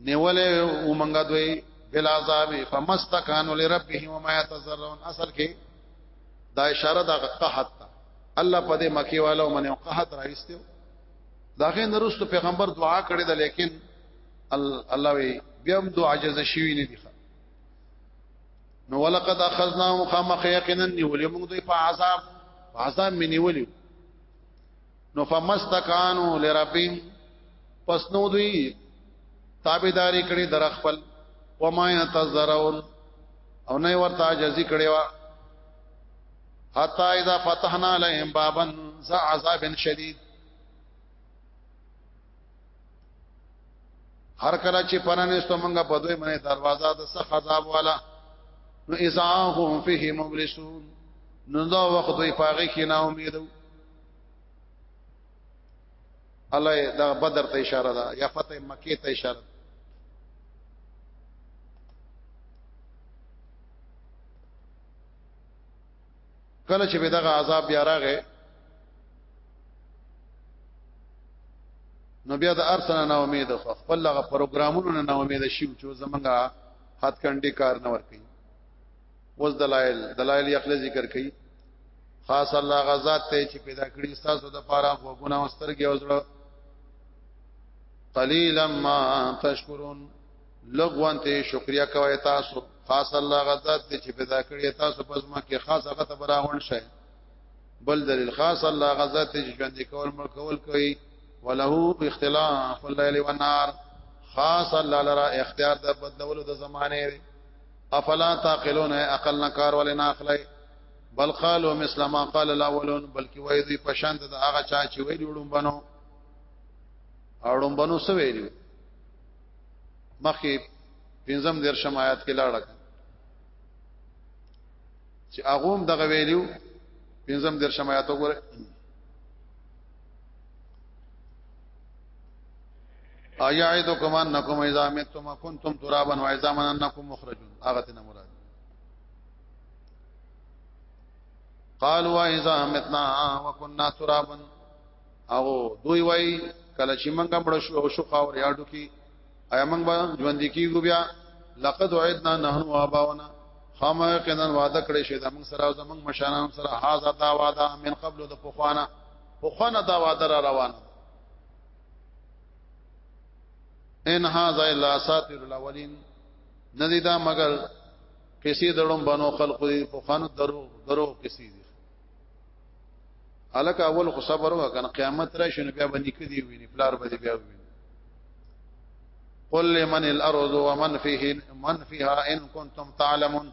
نیولې او منګه دوی بل عذاب فمستکانوا لربهم وما يتزرون اصل کې دا اشاره د قحط الله په دې مکی والو منه قحط راويستو داغه نرست پیغمبر دعا کړې ده لیکن الله وی بیا هم دعا عجز شوی نه دي نو ولقد اخذنا مخامخ یقینا نیولې موږ دوی په عذاب عذاب مې نیولې نو فمستکانو لربهم پس نو دوی تابعداري کړي در خپل وما ينتظرون او نه ورته جزي کړي وا حتا اذا فتحنا لهم بابا ذا عذاب شديد هر کله چې پرانستو مونږه په دوی باندې دروازه د سخت عذاب والا نو اذا هم فيه مبلسون نو دا وخت دوی پاغي کې نا امیدو الله دا بدر ته اشاره ده یا فتح مکه ته اشاره ده کله چې به دغه عذاب بیا راغې نو بیا د ارسنه نا امید خو خپل هغه پروګرامونو نه نا امید شي چې زمونږه هات کنډي کار نه ور کوي وز دلائل دلائل یخل ذکر کړي خاص الله غزاد ته چې پیدا کړی تاسو د پاره وګونه واسترګي او زړه قليلا ما تشکرون لغوان ته شکریا کوي تاسو خاص الله غزاد ته چې پیدا کړی تاسو پس ما کې خاص هغه ته براغون شي بل دلیل خاص الله غزاد ته چې ژوند کول ملک کول کوي وله اختلاف الليل والنهار خاص الله لرا اختیار د بدلولو د زمانه افلا تعقلون عقل نه کار ولې نه اخلي بل قالو مثل ما قال الاولون بلکې وای دی پشانت د هغه چا چې ویل وړم بنو اړم بنو سو ویل مخکې پنځم درشم آیات کې لاړه چې هغه هم دغه ویلو پنځم درشم آیات وګوره ایا ایدکم انکم اذا متم کنتم ترابا و اذا من انکم مخرجون هغه ته مراد قالوا اذا متنا وكنا ترابا او دوی وای کله چې موږ مړ شو او شو خاور یاډو کی ایا موږ به ژوند کیږو بیا لقد وعدنا نحن واباؤنا خامه کنن وعده کړی شه د موږ سره او زموږ مشرانو سره هاذا دا وعده من قبل د پخوانه په خوانه دا وعده را روان ان هاذا الا اساطير الاولين ندی دا مگر کسی دړم بنو خلق دی په خوانه درو درو کسی دی الک اول خو صبر وکنه قیامت راشي نو بیا باندې کدی ویني پلار باندې بیا ویني قل لمن الارض ومن فيه من فيها ان كنتم تعلمون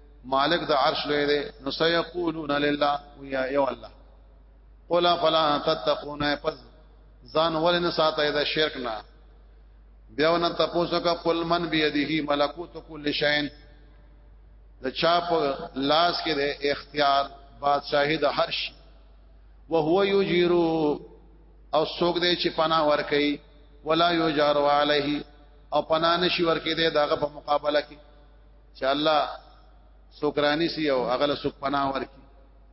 مالک د عرش لوی دی نو سيقولون لله ويا يو الله قل فلا تتقون پس ځان ولنه ساتي د شرک نه بیا ونه تاسو کا قل من بيدیه ملکوت کل شین د چا په لاس کې د اختیار بادشاہي د هر شي او هو یجیرو او څوک دې چې پناه ور کوي ولا یجارو علیه او پناه نشي ور کوي دغه په مقابله کې چې الله سوکرانی سی او هغه له سوک پناه ورکی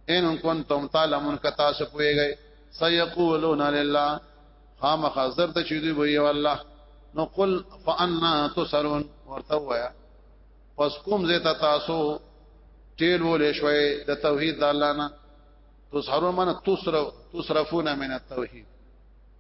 ان کنتم تعلمون کتا سپویږي سيقولون لله خام خزر ته چې دوی وي والله نو قل فانا تسرون ورته وایا پس کوم زه ته تاسو ټیل ولې شوي د توحید د الله نه تسرون من تسرو تسرفون من التوحید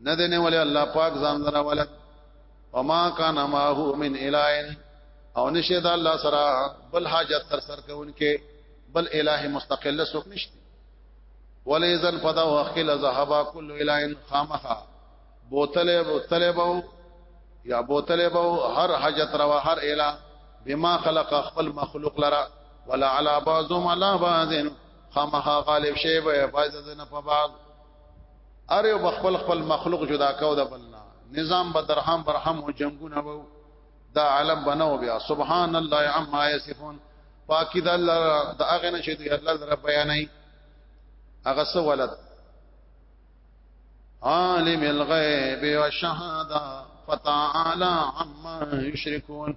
نه دې نه ولې الله پاک ځان سره ولد وما کان ما هو من الہ او نشه دا الله سره بل حاجت تر سر کوونکې بل الہ مستقل سوک نشته ولې ځن پدا واخل ذهبا کل الہ خامخا بوتل بوتل بو یا بوتل بو هر حاجت روا هر الہ بما خلق خپل مخلوق لرا ولا على بعضهم على بعض خامها غالب شی به بعض نه په بعض اره بخپل خپل مخلوق جدا کو د بلنا نظام به درهم برهم او جنگونه وو دا عالم بنو بیا سبحان الله عما یصفون پاکی د الله د هغه نه چې دی الله در بیانای هغه سو ولد عالم الغیب والشهاده فتعالى عما یشركون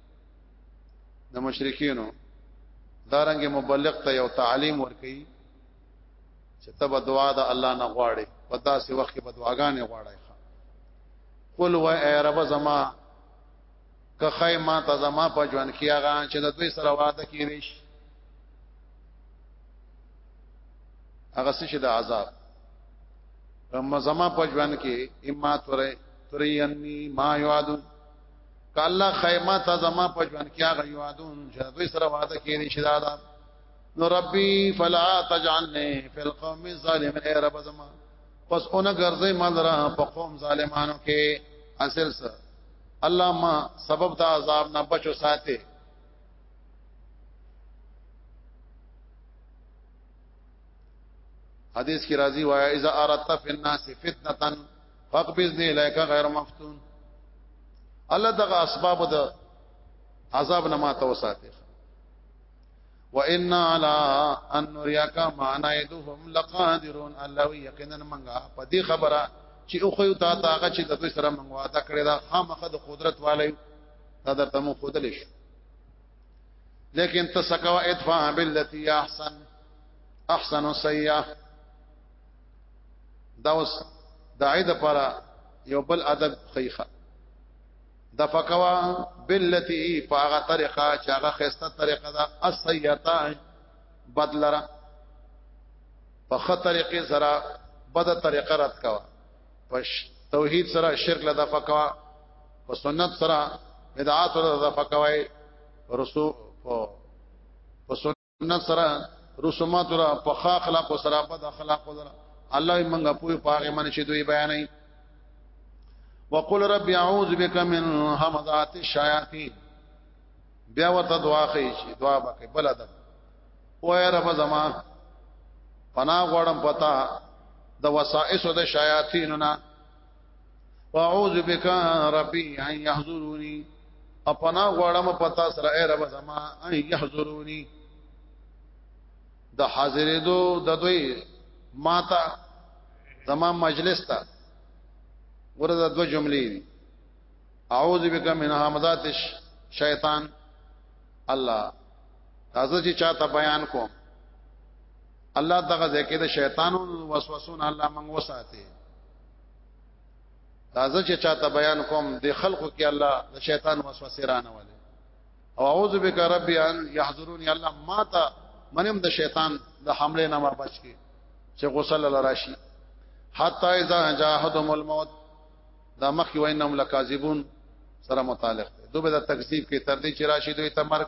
د مشرکینو دارنګ مبلغ ته یو تعلیم ورکي چې تب دعا د الله نه غواړي په داسې وخت کې بدواګانې غواړي قل و اے رب زما که خای ما ته زما په ژوند کې هغه چې د دوی سره وعده کړی شي هغه څه د عذاب رم زما په ژوند کې امات ورې تريني ما یادون کله خیمه ته زما په ژوند کې هغه یوادون چې دوی سره وعده کړی شي دا ده نو ربي فلا تجعلني في القوم الظالمين اے رب زما پس اون غرزه مال را په قوم ظالمانو کې اصل سره الله ما سبب د عذاب نه بچو ساتي حدیث کی راضی وایا اذا اردت فی الناس فتنه فقبض دی لایک غیر مفتون الله دغه اسباب د عذاب نه ماته وساته و ان علی ان نریاک ما نایدهم لقادرون الله یقینا منغا په دې خبره چې او خو تا تا هغه چې د دوی سره منغو ادا کړی دا خامخه د قدرت والي دا درته مو خودل شي لیکن تسکوا ادفع بالتي احسن احسن سیئه دا اوس دای د پاره یو بل ادب خیخه د فقوا بلتی فاغه طریقه چې هغه خسته طریقه ده اسیتا بدلره په خه طریقې سره بد طریقه رات کوا په توحید سره شرک لدا فقوا په سنت سره بدعات لدا فقوا رسو په نه سره رسومات را په اخلاق سره بد اخلاق سره الله منګه پوي پاغه من شي دوی بیانې وقل رب اعوذ بك من همزات الشياطين بیا ورته دعا کوي شي دعا وکړي بل ادب او اے رب زما پنا غړم پتا د وسائس د شیاطیننا واعوذ بک ربي ان يحضروني اپنا غړم پتا سره اے رب زما ان يحضروني د حاضرې دو د دوی ماتا زما مجلس تا ورته دو جملې دي اعوذ بک من همزات الشیطان الله تاسو چې چاته بیان کوم الله دغه ځکه د شیطانو وسوسونه الله موږ وساته تازه چې چاته بیان کوم د خلقو کې الله د شیطان وسوسه رانه ولې او اعوذ بک ربی ان يحضرون یا الله ما ته منم د شیطان د حمله نه ما بچ کې چې غسل لراشي حتا اذا جاهدهم الموت دا مخ وینهم لکاذبون سره متعلق دوی به د تکذیب کې تر دې چې راشي دوی ته مرګ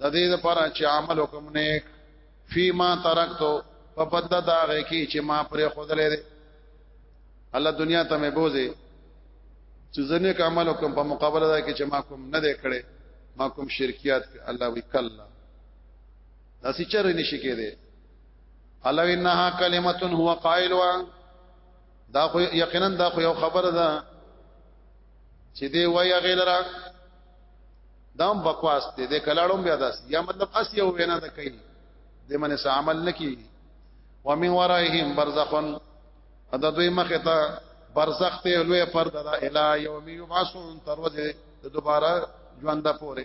د دې لپاره چې عمل وکم نیک فيما ترکتو په بد دا غي کې چې ما پر خودلې دي الله دنیا ته مې بوزي چې زنه کوم عمل کوم په مقابله دا کې چې ما کوم نه دی کړي ما کوم شرکیات الله وی کلا دا سې چر نشي کېده الله انها کلمه هو قائلوا دا خو یقینا دا خو یو خبره ده چې دی وای غیلره دام بکواس دې د کلاړم بیا داس یا مطلب اس یو وینا د کوي د منه سه عمل نکي و من ورایهم برزخن ادا دوی مخه ته برزخ ته لوی فرد دا الی یوم یبعثون تر ورځې دوباره ژوند پوره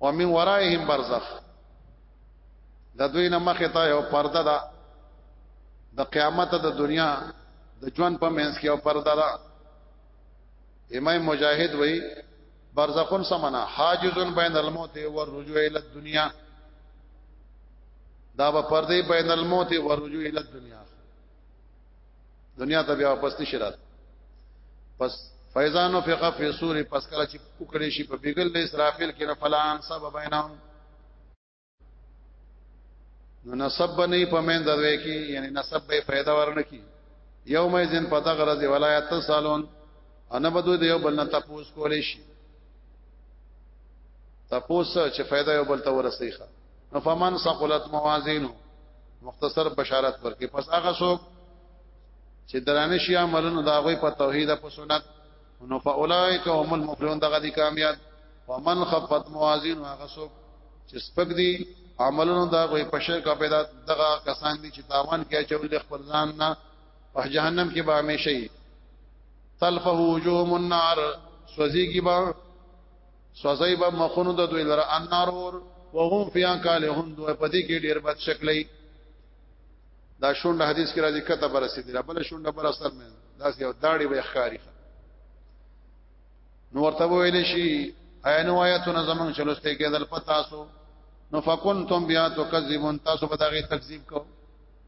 ومن ورائهم برزخ د دوی نه مخه ته یو پرده ده د قیامت د دنیا د ژوند په منځ کې یو پرده ده امام مجاهد وای برزخون سمنا حاجز بین الموت و الرجوع الى الدنيا دا به پردې بین الموت و الرجوع الى الدنيا دنیا ته بیا واپس نشي رات پس فیضانو فقه فی سور پس کله چې پکړې شي په بیګل له اسرافیل کې نه فلان سبب بینهم نو نسب نه په مند دوي کې یعنی نسب به فائدہ ورنه کی یوم ازن پتا غرض ولایت سالون انا بدو دیو بل نه تپوس کولې شي تپوس چې فائدہ یو بل ته ورسېخه نو فمن ثقلت موازینو مختصر بشارت ورکې پس هغه څوک چې درانه شي عملونه دا غوي په توحید او سنت نو فاولائک هم المفلحون دغه دي کامیاب ومن خفت موازین هغه څوک چې سپک دي عملونه دا غوي په شرک او بدعت دغه کسان دي چې تاوان کوي چې ول خپل ځان نه په جهنم کې به همیشه تلفه وجوه النار سوزيږي به سوځي به مخونو د دوی لره انارور وهم فیا کالهون دوی په دې کې ډیر بد شکلې دا شونډه حدیث کې راځي کته بر رسیدل بل شونډه بر اثر مې دا یو داړي به ښکاری نو ورته ویل شي عین آیاتنا زمون چلوسته کې دل پتاسو نو فکنتم بیا تکذبون تاسو به داغه تکذیب کو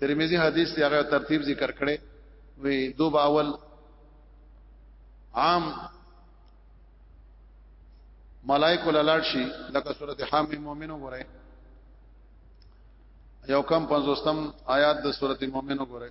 ترمذی حدیث دی هغه ترتیب ذکر کړي وی دو باول عام ملائکه لاله شي لکه سورته حامیم مومن وګورئ یو کم پنځوستم آیات د سورته مؤمن وګورئ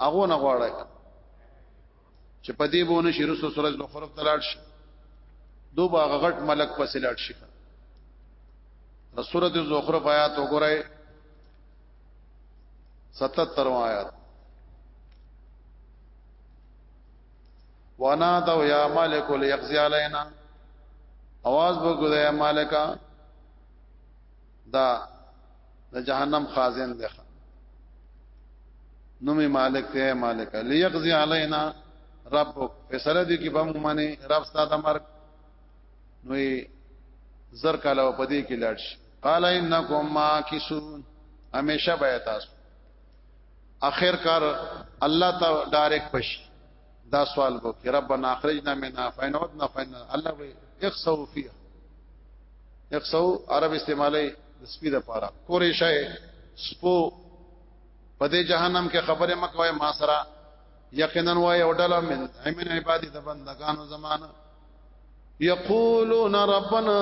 هغه نه غواړي چې په دې بونه شي رسو سورج نو خراب تلاړ شي دو باغ غټ ملک پسې لاړ شي د سورۃ الزخرف آیات وګورئ 77 آیات وانا دو یا مالک لیقضی علینا आवाज وګورئ مالکا دا د جهنم خازن دی نومي مالک ته مالک ليقضي علينا رب فیصله دي کې بم منی رب ستاسو مرګ نوې زر کاله په دې کې لاړ شي قال انکم ماکسون همیشه به تاسو اخر کار الله ته ډایرک پشي دا سوال وو کې ربنا اخرجنا منها فإن عدنا فإن الله وي اخسو فيها اخسو عرب استعمالي د سپی د پاره کورې شای سپو په دې جهنم کې خبره مکوې ما سره یقینا وای او ډله من من عبادی د بندگانو زمانہ یقولون ربنا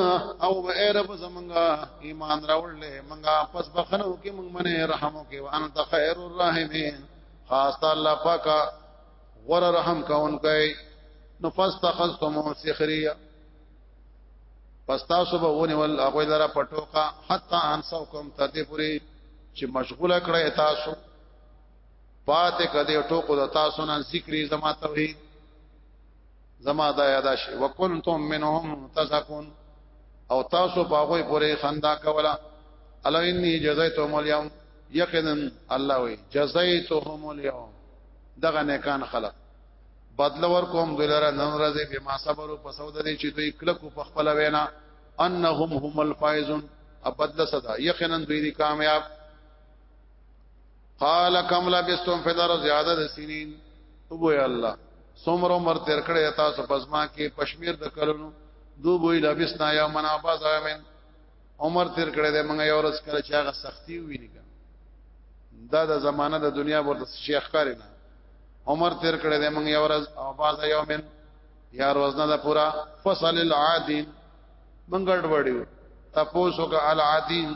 او اے رب زمنګا ایمان راوړلې منګا پس بخنو کې مونږ منه رحمو کې وانت خیر الرحیمین خاص الله پاک غور رحم کون کوي نو فاستخذتم سخريا پس تاسو به ونی ول هغه لرا پټوکا حتا انسوکم تر دې پوری چې مشغوله کړی تاسو پاتې کده ټوکو د تاسو نه ذکر زما توحید زما دا یاد شي وکنتم منهم تزکون او تاسو په هغه پورې خندا کوله الا انی جزایتهم اليوم یقینا الله وی جزایتهم اليوم دغه نیکان خلق بدل ور کوم دلاره نن ورځې به ما صبر په سوده دي چې دوی کلکو په خپل وینا انهم هم الفائزون ابدل صدا یقینا دوی کامیاب قال كم لبستم في الارض عدد سنين ابو يا الله سمر عمر تیر کړه تاسو پزما کې پشمیر د کلونو دو بوې لبسنا یا منا باز امن عمر تیر کړه د منګه یو ورځ کړه چې هغه سختی وی نه دا د زمانه د دنیا ورته شیخ کاری نه عمر تیر کړه د منګه یو ورځ او باز یومن یا ورځ نه د پورا فصل العادین منګړ وړیو تاسو کا العادین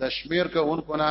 د شمیر کا اون کنا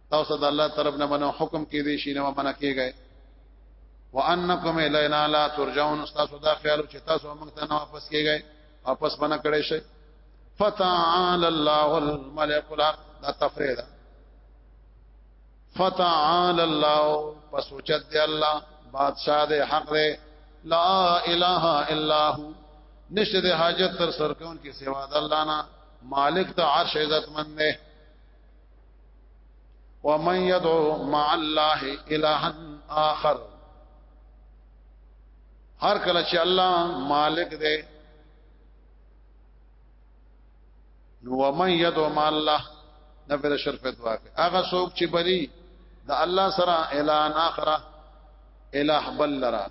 تاسو د الله طرف نه منو حکم کې دي شي نه منه کېږي وانکم الینا لا ترجعون تاسو دا خیال چې تاسو موږ ته نه واپس کېږي واپس بنه کړی شي فتعال الله الملك الحق دا تفرید فتعال الله پس وجد دی الله بادشاہ دی حق دی لا اله الا هو نشته د حاجت تر سرکون کې سوا د الله نه مالک ته عرش عزت مند دی ومن يدعو مع الله الها اخر هر کله چې الله مالک دی نو ومن يدعو مع الله نفر شرف دعا هغه څوک چې بلی د الله سره الان اخره الہ بل لرا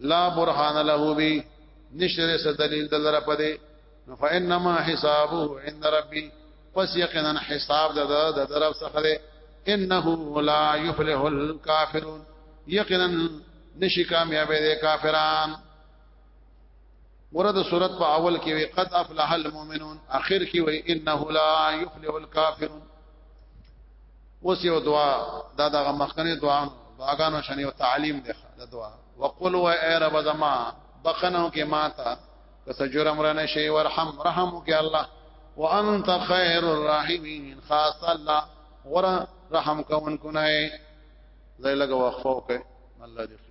لا برهان له بی نشره س دلیل دلر پدې نو فإنما حسابه عند ربي پس یقینا حساب د د طرف څخه ده انه لا يفلح الكافرون یقینا نشي کامیاب دي کافران ورته صورت په اول کې وي قد افلح المؤمنون اخر کې وي انه لا يفلح الكافرون اوس یو دعا دا دغه مخکنی دعا دعاګانو شنه او تعلیم ده دا دعا وقل و اے رب زما بخنو کې ماته کته جرم را نشي ورحم رحم وکي الله وانت خير الراحمين خاص الله ور رحم کون کنه زي لګه وقفه وکي الله دې